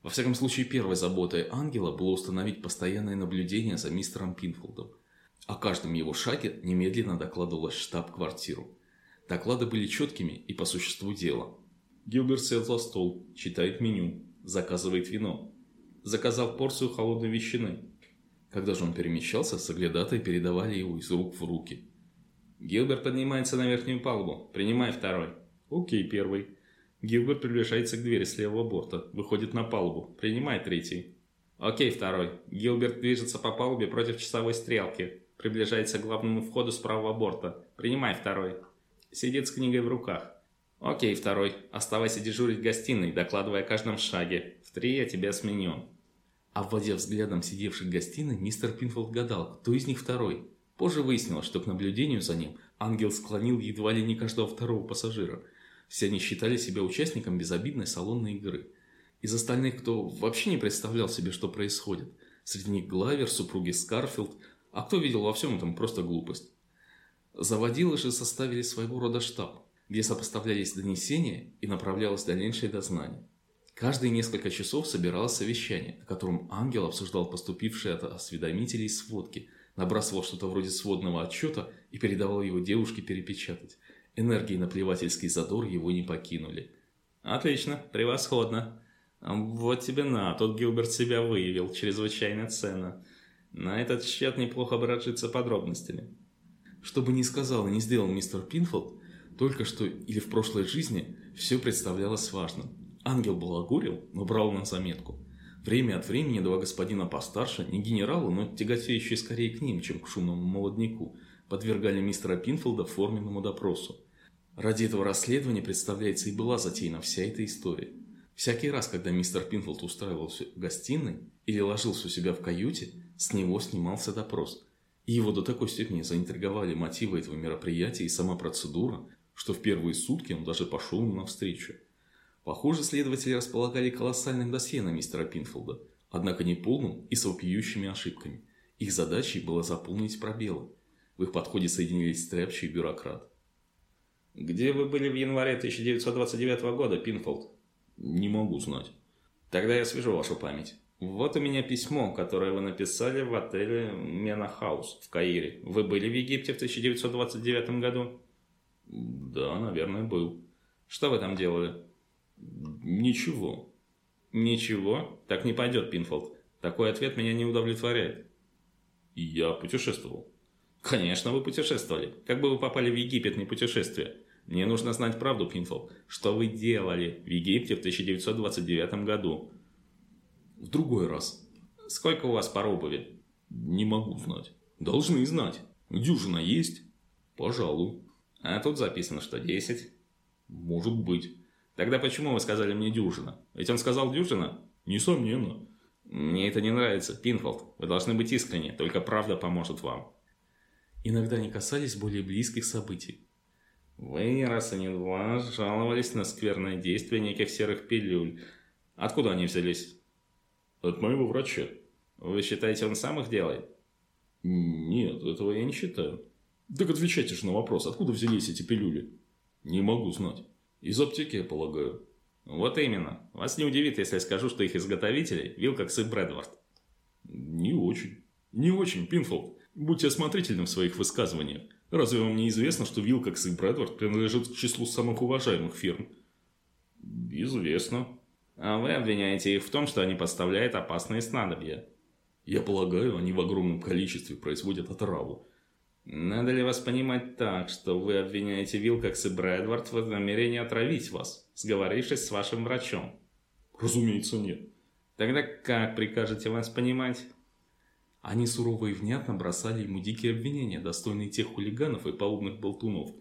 Во всяком случае, первой заботой Ангела было установить постоянное наблюдение за мистером Пинфолдом. О каждом его шаге немедленно докладывалось штаб-квартиру. Доклады были четкими и по существу дела. Гилберт сел за стол, читает меню, заказывает вино. Заказал порцию холодной ветчины. Когда же он перемещался, соглядатые передавали его из рук в руки – Гилберт поднимается на верхнюю палубу. Принимай второй. Окей, первый. Гилберт приближается к двери с левого борта. Выходит на палубу. Принимай третий. Окей, второй. Гилберт движется по палубе против часовой стрелки. Приближается к главному входу с правого борта. Принимай второй. Сидит с книгой в руках. Окей, второй. Оставайся дежурить в гостиной, докладывая о каждом шаге. В три я тебя сменю. Обводя взглядом сидевших в гостиной, мистер Пинфолд гадал, кто из них второй. Позже выяснилось, что к наблюдению за ним ангел склонил едва ли не каждого второго пассажира. Все они считали себя участником безобидной салонной игры. Из остальных, кто вообще не представлял себе, что происходит. Среди них Главер, супруги Скарфилд, а кто видел во всем этом просто глупость. Заводилы же составили своего рода штаб, где сопоставлялись донесения и направлялось дальнейшее дознание. Каждые несколько часов собиралось совещание, на котором ангел обсуждал поступившие от осведомителей сводки, набрасывал что-то вроде сводного отчета и передавал его девушке перепечатать. Энергии и наплевательский задор его не покинули. «Отлично, превосходно. Вот тебе на, тот Гилберт себя выявил, чрезвычайно ценно. На этот счет неплохо бы разжиться подробностями». Что бы ни сказал и ни сделал мистер Пинфолд, только что или в прошлой жизни все представлялось важным. Ангел балагурил, но брал на заметку. Время от времени два господина постарше, не генералы, но тяготеющие скорее к ним, чем к шумному молодняку, подвергали мистера Пинфилда форменному допросу. Ради этого расследования, представляется, и была затеяна вся эта история. Всякий раз, когда мистер Пинфилд устраивался в гостиной или ложился у себя в каюте, с него снимался допрос – и его до такой степени заинтриговали мотивы этого мероприятия и сама процедура, что в первые сутки он даже пошел им навстречу. Похоже, следователи располагали колоссальным досье на мистера Пинфилда, однако не полным и с вопиющими ошибками. Их задачей было заполнить пробелы. В их подходе соединились стряпчий и бюрократ. «Где вы были в январе 1929 года, Пинфолд?» «Не могу знать». «Тогда я свяжу вашу память. Вот у меня письмо, которое вы написали в отеле Мена Хаус в Каире. Вы были в Египте в 1929 году? Да, наверное, был. Что вы там делали? Ничего. Ничего? Так не пойдет, Пинфолд. Такой ответ меня не удовлетворяет. Я путешествовал. Конечно, вы путешествовали. Как бы вы попали в Египет, не путешествуя? Мне нужно знать правду, Пинфолд. Что вы делали в Египте в 1929 году? В другой раз. Сколько у вас пар обуви? Не могу знать. Должны знать. Дюжина есть? Пожалуй. А тут записано, что 10. Может быть. Тогда почему вы сказали мне дюжина? Ведь он сказал дюжина? Несомненно. Мне это не нравится, Пинфолд. Вы должны быть искренни, только правда поможет вам. Иногда они касались более близких событий. Вы не раз и не два жаловались на скверное действие неких серых пилюль. Откуда они взялись? От моего врача. Вы считаете, он сам их делает? Нет, этого я не считаю. Так отвечайте же на вопрос, откуда взялись эти пилюли? Не могу знать. Из аптеки, я полагаю. Вот именно. Вас не удивит, если я скажу, что их изготовители – Вилкокс и Брэдвард. Не очень. Не очень, Пинфолд. Будьте осмотрительны в своих высказываниях. Разве вам не известно, что Вилкокс и Брэдвард принадлежат к числу самых уважаемых фирм? Известно. А вы обвиняете их в том, что они поставляют опасные снадобья. Я полагаю, они в огромном количестве производят отраву. Надо ли вас понимать так, что вы обвиняете Вилкокс и Брэдвард в намерении отравить вас, сговорившись с вашим врачом? Разумеется, нет. Тогда как прикажете вас понимать? Они сурово и внятно бросали ему дикие обвинения, достойные тех хулиганов и палубных болтунов,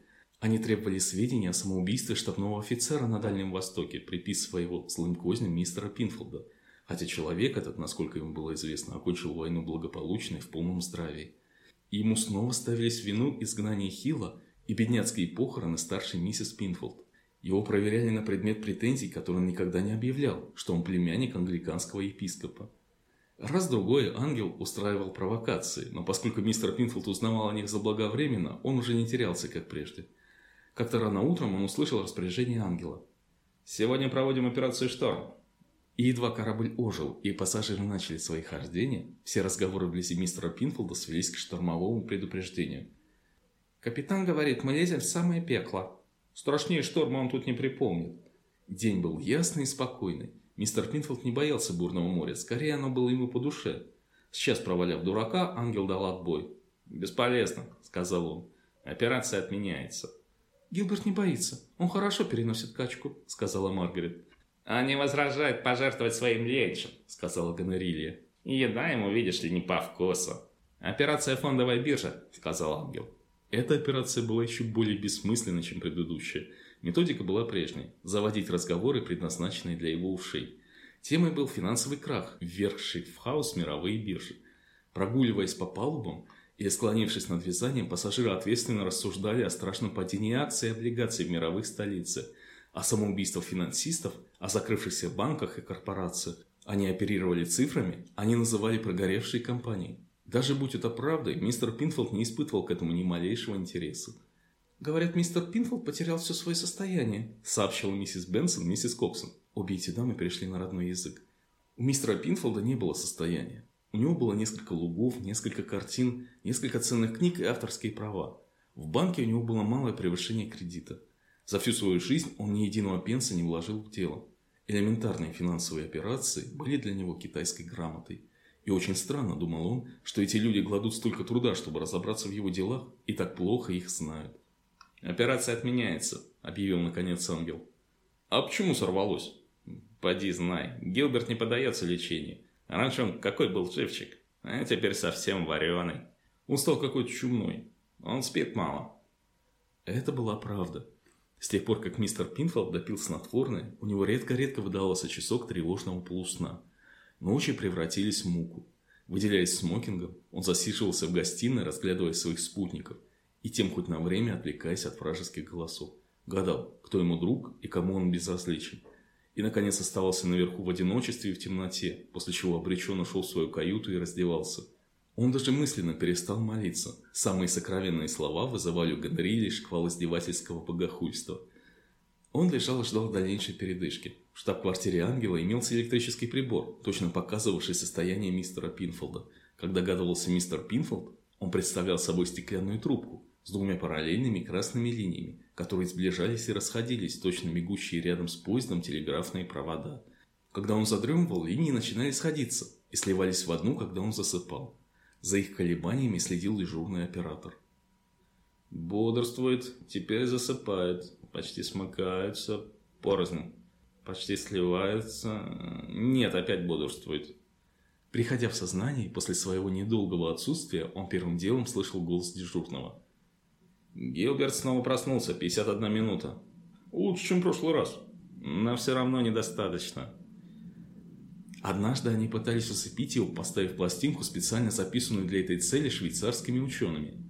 они требовали сведения о самоубийстве штабного офицера на Дальнем Востоке, приписывая его злым козням мистера Пинфилда. Хотя человек этот, насколько ему было известно, окончил войну благополучно и в полном здравии. И ему снова ставились в вину изгнание Хила и бедняцкие похороны старшей миссис Пинфилд. Его проверяли на предмет претензий, которые он никогда не объявлял, что он племянник англиканского епископа. Раз-другой ангел устраивал провокации, но поскольку мистер Пинфилд узнавал о них заблаговременно, он уже не терялся, как прежде – как-то рано утром он услышал распоряжение ангела. «Сегодня проводим операцию «Шторм». И едва корабль ожил, и пассажиры начали свои хождения, все разговоры вблизи мистера Пинфолда свелись к штормовому предупреждению. «Капитан говорит, мы лезем в самое пекло. Страшнее шторма он тут не припомнит». День был ясный и спокойный. Мистер Пинфолд не боялся бурного моря, скорее оно было ему по душе. Сейчас, проваляв дурака, ангел дал отбой. «Бесполезно», — сказал он. «Операция отменяется». Гилберт не боится. Он хорошо переносит качку», — сказала Маргарет. «Он не возражает пожертвовать своим ленчем», — сказала Гонорилья. «Еда ему, видишь ли, не по вкусу». «Операция фондовая биржа», — сказал Ангел. Эта операция была еще более бессмысленной, чем предыдущая. Методика была прежней – заводить разговоры, предназначенные для его ушей. Темой был финансовый крах, ввергший в хаос мировые биржи. Прогуливаясь по палубам, и, склонившись над вязанием, пассажиры ответственно рассуждали о страшном падении акций и облигаций в мировых столицах, о самоубийствах финансистов, о закрывшихся банках и корпорациях. Они оперировали цифрами, они называли прогоревшие компании. Даже будь это правдой, мистер Пинфилд не испытывал к этому ни малейшего интереса. «Говорят, мистер Пинфилд потерял все свое состояние», сообщила миссис Бенсон, миссис Коксон. Обе эти дамы перешли на родной язык. У мистера Пинфилда не было состояния. У него было несколько лугов, несколько картин, несколько ценных книг и авторские права. В банке у него было малое превышение кредита. За всю свою жизнь он ни единого пенса не вложил в дело. Элементарные финансовые операции были для него китайской грамотой. И очень странно, думал он, что эти люди кладут столько труда, чтобы разобраться в его делах, и так плохо их знают. «Операция отменяется», – объявил наконец ангел. «А почему сорвалось?» «Поди знай, Гилберт не поддается лечению. Раньше он какой был живчик, а теперь совсем вареный. Он стал какой-то чумной. Он спит мало». Это была правда. С тех пор, как мистер Пинфилд допил снотворное, у него редко-редко выдавался часок тревожного полусна. Ночи превратились в муку. Выделяясь смокингом, он засиживался в гостиной, разглядывая своих спутников, и тем хоть на время отвлекаясь от вражеских голосов. Гадал, кто ему друг и кому он безразличен. И, наконец, оставался наверху в одиночестве и в темноте, после чего обреченно шел в свою каюту и раздевался – он даже мысленно перестал молиться. Самые сокровенные слова вызывали у Гондрили шквал издевательского богохульства. Он лежал и ждал дальнейшей передышки. В штаб-квартире Ангела имелся электрический прибор, точно показывавший состояние мистера Пинфолда. Когда догадывался мистер Пинфолд, он представлял собой стеклянную трубку с двумя параллельными красными линиями, которые сближались и расходились, точно мигущие рядом с поездом телеграфные провода. Когда он задремывал, линии начинали сходиться и сливались в одну, когда он засыпал. За их колебаниями следил дежурный оператор. Бодрствует, теперь засыпает, почти смыкается, порознь, почти сливается. Нет, опять бодрствует. Приходя в сознание, после своего недолгого отсутствия, он первым делом слышал голос дежурного. Гилберт снова проснулся, 51 минута. Лучше, чем в прошлый раз. Но все равно недостаточно. Однажды они пытались усыпить его, поставив пластинку, специально записанную для этой цели швейцарскими учеными.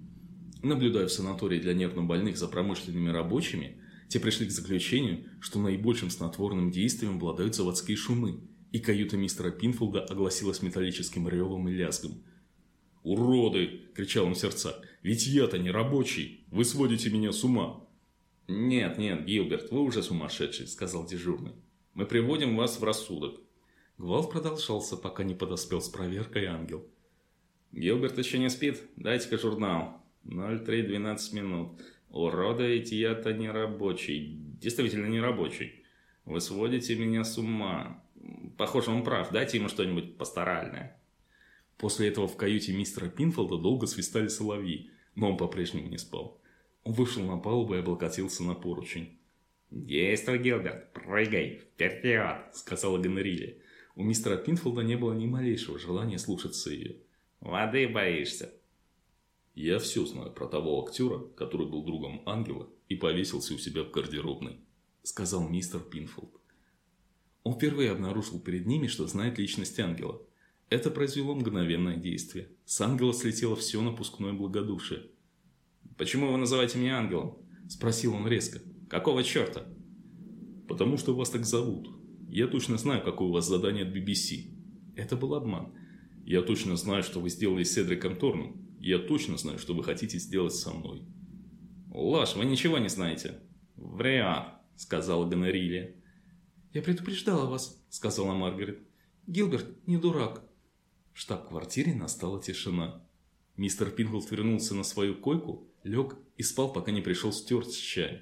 Наблюдая в санатории для нервнобольных за промышленными рабочими, те пришли к заключению, что наибольшим снотворным действием обладают заводские шумы, и каюта мистера Пинфолда огласилась металлическим ревом и лязгом. «Уроды!» – кричал он в сердцах. «Ведь я-то не рабочий! Вы сводите меня с ума!» «Нет, нет, Гилберт, вы уже сумасшедший», – сказал дежурный. «Мы приводим вас в рассудок. Гвалт продолжался, пока не подоспел с проверкой ангел. «Гилберт еще не спит? Дайте-ка журнал. 03.12 минут. Урода, ведь я-то не рабочий. Действительно не рабочий. Вы сводите меня с ума. Похоже, он прав. Дайте ему что-нибудь пасторальное». После этого в каюте мистера Пинфолда долго свистали соловьи, но он по-прежнему не спал. Он вышел на палубу и облокотился на поручень. «Действуй, Гилберт, прыгай, вперед!» — сказала Гонорилья. У мистера Пинфолда не было ни малейшего желания слушаться ее. «Воды боишься?» «Я все знаю про того актера, который был другом ангела и повесился у себя в гардеробной», — сказал мистер Пинфолд. Он впервые обнаружил перед ними, что знает личность ангела. Это произвело мгновенное действие. С ангела слетело все напускное благодушие. «Почему вы называете меня ангелом?» – спросил он резко. «Какого черта?» «Потому что вас так зовут», я точно знаю, какое у вас задание от BBC. Это был обман. Я точно знаю, что вы сделали с Седриком Торном. Я точно знаю, что вы хотите сделать со мной. Ложь, вы ничего не знаете. Вряд, сказала Гонорилья. Я предупреждала вас, сказала Маргарет. Гилберт не дурак. В штаб-квартире настала тишина. Мистер Пинглд вернулся на свою койку, лег и спал, пока не пришел Стюарт с чаем.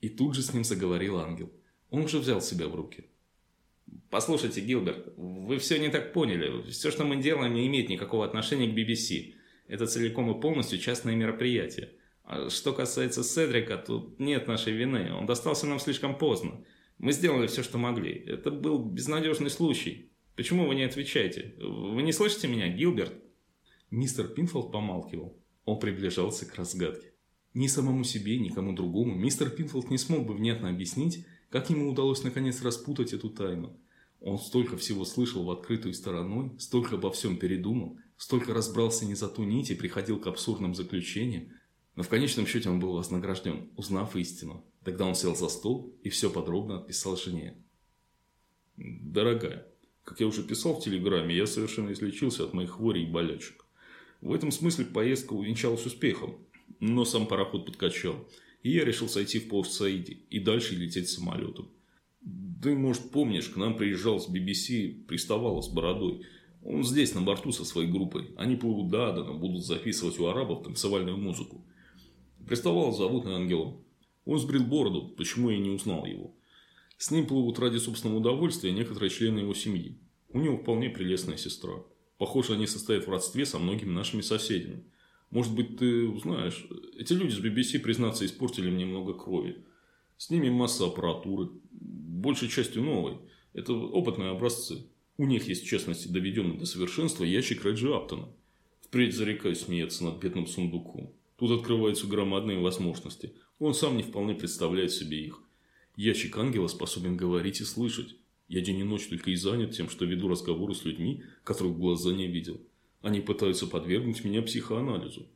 И тут же с ним заговорил ангел. Он уже взял себя в руки. Послушайте, Гилберт, вы все не так поняли. Все, что мы делаем, не имеет никакого отношения к BBC. Это целиком и полностью частное мероприятие. А что касается Седрика, тут нет нашей вины. Он достался нам слишком поздно. Мы сделали все, что могли. Это был безнадежный случай. Почему вы не отвечаете? Вы не слышите меня, Гилберт? Мистер Пинфолд помалкивал. Он приближался к разгадке. Ни самому себе, ни кому другому мистер Пинфолд не смог бы внятно объяснить, как ему удалось наконец распутать эту тайну? Он столько всего слышал в открытую стороной, столько обо всем передумал, столько разбрался не за ту нить и приходил к абсурдным заключениям, но в конечном счете он был вознагражден, узнав истину. Тогда он сел за стол и все подробно отписал жене. «Дорогая, как я уже писал в Телеграме, я совершенно излечился от моих хворей и болячек. В этом смысле поездка увенчалась успехом, но сам пароход подкачал, и я решил сойти в порт Саиди и дальше лететь самолетом. Ты, может, помнишь, к нам приезжал с BBC, приставал с бородой. Он здесь, на борту, со своей группой. Они плывут до Адана, будут записывать у арабов танцевальную музыку. Приставал зовут Ангелом. Он сбрил бороду, почему я не узнал его. С ним плывут ради собственного удовольствия некоторые члены его семьи. У него вполне прелестная сестра. Похоже, они состоят в родстве со многими нашими соседями. Может быть, ты узнаешь. Эти люди с BBC, признаться, испортили мне много крови. С ними масса аппаратуры. Большей частью новой. Это опытные образцы. У них есть, в частности, доведенный до совершенства ящик Реджи Аптона. Впредь зарекаюсь смеяться над бедным сундуком. Тут открываются громадные возможности. Он сам не вполне представляет себе их. Ящик ангела способен говорить и слышать. Я день и ночь только и занят тем, что веду разговоры с людьми, которых глаза не видел. Они пытаются подвергнуть меня психоанализу.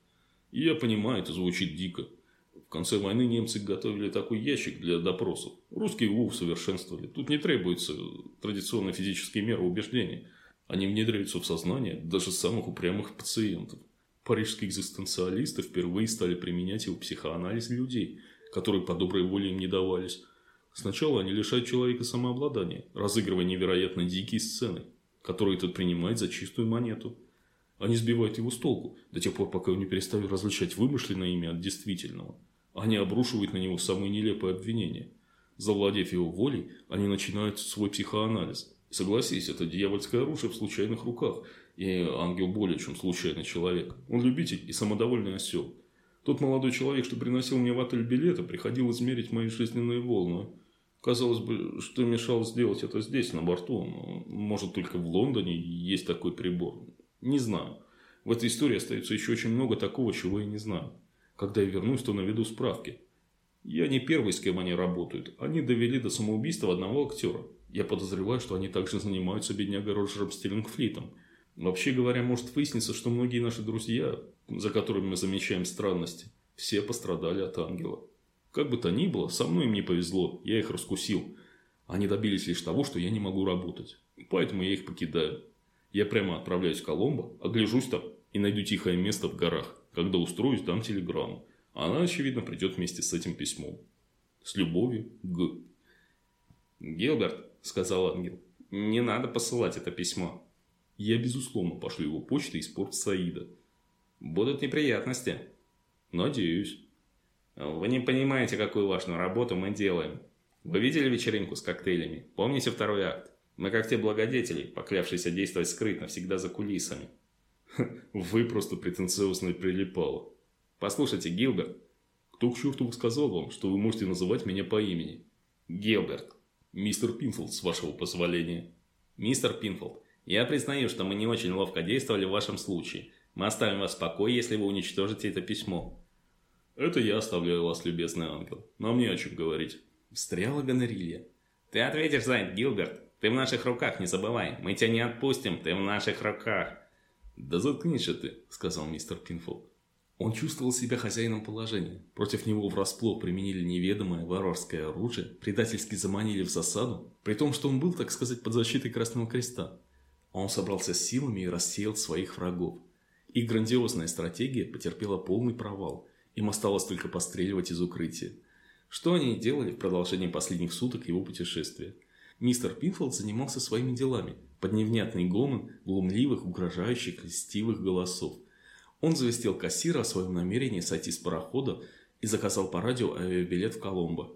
И я понимаю, это звучит дико. В конце войны немцы готовили такой ящик для допросов. Русские его усовершенствовали. Тут не требуется традиционные физические меры убеждения. Они внедряются в сознание даже самых упрямых пациентов. Парижские экзистенциалисты впервые стали применять его психоанализ людей, которые по доброй воле им не давались. Сначала они лишают человека самообладания, разыгрывая невероятно дикие сцены, которые тот принимает за чистую монету. Они сбивают его с толку, до тех пор, пока он не перестают различать вымышленное имя от действительного. Они обрушивают на него самые нелепые обвинения. Завладев его волей, они начинают свой психоанализ. Согласись, это дьявольское оружие в случайных руках, и ангел более чем случайный человек. Он любитель и самодовольный осел. Тот молодой человек, что приносил мне в отель билеты, приходил измерить мои жизненные волны. Казалось бы, что мешало сделать это здесь, на борту. Может, только в Лондоне есть такой прибор. Не знаю. В этой истории остается еще очень много такого, чего я не знаю. Когда я вернусь, то наведу справки. Я не первый, с кем они работают. Они довели до самоубийства одного актера. Я подозреваю, что они также занимаются бедняга Роджером Стиллингфлитом. Вообще говоря, может выясниться, что многие наши друзья, за которыми мы замечаем странности, все пострадали от ангела. Как бы то ни было, со мной им не повезло, я их раскусил. Они добились лишь того, что я не могу работать. Поэтому я их покидаю. Я прямо отправляюсь в Коломбо, огляжусь там и найду тихое место в горах. Когда устроюсь, дам телеграмму. Она, очевидно, придет вместе с этим письмом. С любовью, Г. «Гилберт», — сказал ангел, — «не надо посылать это письмо». Я, безусловно, пошлю его почтой из порт Саида. «Будут неприятности». «Надеюсь». Вы не понимаете, какую важную работу мы делаем. Вы видели вечеринку с коктейлями? Помните второй акт? Мы как те благодетели, поклявшиеся действовать скрытно, всегда за кулисами. Вы просто претенциозный прилипало. Послушайте, Гилберт. Кто к черту сказал вам, что вы можете называть меня по имени? Гилберт. Мистер Пинфолд, с вашего позволения. Мистер Пинфолд, я признаю, что мы не очень ловко действовали в вашем случае. Мы оставим вас в покое, если вы уничтожите это письмо. Это я оставляю вас, любезный ангел. Нам не о чем говорить. Встряла Гонерилья. Ты ответишь за это, Гилберт. Ты в наших руках, не забывай. Мы тебя не отпустим, ты в наших руках. Да заткнись же ты, сказал мистер Пинфолд. Он чувствовал себя хозяином положения. Против него врасплох применили неведомое варварское оружие, предательски заманили в засаду, при том, что он был, так сказать, под защитой Красного Креста. Он собрался с силами и рассеял своих врагов. Их грандиозная стратегия потерпела полный провал – им осталось только постреливать из укрытия. Что они делали в продолжении последних суток его путешествия? Мистер Пинфолд занимался своими делами, под невнятный гомон глумливых, угрожающих, льстивых голосов. Он завестил кассира о своем намерении сойти с парохода и заказал по радио авиабилет в Коломбо.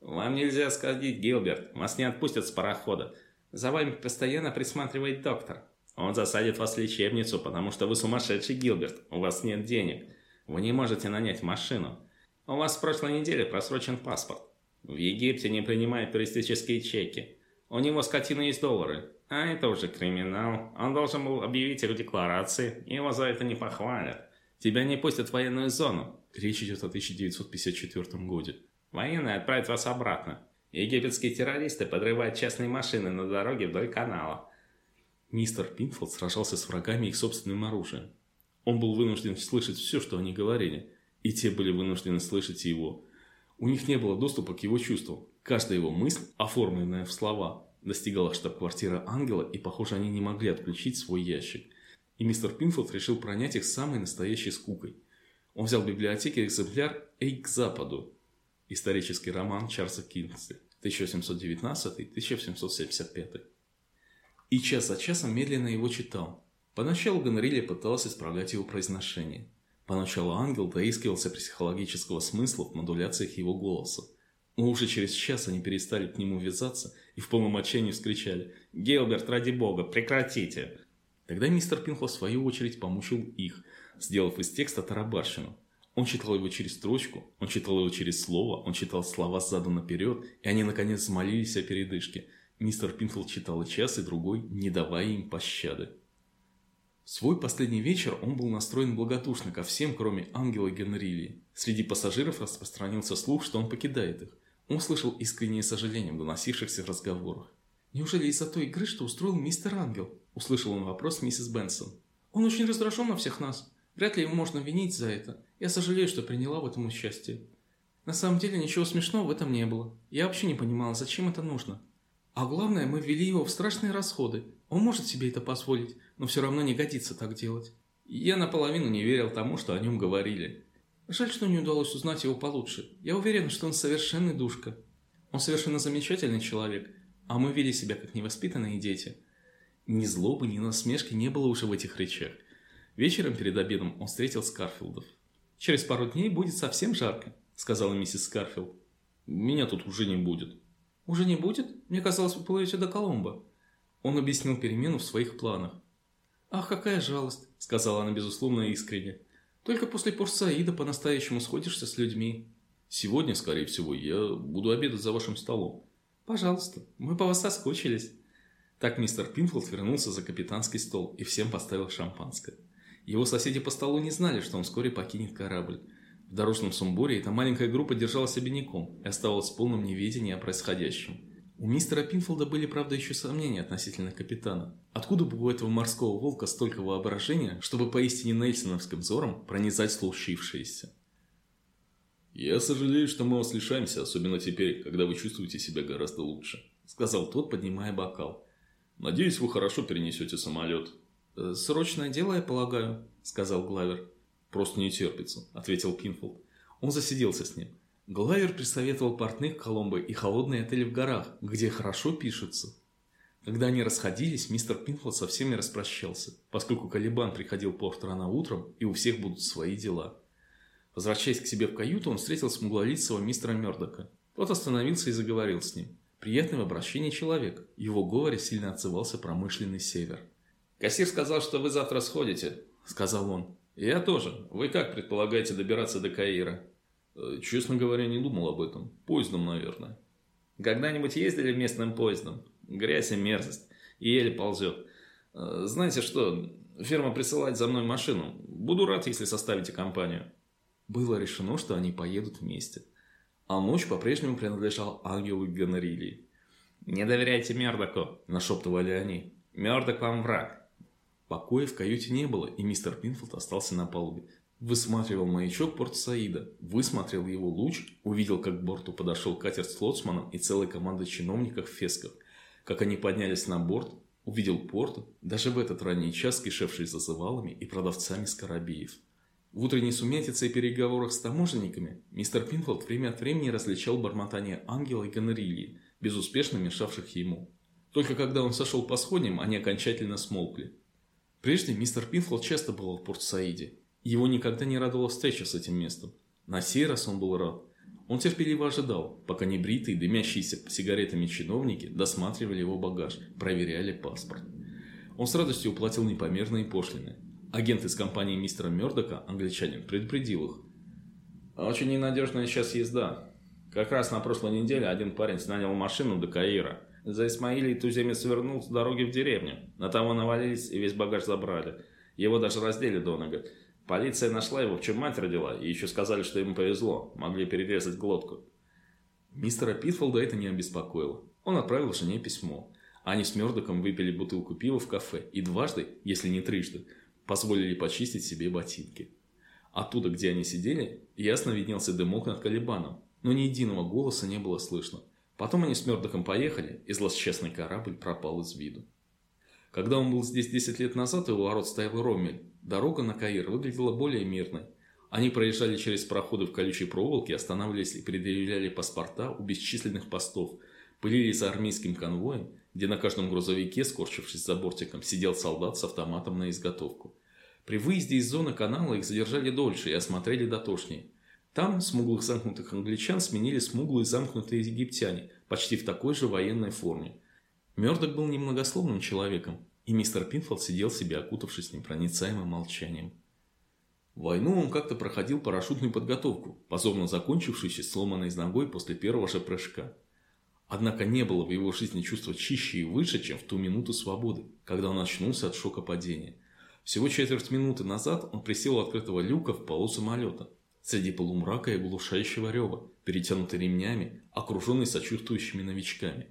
«Вам нельзя сходить, Гилберт, вас не отпустят с парохода. За вами постоянно присматривает доктор. Он засадит вас в лечебницу, потому что вы сумасшедший, Гилберт, у вас нет денег». Вы не можете нанять машину. У вас в прошлой неделе просрочен паспорт. В Египте не принимают туристические чеки. У него скотина есть доллары. А это уже криминал. Он должен был объявить их в декларации. Его за это не похвалят. Тебя не пустят в военную зону. Речь идет о 1954 году. Военные отправят вас обратно. Египетские террористы подрывают частные машины на дороге вдоль канала. Мистер Пинфилд сражался с врагами их собственным оружием. Он был вынужден слышать все, что они говорили, и те были вынуждены слышать его. У них не было доступа к его чувствам. Каждая его мысль, оформленная в слова, достигала штаб-квартиры Ангела, и, похоже, они не могли отключить свой ящик. И мистер Пинфилд решил пронять их самой настоящей скукой. Он взял в библиотеке экземпляр «Эй к западу» исторический роман Чарльза Кингсли 1719-1775. И час за часом медленно его читал. Поначалу Гонорилья пыталась исправлять его произношение. Поначалу ангел доискивался психологического смысла в модуляциях его голоса. Но уже через час они перестали к нему ввязаться и в полном отчаянии вскричали «Гилберт, ради бога, прекратите!» Тогда мистер Пинхо в свою очередь помучил их, сделав из текста тарабарщину. Он читал его через строчку, он читал его через слово, он читал слова сзаду наперед, и они наконец взмолились о передышке. Мистер Пинфилд читал час, и другой, не давая им пощады. Свой последний вечер он был настроен благодушно ко всем, кроме Ангела Генрилии. Среди пассажиров распространился слух, что он покидает их. Он слышал искреннее сожаление в доносившихся разговорах. «Неужели из-за той игры, что устроил мистер Ангел?» – услышал он вопрос миссис Бенсон. «Он очень раздражен на всех нас. Вряд ли его можно винить за это. Я сожалею, что приняла в этом участие. На самом деле ничего смешного в этом не было. Я вообще не понимала, зачем это нужно. А главное, мы ввели его в страшные расходы. Он может себе это позволить, но все равно не годится так делать. Я наполовину не верил тому, что о нем говорили. Жаль, что не удалось узнать его получше. Я уверен, что он совершенный душка. Он совершенно замечательный человек, а мы вели себя как невоспитанные дети. Ни злобы, ни насмешки не было уже в этих речах. Вечером перед обедом он встретил Скарфилдов. «Через пару дней будет совсем жарко», — сказала миссис Скарфилд. «Меня тут уже не будет». «Уже не будет? Мне казалось, вы плывете до Коломбо». Он объяснил перемену в своих планах. «Ах, какая жалость», — сказала она безусловно искренне. «Только после Порт-Саида по-настоящему сходишься с людьми». «Сегодня, скорее всего, я буду обедать за вашим столом». «Пожалуйста, мы по вас соскучились». Так мистер Пинфилд вернулся за капитанский стол и всем поставил шампанское. Его соседи по столу не знали, что он вскоре покинет корабль. В дорожном сумбуре эта маленькая группа держалась обиняком и оставалась в полном неведении о происходящем. У мистера Пинфолда были, правда, еще сомнения относительно капитана. Откуда бы у этого морского волка столько воображения, чтобы поистине нельсоновским взором пронизать случившееся? «Я сожалею, что мы вас лишаемся, особенно теперь, когда вы чувствуете себя гораздо лучше», — сказал тот, поднимая бокал. «Надеюсь, вы хорошо перенесете самолет. Э, «Срочное дело, я полагаю», — сказал Главер. «Просто не терпится», — ответил Пинфолд. Он засиделся с ним. Главер присоветовал портных Коломбо и холодные отели в горах, где хорошо пишется. Когда они расходились, мистер Пинфолд со всеми распрощался, поскольку Калибан приходил в порт рано утром, и у всех будут свои дела. Возвращаясь к себе в каюту, он встретил смуглолицего мистера Мёрдока. Тот остановился и заговорил с ним. Приятный в обращении человек. Его говоре сильно отзывался промышленный север. «Кассир сказал, что вы завтра сходите», — сказал он. «Я тоже. Вы как предполагаете добираться до Каира?» Э, «Честно говоря, не думал об этом. Поездом, наверное». «Когда-нибудь ездили местным поездом? Грязь и мерзость. И еле ползет. Э, знаете что, фирма присылает за мной машину. Буду рад, если составите компанию». Было решено, что они поедут вместе. А ночь по-прежнему принадлежал Ангелу Гонорилии. «Не доверяйте Мердоку», – нашептывали они. «Мердок вам враг. Покоя в каюте не было, и мистер Пинфилд остался на палубе. Высматривал маячок порт Саида, высмотрел его луч, увидел, как к борту подошел катер с лоцманом и целой командой чиновников в фесках. Как они поднялись на борт, увидел порт, даже в этот ранний час кишевший за завалами и продавцами скоробеев. В утренней сумятице и переговорах с таможенниками мистер Пинфилд время от времени различал бормотание ангела и гонорильи, безуспешно мешавших ему. Только когда он сошел по сходням, они окончательно смолкли. Прежде мистер Пинфилд часто бывал в Порт-Саиде. Его никогда не радовала встреча с этим местом. На сей раз он был рад. Он терпеливо ожидал, пока небритые, дымящиеся сигаретами чиновники досматривали его багаж, проверяли паспорт. Он с радостью уплатил непомерные пошлины. Агент из компании мистера Мёрдока, англичанин, предупредил их. «Очень ненадежная сейчас езда. Как раз на прошлой неделе один парень снанял машину до Каира. За Исмаилией туземец свернул с дороги в деревню. На того навалились и весь багаж забрали. Его даже раздели до нога. Полиция нашла его, в чем мать родила, и еще сказали, что ему повезло. Могли перерезать глотку. Мистера Питфолда это не обеспокоило. Он отправил жене письмо. Они с Мёрдоком выпили бутылку пива в кафе и дважды, если не трижды, позволили почистить себе ботинки. Оттуда, где они сидели, ясно виднелся дымок над Калибаном. но ни единого голоса не было слышно. Потом они с Мёрдоком поехали, и злосчастный корабль пропал из виду. Когда он был здесь 10 лет назад, у ворот стоял Роммель, дорога на Каир выглядела более мирной. Они проезжали через проходы в колючей проволоке, останавливались и предъявляли паспорта у бесчисленных постов, пылили за армейским конвоем, где на каждом грузовике, скорчившись за бортиком, сидел солдат с автоматом на изготовку. При выезде из зоны канала их задержали дольше и осмотрели дотошнее. Там смуглых замкнутых англичан сменили смуглые замкнутые египтяне, почти в такой же военной форме. Мёрдок был немногословным человеком, и мистер Пинфолд сидел себе, окутавшись непроницаемым молчанием. Войну он как-то проходил парашютную подготовку, позорно закончившуюся сломанной ногой после первого же прыжка. Однако не было в его жизни чувства чище и выше, чем в ту минуту свободы, когда он очнулся от шока падения – всего четверть минуты назад он присел у открытого люка в полу самолета. Среди полумрака и оглушающего рева, перетянутый ремнями, окруженный сочувствующими новичками.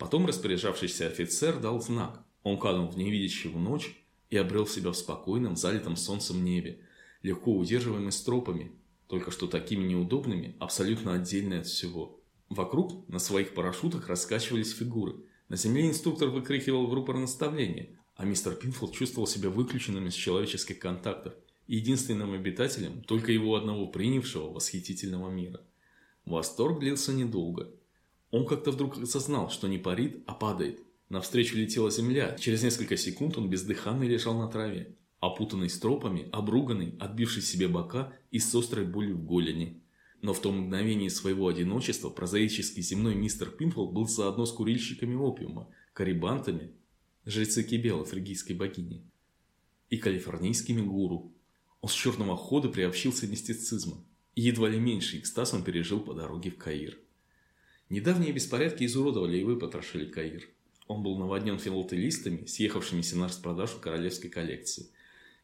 Потом распоряжавшийся офицер дал знак. Он канул в невидящую ночь и обрел себя в спокойном, залитом солнцем небе, легко удерживаемый стропами, только что такими неудобными, абсолютно отдельные от всего. Вокруг на своих парашютах раскачивались фигуры. На земле инструктор выкрикивал в рупор наставления, а мистер Пинфилд чувствовал себя выключенным из человеческих контактов и единственным обитателем только его одного принявшего восхитительного мира. Восторг длился недолго. Он как-то вдруг осознал, что не парит, а падает. Навстречу летела земля. Через несколько секунд он бездыханный лежал на траве, опутанный стропами, обруганный, отбивший себе бока и с острой болью в голени. Но в том мгновении своего одиночества прозаический земной мистер Пинфилд был заодно с курильщиками опиума, карибантами жрецы Кибела, фригийской богини, и калифорнийскими гуру. Он с черного хода приобщился мистицизма, и едва ли меньший экстаз он пережил по дороге в Каир. Недавние беспорядки изуродовали и выпотрошили Каир. Он был наводнен филателистами, съехавшимися на распродажу королевской коллекции.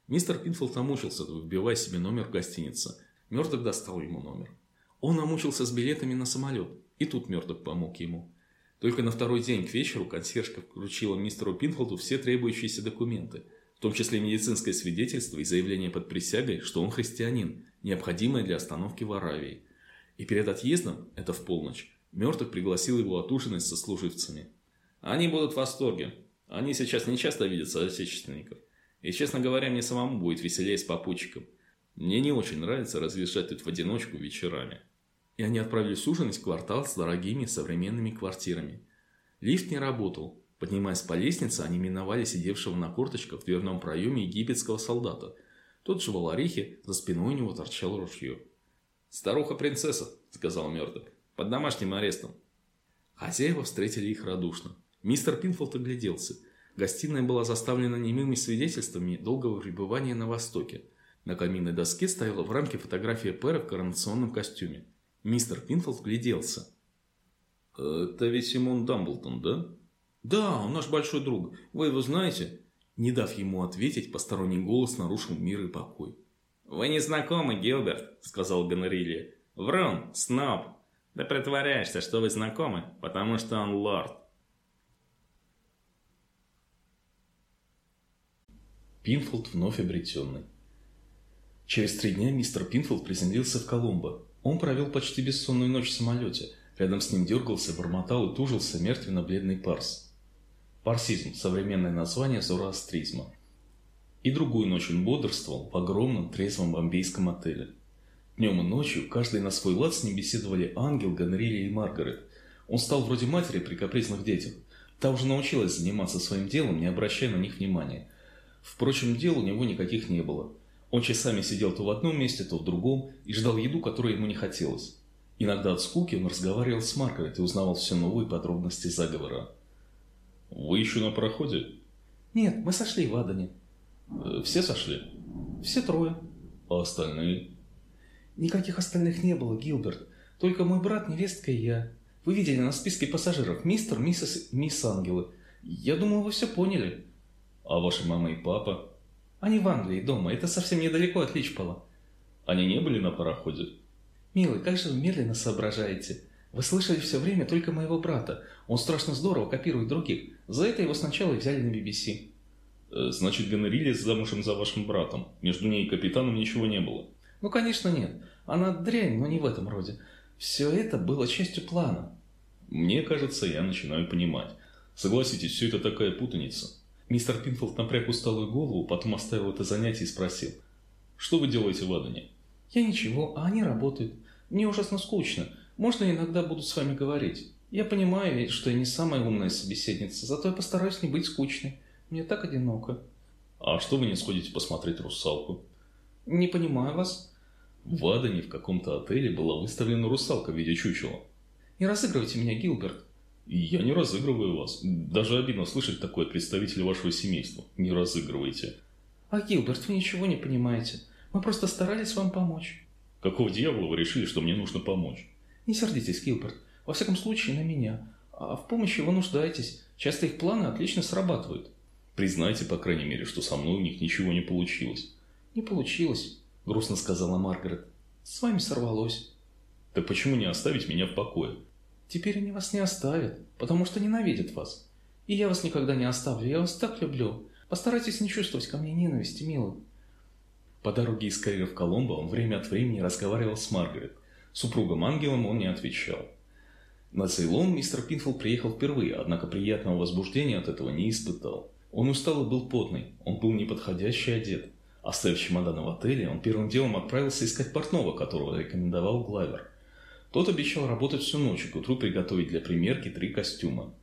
Мистер Пинфилд намучился, вбивая себе номер в гостинице. Мерток достал ему номер. Он намучился с билетами на самолет, и тут Мерток помог ему. Только на второй день к вечеру консьержка вручила мистеру Пинфолду все требующиеся документы, в том числе медицинское свидетельство и заявление под присягой, что он христианин, необходимое для остановки в Аравии. И перед отъездом, это в полночь, Мертвых пригласил его отужинать со служивцами. Они будут в восторге. Они сейчас не часто видят соотечественников. И, честно говоря, мне самому будет веселее с попутчиком. Мне не очень нравится разъезжать тут в одиночку вечерами и они отправились ужинать в квартал с дорогими современными квартирами. Лифт не работал. Поднимаясь по лестнице, они миновали сидевшего на корточках в дверном проеме египетского солдата. Тот же в орехе, за спиной у него торчало ружье. «Старуха-принцесса», — сказал Мёрдок, — «под домашним арестом». Хозяева встретили их радушно. Мистер Пинфолд огляделся. Гостиная была заставлена немыми свидетельствами долгого пребывания на Востоке. На каминной доске стояла в рамке фотография Пэра в коронационном костюме. Мистер Пинфолд вгляделся. «Это ведь Симон Дамблтон, да?» «Да, он наш большой друг. Вы его знаете?» Не дав ему ответить, посторонний голос нарушил мир и покой. «Вы не знакомы, Гилберт», — сказала Гонерилья. «Врун, сноб. Да притворяешься, что вы знакомы, потому что он лорд». Пинфилд вновь обретенный. Через три дня мистер Пинфилд приземлился в Колумбо, он провел почти бессонную ночь в самолете. Рядом с ним дергался, бормотал и тужился мертвенно-бледный парс. Парсизм – современное название зороастризма. И другую ночь он бодрствовал в огромном трезвом бомбейском отеле. Днем и ночью каждый на свой лад с ним беседовали Ангел, Гонорилья и Маргарет. Он стал вроде матери при капризных детях. Та уже научилась заниматься своим делом, не обращая на них внимания. Впрочем, дел у него никаких не было – он часами сидел то в одном месте, то в другом и ждал еду, которой ему не хотелось. Иногда от скуки он разговаривал с Маргарет и узнавал все новые подробности заговора. «Вы еще на пароходе?» «Нет, мы сошли в Адане». Э, «Все сошли?» «Все трое». «А остальные?» «Никаких остальных не было, Гилберт. Только мой брат, невестка и я. Вы видели на списке пассажиров мистер, миссис, мисс Ангелы. Я думаю, вы все поняли». «А ваша мама и папа?» Они в Англии дома, это совсем недалеко от Личпола. Они не были на пароходе? Милый, как же вы медленно соображаете? Вы слышали все время только моего брата. Он страшно здорово копирует других. За это его сначала взяли на BBC. Э, значит, Гонорилис замужем за вашим братом. Между ней и капитаном ничего не было. Ну, конечно, нет. Она дрянь, но не в этом роде. Все это было частью плана. Мне кажется, я начинаю понимать. Согласитесь, все это такая путаница. Мистер Пинфилд напряг усталую голову, потом оставил это занятие и спросил. Что вы делаете в Адане? Я ничего, а они работают. Мне ужасно скучно. Можно иногда буду с вами говорить? Я понимаю что я не самая умная собеседница, зато я постараюсь не быть скучной. Мне так одиноко. А что вы не сходите посмотреть русалку? Не понимаю вас. В Адане в каком-то отеле была выставлена русалка в виде чучела. Не разыгрывайте меня, Гилберт. Я не разыгрываю вас. Даже обидно слышать такое от представителя вашего семейства. Не разыгрывайте. А, Гилберт, вы ничего не понимаете. Мы просто старались вам помочь. Какого дьявола вы решили, что мне нужно помочь? Не сердитесь, Гилберт. Во всяком случае, на меня. А в помощи вы нуждаетесь. Часто их планы отлично срабатывают. Признайте, по крайней мере, что со мной у них ничего не получилось. Не получилось, грустно сказала Маргарет. С вами сорвалось. Так почему не оставить меня в покое? Теперь они вас не оставят, потому что ненавидят вас. И я вас никогда не оставлю, я вас так люблю. Постарайтесь не чувствовать ко мне ненависти, милый. По дороге из Кайра в Коломбо он время от времени разговаривал с Маргарет. Супругом-ангелом он не отвечал. На Цейлон мистер Пинфилл приехал впервые, однако приятного возбуждения от этого не испытал. Он устал и был потный, он был неподходящий одет. Оставив чемоданы в отеле, он первым делом отправился искать портного, которого рекомендовал Глайвер. Тот обещал работать всю ночь и к утру приготовить для примерки три костюма.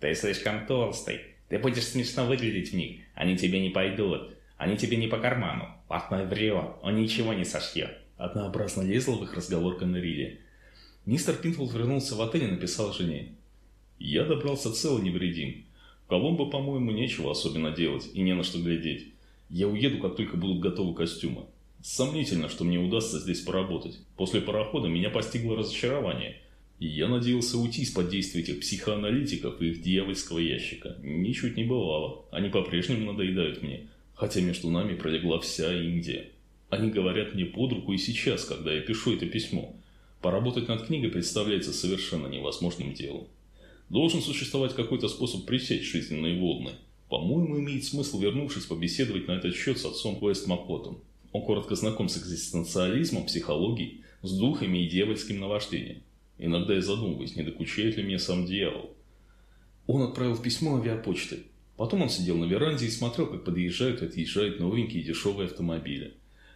«Ты слишком толстый. Ты будешь смешно выглядеть в них. Они тебе не пойдут. Они тебе не по карману. Портной врет. Он ничего не сошьет». Однообразно лезла в их разговор Канарилия. Мистер Пинфилд вернулся в отель и написал жене. «Я добрался цел и невредим. В Коломбо, по-моему, нечего особенно делать и не на что глядеть. Я уеду, как только будут готовы костюмы. Сомнительно, что мне удастся здесь поработать. После парохода меня постигло разочарование. И я надеялся уйти из-под действия этих психоаналитиков и их дьявольского ящика. Ничуть не бывало. Они по-прежнему надоедают мне. Хотя между нами пролегла вся Индия. Они говорят мне под руку и сейчас, когда я пишу это письмо. Поработать над книгой представляется совершенно невозможным делом. Должен существовать какой-то способ пресечь жизненные волны. По-моему, имеет смысл, вернувшись, побеседовать на этот счет с отцом Уэст Макотом. Он коротко знаком с экзистенциализмом, психологией, с духами и дьявольским наваждением. Иногда я задумываюсь, не докучает ли мне сам дьявол. Он отправил письмо авиапочтой. Потом он сидел на веранде и смотрел, как подъезжают и отъезжают новенькие дешевые автомобили.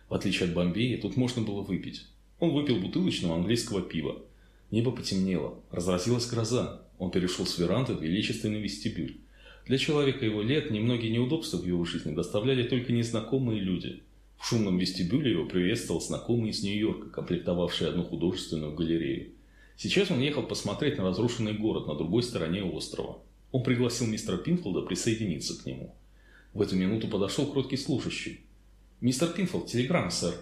В отличие от Бомбея, тут можно было выпить. Он выпил бутылочного английского пива. Небо потемнело, разразилась гроза. Он перешел с веранды в величественный вестибюль. Для человека его лет немногие неудобства в его жизни доставляли только незнакомые люди. В шумном вестибюле его приветствовал знакомый из Нью-Йорка, комплектовавший одну художественную галерею. Сейчас он ехал посмотреть на разрушенный город на другой стороне острова. Он пригласил мистера Пинфилда присоединиться к нему. В эту минуту подошел кроткий служащий. «Мистер Пинфилд, телеграмма, сэр».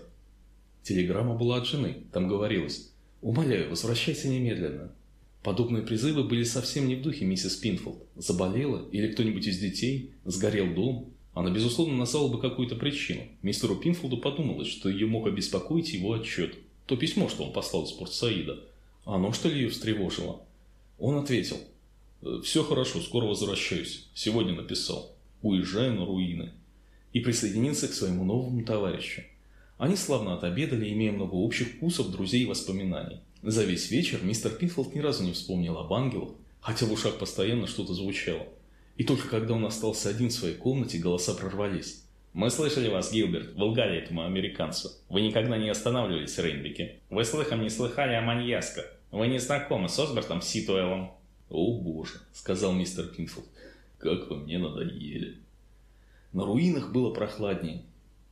Телеграмма была от жены. Там говорилось «Умоляю, возвращайся немедленно». Подобные призывы были совсем не в духе миссис Пинфилд. Заболела или кто-нибудь из детей, сгорел дом. Она, безусловно, назвала бы какую-то причину. Мистеру Пинфилду подумалось, что ее мог обеспокоить его отчет. То письмо, что он послал из Порт-Саида. Оно, что ли, ее встревожило? Он ответил. «Все хорошо, скоро возвращаюсь. Сегодня написал. Уезжаю на руины». И присоединился к своему новому товарищу. Они славно отобедали, имея много общих вкусов, друзей и воспоминаний. За весь вечер мистер Пинфилд ни разу не вспомнил об ангелах, хотя в ушах постоянно что-то звучало. И только когда он остался один в своей комнате, голоса прорвались. «Мы слышали вас, Гилберт, вы лгали этому американцу. Вы никогда не останавливались Рейнбеке. Вы слыхом не слыхали о маньясках. Вы не знакомы с Осбертом Ситуэлом». «О боже», — сказал мистер Пинфилд, — «как вы мне надоели». На руинах было прохладнее.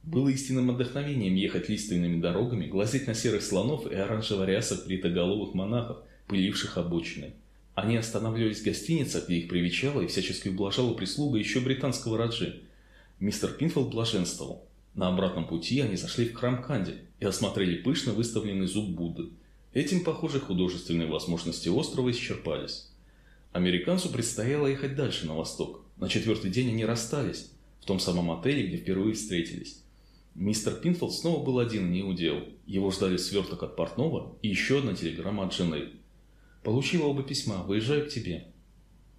Было истинным вдохновением ехать лиственными дорогами, глазеть на серых слонов и оранжево-рясых бритоголовых монахов, пыливших обочины. Они останавливались в гостиницах, где их привечала и всячески ублажала прислуга еще британского раджи. Мистер Пинфилд блаженствовал. На обратном пути они зашли в храм Канди и осмотрели пышно выставленный зуб Будды. Этим, похоже, художественные возможности острова исчерпались. Американцу предстояло ехать дальше, на восток. На четвертый день они расстались, в том самом отеле, где впервые встретились. Мистер Пинфилд снова был один не удел. Его ждали сверток от портного и еще одна телеграмма от жены. Получила оба письма, выезжаю к тебе.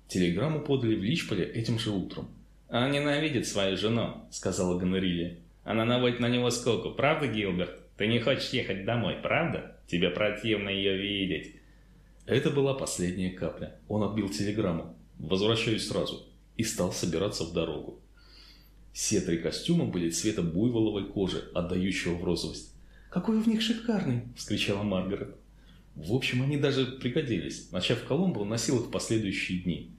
Телеграмму подали в Личполе этим же утром. «Он ненавидит свою жену», — сказала Гонорилья. «Она наводит на него сколько, правда, Гилберт? Ты не хочешь ехать домой, правда?» Тебе противно ее видеть. Это была последняя капля. Он отбил телеграмму. Возвращаюсь сразу. И стал собираться в дорогу. Все три костюма были цвета буйволовой кожи, отдающего в розовость. «Какой в них шикарный!» – вскричала Маргарет. В общем, они даже пригодились. Начав Коломбо, он носил их в последующие дни.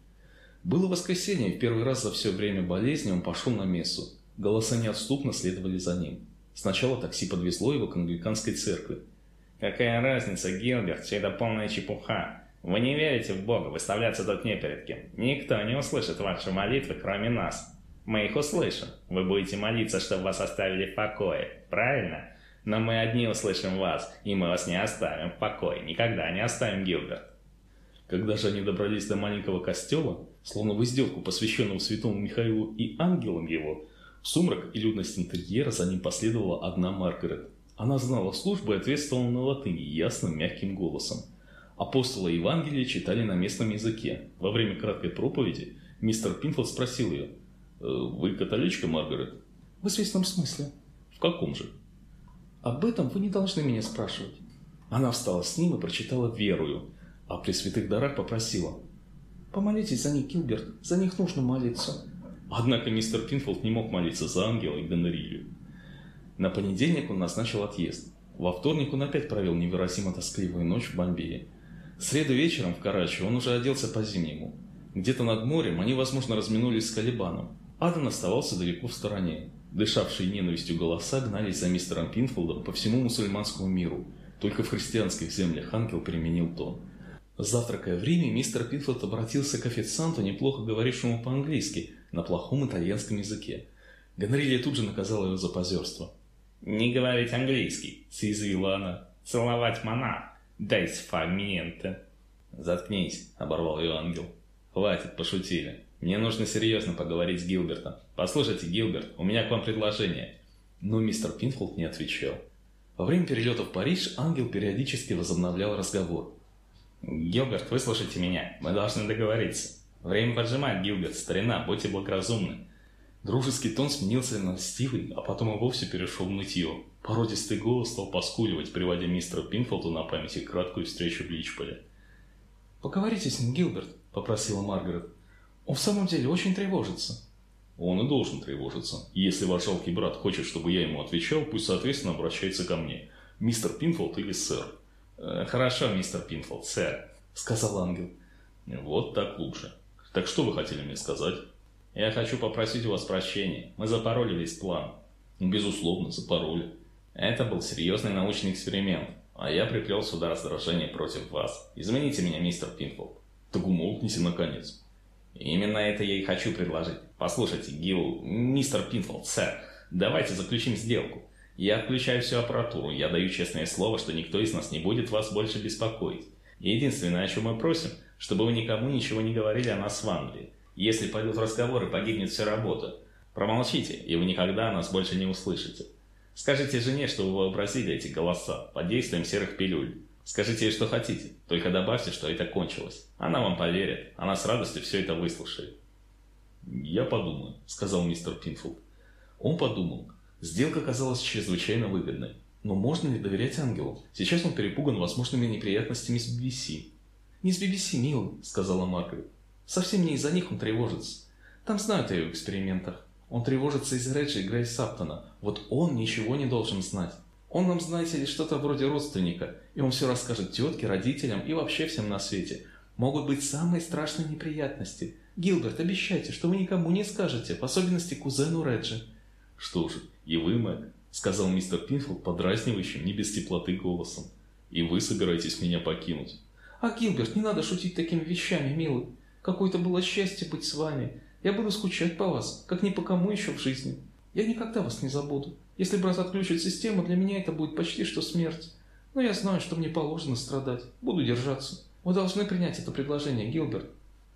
Было воскресенье, и в первый раз за все время болезни он пошел на мессу. Голоса неотступно следовали за ним. Сначала такси подвезло его к англиканской церкви. «Какая разница, Гилберт, все это полная чепуха. Вы не верите в Бога, выставляться тут не перед кем. Никто не услышит ваши молитвы, кроме нас. Мы их услышим. Вы будете молиться, чтобы вас оставили в покое. Правильно? Но мы одни услышим вас, и мы вас не оставим в покое. Никогда не оставим, Гилберт. Когда же они добрались до маленького костела, словно в издевку, посвященного святому Михаилу и ангелам его, в сумрак и людность интерьера за ним последовала одна Маргарет. Она знала службу и ответствовала на латыни ясным мягким голосом. Апостолы Евангелия читали на местном языке. Во время краткой проповеди мистер Пинфилд спросил ее, «Э, «Вы католичка, Маргарет?» «В известном смысле». «В каком же?» «Об этом вы не должны меня спрашивать». Она встала с ним и прочитала верую, а при святых дарах попросила. «Помолитесь за них, Гилберт, за них нужно молиться». Однако мистер Пинфилд не мог молиться за ангела и Гонорилью. На понедельник он назначил отъезд. Во вторник он опять провел невыразимо тоскливую ночь в Бомбее. В среду вечером в Карачи он уже оделся по-зимнему. Где-то над морем они, возможно, разминулись с Калибаном. Адан оставался далеко в стороне. Дышавшие ненавистью голоса гнались за мистером Пинфилдом по всему мусульманскому миру. Только в христианских землях ангел применил тон. Завтракая в Риме, мистер Пинфилд обратился к официанту, неплохо говорившему по-английски, на плохом итальянском языке. Гонорилья тут же наказала его за позерство. «Не говорить английский», — съязвила она. «Целовать мона. Дай сфамиенте». «Заткнись», — оборвал ее ангел. «Хватит, пошутили. Мне нужно серьезно поговорить с Гилбертом. Послушайте, Гилберт, у меня к вам предложение». Но мистер Пинфолд не отвечал. Во время перелета в Париж ангел периодически возобновлял разговор. «Гилберт, выслушайте меня. Мы должны договориться. Время поджимает, Гилберт. Старина, будьте благоразумны». Дружеский тон сменился на льстивый, а потом и вовсе перешел в нытье. Породистый голос стал поскуливать, приводя мистера Пинфолда на памяти краткую встречу в Личполе. «Поговорите с ним, Гилберт», — попросила Маргарет. «Он в самом деле очень тревожится». «Он и должен тревожиться. Если ваш жалкий брат хочет, чтобы я ему отвечал, пусть соответственно обращается ко мне. Мистер Пинфолд или сэр». Э, «Хорошо, мистер Пинфолд, сэр», — сказал ангел. «Вот так лучше. Так что вы хотели мне сказать?» «Я хочу попросить у вас прощения. Мы запороли весь план». «Безусловно, запороли». «Это был серьезный научный эксперимент, а я приплел сюда раздражение против вас. Извините меня, мистер Пинфолд». «Так умолкните, наконец». «Именно это я и хочу предложить. Послушайте, Гил, мистер Пинфолд, сэр, давайте заключим сделку. Я отключаю всю аппаратуру, я даю честное слово, что никто из нас не будет вас больше беспокоить. Единственное, о чем мы просим, чтобы вы никому ничего не говорили о нас в Англии. Если пойдут разговоры, погибнет вся работа. Промолчите, и вы никогда нас больше не услышите. Скажите жене, что вы вообразили эти голоса под действием серых пилюль. Скажите ей, что хотите, только добавьте, что это кончилось. Она вам поверит, она с радостью все это выслушает. «Я подумаю», — сказал мистер Пинфилд. Он подумал. Сделка казалась чрезвычайно выгодной. Но можно ли доверять ангелу? Сейчас он перепуган возможными неприятностями с BBC. «Не с BBC, милый», — сказала Маргарет. «Совсем не из-за них он тревожится. Там знают о его экспериментах. Он тревожится из-за Реджи и Грейс Саптона. Вот он ничего не должен знать. Он нам, знаете ли, что-то вроде родственника, и он все расскажет тетке, родителям и вообще всем на свете. Могут быть самые страшные неприятности. Гилберт, обещайте, что вы никому не скажете, в особенности кузену Реджи. Что же, и вы, Мэг, сказал мистер Пинфилд подразнивающим, не без теплоты голосом. И вы собираетесь меня покинуть. А, Гилберт, не надо шутить такими вещами, милый. Какое-то было счастье быть с вами. Я буду скучать по вас, как ни по кому еще в жизни. Я никогда вас не забуду. Если брат отключит систему, для меня это будет почти что смерть. Но я знаю, что мне положено страдать. Буду держаться. Вы должны принять это предложение, Гилберт.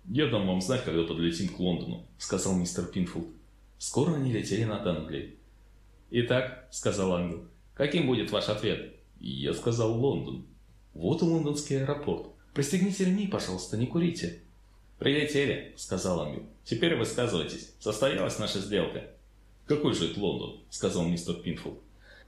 «Я дам вам знать, когда подлетим к Лондону», — сказал мистер Пинфилд. Скоро они летели над Англией. «Итак», — сказал ангел, — «каким будет ваш ответ?» Я сказал Лондон. Вот и лондонский аэропорт. Пристегните ремни, пожалуйста, не курите. «Прилетели», — сказал ангел. «Теперь высказывайтесь. Состоялась наша сделка». «Какой же это Лондон?» — сказал мистер Пинфилд.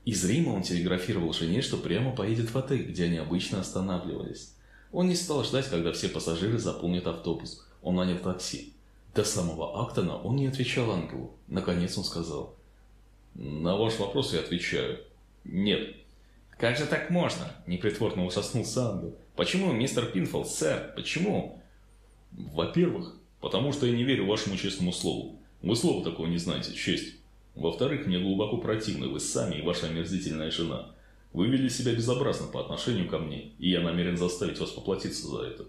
Из Рима он телеграфировал жене, что прямо поедет в отель, где они обычно останавливались. Он не стал ждать, когда все пассажиры заполнят автобус. Он нанял такси. До самого Актона он не отвечал ангелу. Наконец он сказал. «На ваш вопрос я отвечаю. Нет». «Как же так можно?» – непритворно ужаснулся ангел. «Почему, мистер Пинфолд, сэр? Почему?» «Во-первых, потому что я не верю вашему честному слову. Вы слова такого не знаете, честь. Во-вторых, мне глубоко противны вы сами и ваша омерзительная жена. Вы вели себя безобразно по отношению ко мне, и я намерен заставить вас поплатиться за это.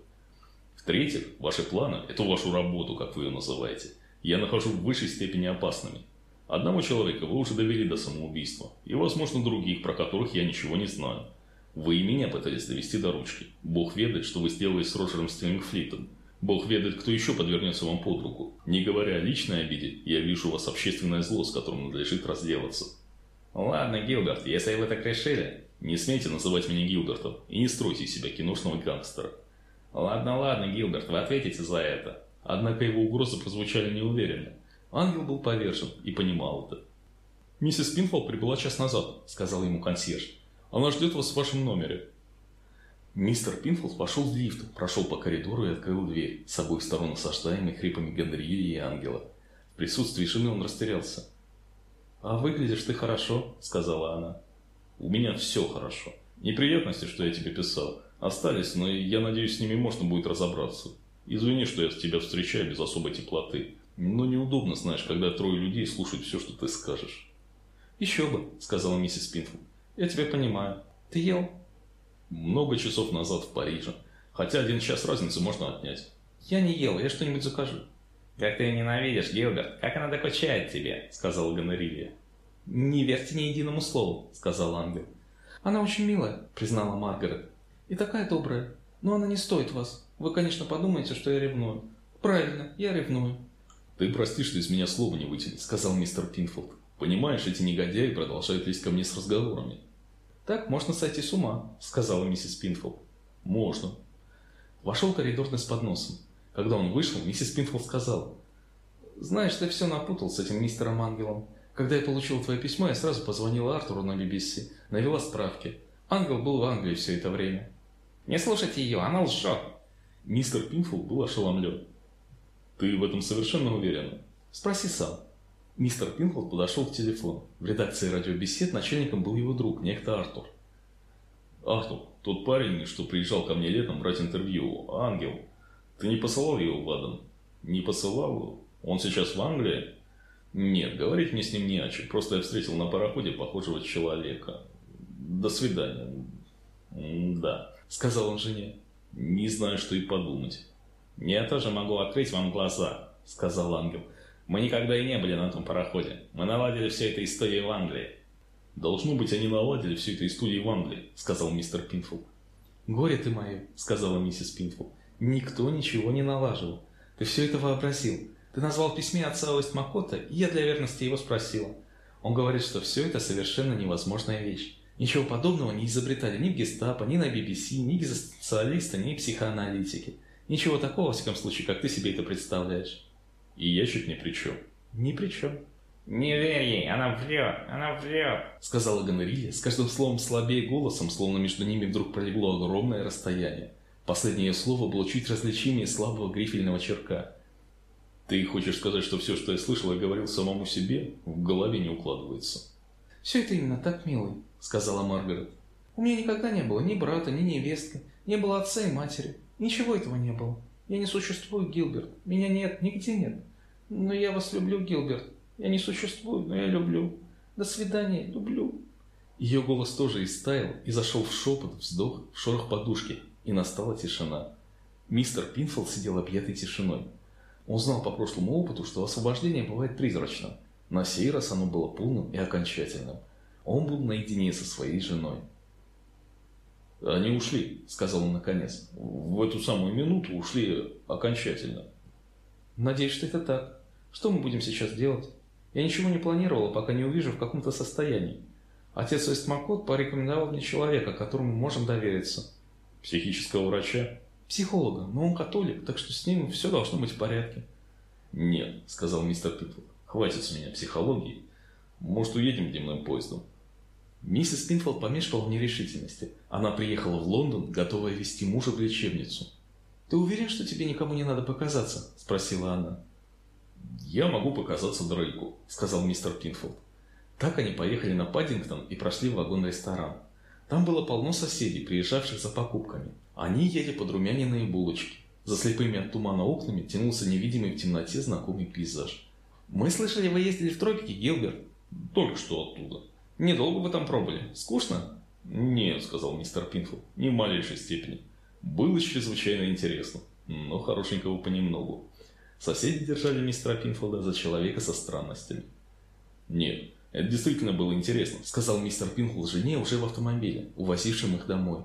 В-третьих, ваши планы, эту вашу работу, как вы ее называете, я нахожу в высшей степени опасными. Одного человека вы уже довели до самоубийства, и, возможно, других, про которых я ничего не знаю. Вы и меня пытались довести до ручки. Бог ведает, что вы сделали с Роджером Стиллингфлитом. Бог ведает, кто еще подвернется вам под руку. Не говоря о личной обиде, я вижу у вас общественное зло, с которым надлежит разделаться. Ладно, Гилберт, если вы так решили. Не смейте называть меня Гилбертом и не стройте из себя киношного гангстера. Ладно, ладно, Гилберт, вы ответите за это. Однако его угрозы прозвучали неуверенно. Ангел был повержен и понимал это. «Миссис Пинфолд прибыла час назад», — сказал ему консьерж. «Она ждет вас в вашем номере». Мистер Пинфолд пошел в лифт, прошел по коридору и открыл дверь, с обоих сторон осаждаемый хрипами Гонерильи и Ангела. В присутствии жены он растерялся. «А выглядишь ты хорошо», — сказала она. «У меня все хорошо. Неприятности, что я тебе писал, остались, но я надеюсь, с ними можно будет разобраться. Извини, что я тебя встречаю без особой теплоты, но неудобно, знаешь, когда трое людей слушают все, что ты скажешь». «Еще бы», — сказала миссис Пинфилд. «Я тебя понимаю. Ты ел?» «Много часов назад в Париже. Хотя один час разницы можно отнять». «Я не ел, я что-нибудь закажу». «Как ты ее ненавидишь, Гилберт! Как она докучает тебе!» — сказала Гонорилья. «Не верьте ни единому слову», — сказал ангел. «Она очень милая», — признала Маргарет. «И такая добрая. Но она не стоит вас. Вы, конечно, подумаете, что я ревную». «Правильно, я ревную». «Ты прости, что из меня слова не вытянет», — сказал мистер Пинфилд. «Понимаешь, эти негодяи продолжают лезть ко мне с разговорами». «Так можно сойти с ума», — сказала миссис Пинфилд. «Можно». Вошел коридорный с подносом. Когда он вышел, миссис Пинфилд сказала, «Знаешь, ты все напутал с этим мистером Ангелом. Когда я получил твое письмо, я сразу позвонила Артуру на BBC, навела справки. Ангел был в Англии все это время». «Не слушайте ее, она лжет!» Мистер Пинфилд был ошеломлен. «Ты в этом совершенно уверен?» «Спроси сам». Мистер Пинфилд подошел к телефону. В редакции радиобесед начальником был его друг, некто Артур. «Артур, тот парень, что приезжал ко мне летом брать интервью, Ангел, ты не посылал его в Аден? Не посылал? Он сейчас в Англии? Нет, говорить мне с ним не о чем. Просто я встретил на пароходе похожего человека. До свидания. Да, сказал он жене. Не знаю, что и подумать. Я тоже могу открыть вам глаза, сказал ангел. Мы никогда и не были на том пароходе. Мы наладили все это из в Англии. Должно быть, они наладили все это из в Англии, сказал мистер Пинфул. Горе ты мое, сказала миссис Пинфул. Никто ничего не налаживал. Ты все это вообразил. Ты назвал письме отца Уэстмакота, и я для верности его спросила. Он говорит, что все это совершенно невозможная вещь. Ничего подобного не изобретали ни в гестапо, ни на BBC, ни экзистенциалисты, ни психоаналитики. Ничего такого, во всяком случае, как ты себе это представляешь. И я чуть ни при чем. Ни при чем. «Не верь ей, она врет, она врет», — сказала Гонорилья, с каждым словом слабее голосом, словно между ними вдруг пролегло огромное расстояние. Последнее слово было чуть различимее слабого грифельного черка. «Ты хочешь сказать, что все, что я слышал и говорил самому себе, в голове не укладывается?» «Все это именно так, милый», — сказала Маргарет. «У меня никогда не было ни брата, ни невестки, не было отца и матери. Ничего этого не было. Я не существую, Гилберт. Меня нет, нигде нет. Но я вас люблю, Гилберт. Я не существую, но я люблю. До свидания, люблю». Ее голос тоже истаял и зашел в шепот, вздох, в шорох подушки, и настала тишина. Мистер Пинфилд сидел объятый тишиной. Он знал по прошлому опыту, что освобождение бывает призрачным. На сей раз оно было полным и окончательным. Он был наедине со своей женой. «Они ушли», — сказал он наконец. «В эту самую минуту ушли окончательно». «Надеюсь, что это так. Что мы будем сейчас делать? Я ничего не планировала, пока не увижу в каком-то состоянии. Отец Эстмакот порекомендовал мне человека, которому можем довериться. Психического врача? Психолога, но он католик, так что с ним все должно быть в порядке. Нет, сказал мистер Питл. Хватит с меня психологии. Может, уедем дневным поездом? Миссис Пинфилд помешивала в нерешительности. Она приехала в Лондон, готовая вести мужа в лечебницу. «Ты уверен, что тебе никому не надо показаться?» – спросила она. «Я могу показаться Дрейку», – сказал мистер Пинфилд. Так они поехали на Паддингтон и прошли в вагон-ресторан. Там было полно соседей, приезжавших за покупками. Они ели подрумяненные булочки. За слепыми от тумана окнами тянулся невидимый в темноте знакомый пейзаж. «Мы слышали, вы ездили в тропики, Гилберт?» «Только что оттуда». «Недолго вы там пробыли? Скучно?» «Нет», — сказал мистер Пинфилд, — «ни в малейшей степени. Было чрезвычайно интересно, но хорошенького понемногу». Соседи держали мистера Пинфилда за человека со странностями. «Нет, это действительно было интересно», — сказал мистер Пинфилд жене уже в автомобиле, увозившем их домой.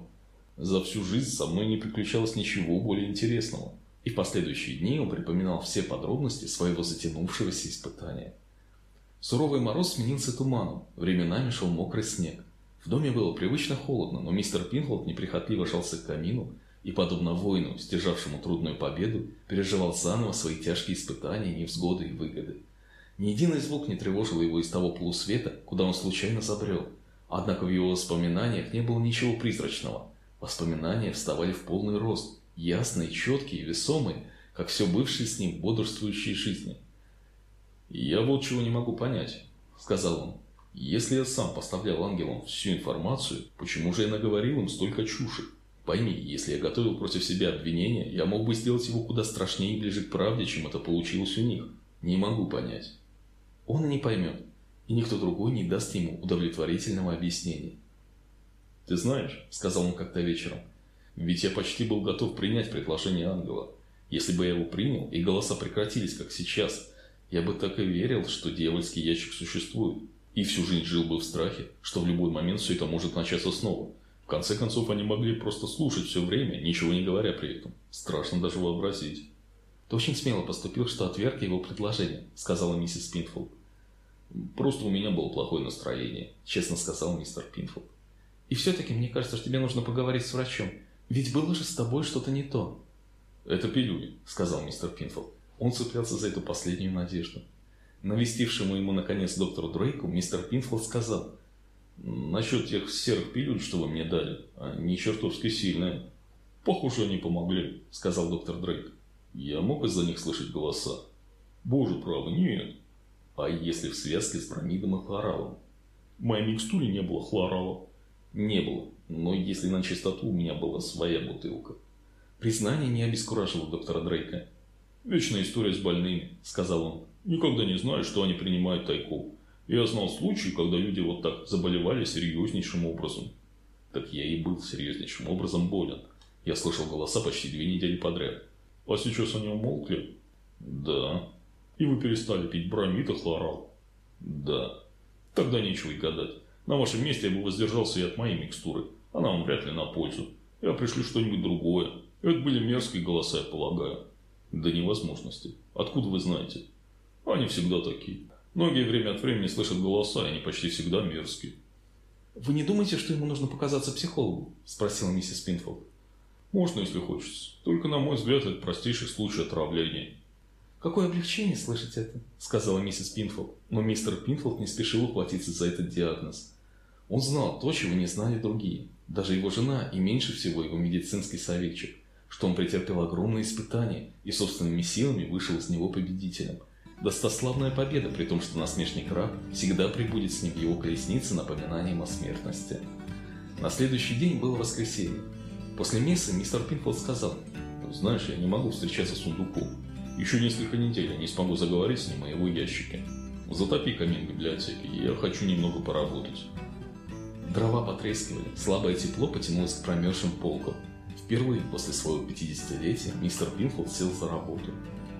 «За всю жизнь со мной не приключалось ничего более интересного». И в последующие дни он припоминал все подробности своего затянувшегося испытания. Суровый мороз сменился туманом, временами шел мокрый снег. В доме было привычно холодно, но мистер Пинфилд неприхотливо жался к камину и, подобно воину, стяжавшему трудную победу, переживал заново свои тяжкие испытания, невзгоды и выгоды. Ни единый звук не тревожил его из того полусвета, куда он случайно забрел. Однако в его воспоминаниях не было ничего призрачного. Воспоминания вставали в полный рост, ясные, четкие, весомые, как все бывшие с ним бодрствующие жизни. «Я вот чего не могу понять», — сказал он. «Если я сам поставлял ангелам всю информацию, почему же я наговорил им столько чуши? Пойми, если я готовил против себя обвинения, я мог бы сделать его куда страшнее и ближе к правде, чем это получилось у них. Не могу понять». Он не поймет, и никто другой не даст ему удовлетворительного объяснения. «Ты знаешь», — сказал он как-то вечером, — «ведь я почти был готов принять предложение ангела. Если бы я его принял, и голоса прекратились, как сейчас, я бы так и верил, что дьявольский ящик существует, и всю жизнь жил бы в страхе, что в любой момент все это может начаться снова. В конце концов, они могли просто слушать все время, ничего не говоря при этом. Страшно даже вообразить. «Ты очень смело поступил, что отверг его предложение», — сказала миссис Пинфилд. «Просто у меня было плохое настроение», — честно сказал мистер Пинфилд. «И все-таки мне кажется, что тебе нужно поговорить с врачом. Ведь было же с тобой что-то не то». «Это пилюли», — сказал мистер Пинфилд. Он цеплялся за эту последнюю надежду. Навестившему ему, наконец, доктору Дрейку, мистер Пинфилд сказал, «Насчет тех серых пилюль, что вы мне дали, они чертовски сильные». «Похоже, они помогли», — сказал доктор Дрейк. «Я мог из-за них слышать голоса?» «Боже правый, нет». «А если в связке с бромидом и хлоралом?» «В моей микстуре не было хлорала». «Не было, но если на чистоту у меня была своя бутылка». Признание не обескуражило доктора Дрейка. «Вечная история с больными», — сказал он. «Никогда не знаю, что они принимают тайком. Я знал случаи, когда люди вот так заболевали серьезнейшим образом». «Так я и был серьезнейшим образом болен. Я слышал голоса почти две недели подряд». «А сейчас они умолкли?» «Да». «И вы перестали пить бромид и хлорал?» «Да». «Тогда нечего и гадать. На вашем месте я бы воздержался и от моей микстуры. Она вам вряд ли на пользу. Я пришлю что-нибудь другое. Это были мерзкие голоса, я полагаю». До невозможности. Откуда вы знаете? Они всегда такие. Многие время от времени слышат голоса, и они почти всегда мерзкие. «Вы не думаете, что ему нужно показаться психологу?» – спросила миссис Пинфилд. «Можно, если хочется. Только, на мой взгляд, это простейший случай отравления». «Какое облегчение слышать это?» – сказала миссис Пинфилд. Но мистер Пинфилд не спешил уплатиться за этот диагноз. Он знал то, чего не знали другие. Даже его жена и меньше всего его медицинский советчик что он претерпел огромные испытания и собственными силами вышел из него победителем. Достославная победа, при том, что насмешник раб всегда прибудет с ним в его колеснице напоминанием о смертности. На следующий день было воскресенье. После мессы мистер Пинфилд сказал, «Знаешь, я не могу встречаться с сундуком. Еще несколько недель я не смогу заговорить с ним о его ящике. Затопи камин библиотеки, я хочу немного поработать». Дрова потрескивали, слабое тепло потянулось к промерзшим полкам. Впервые после своего 50-летия мистер Пинфилд сел за работу.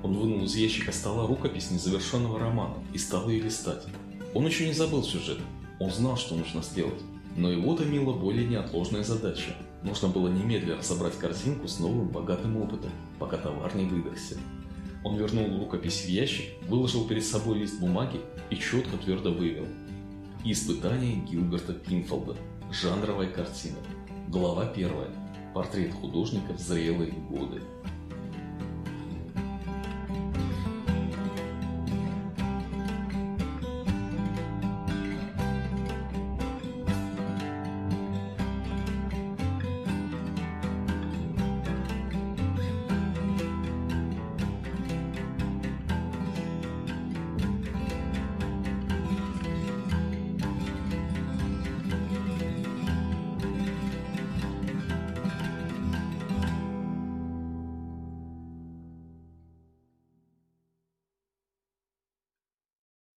Он вынул из ящика стола рукопись незавершенного романа и стал ее листать. Он еще не забыл сюжет, он знал, что нужно сделать. Но его томила более неотложная задача. Нужно было немедленно собрать корзинку с новым богатым опытом, пока товар не выдохся. Он вернул рукопись в ящик, выложил перед собой лист бумаги и четко твердо вывел. Испытание Гилберта Пинфолда. Жанровая картина. Глава первая. Портрет художника в зрелые годы.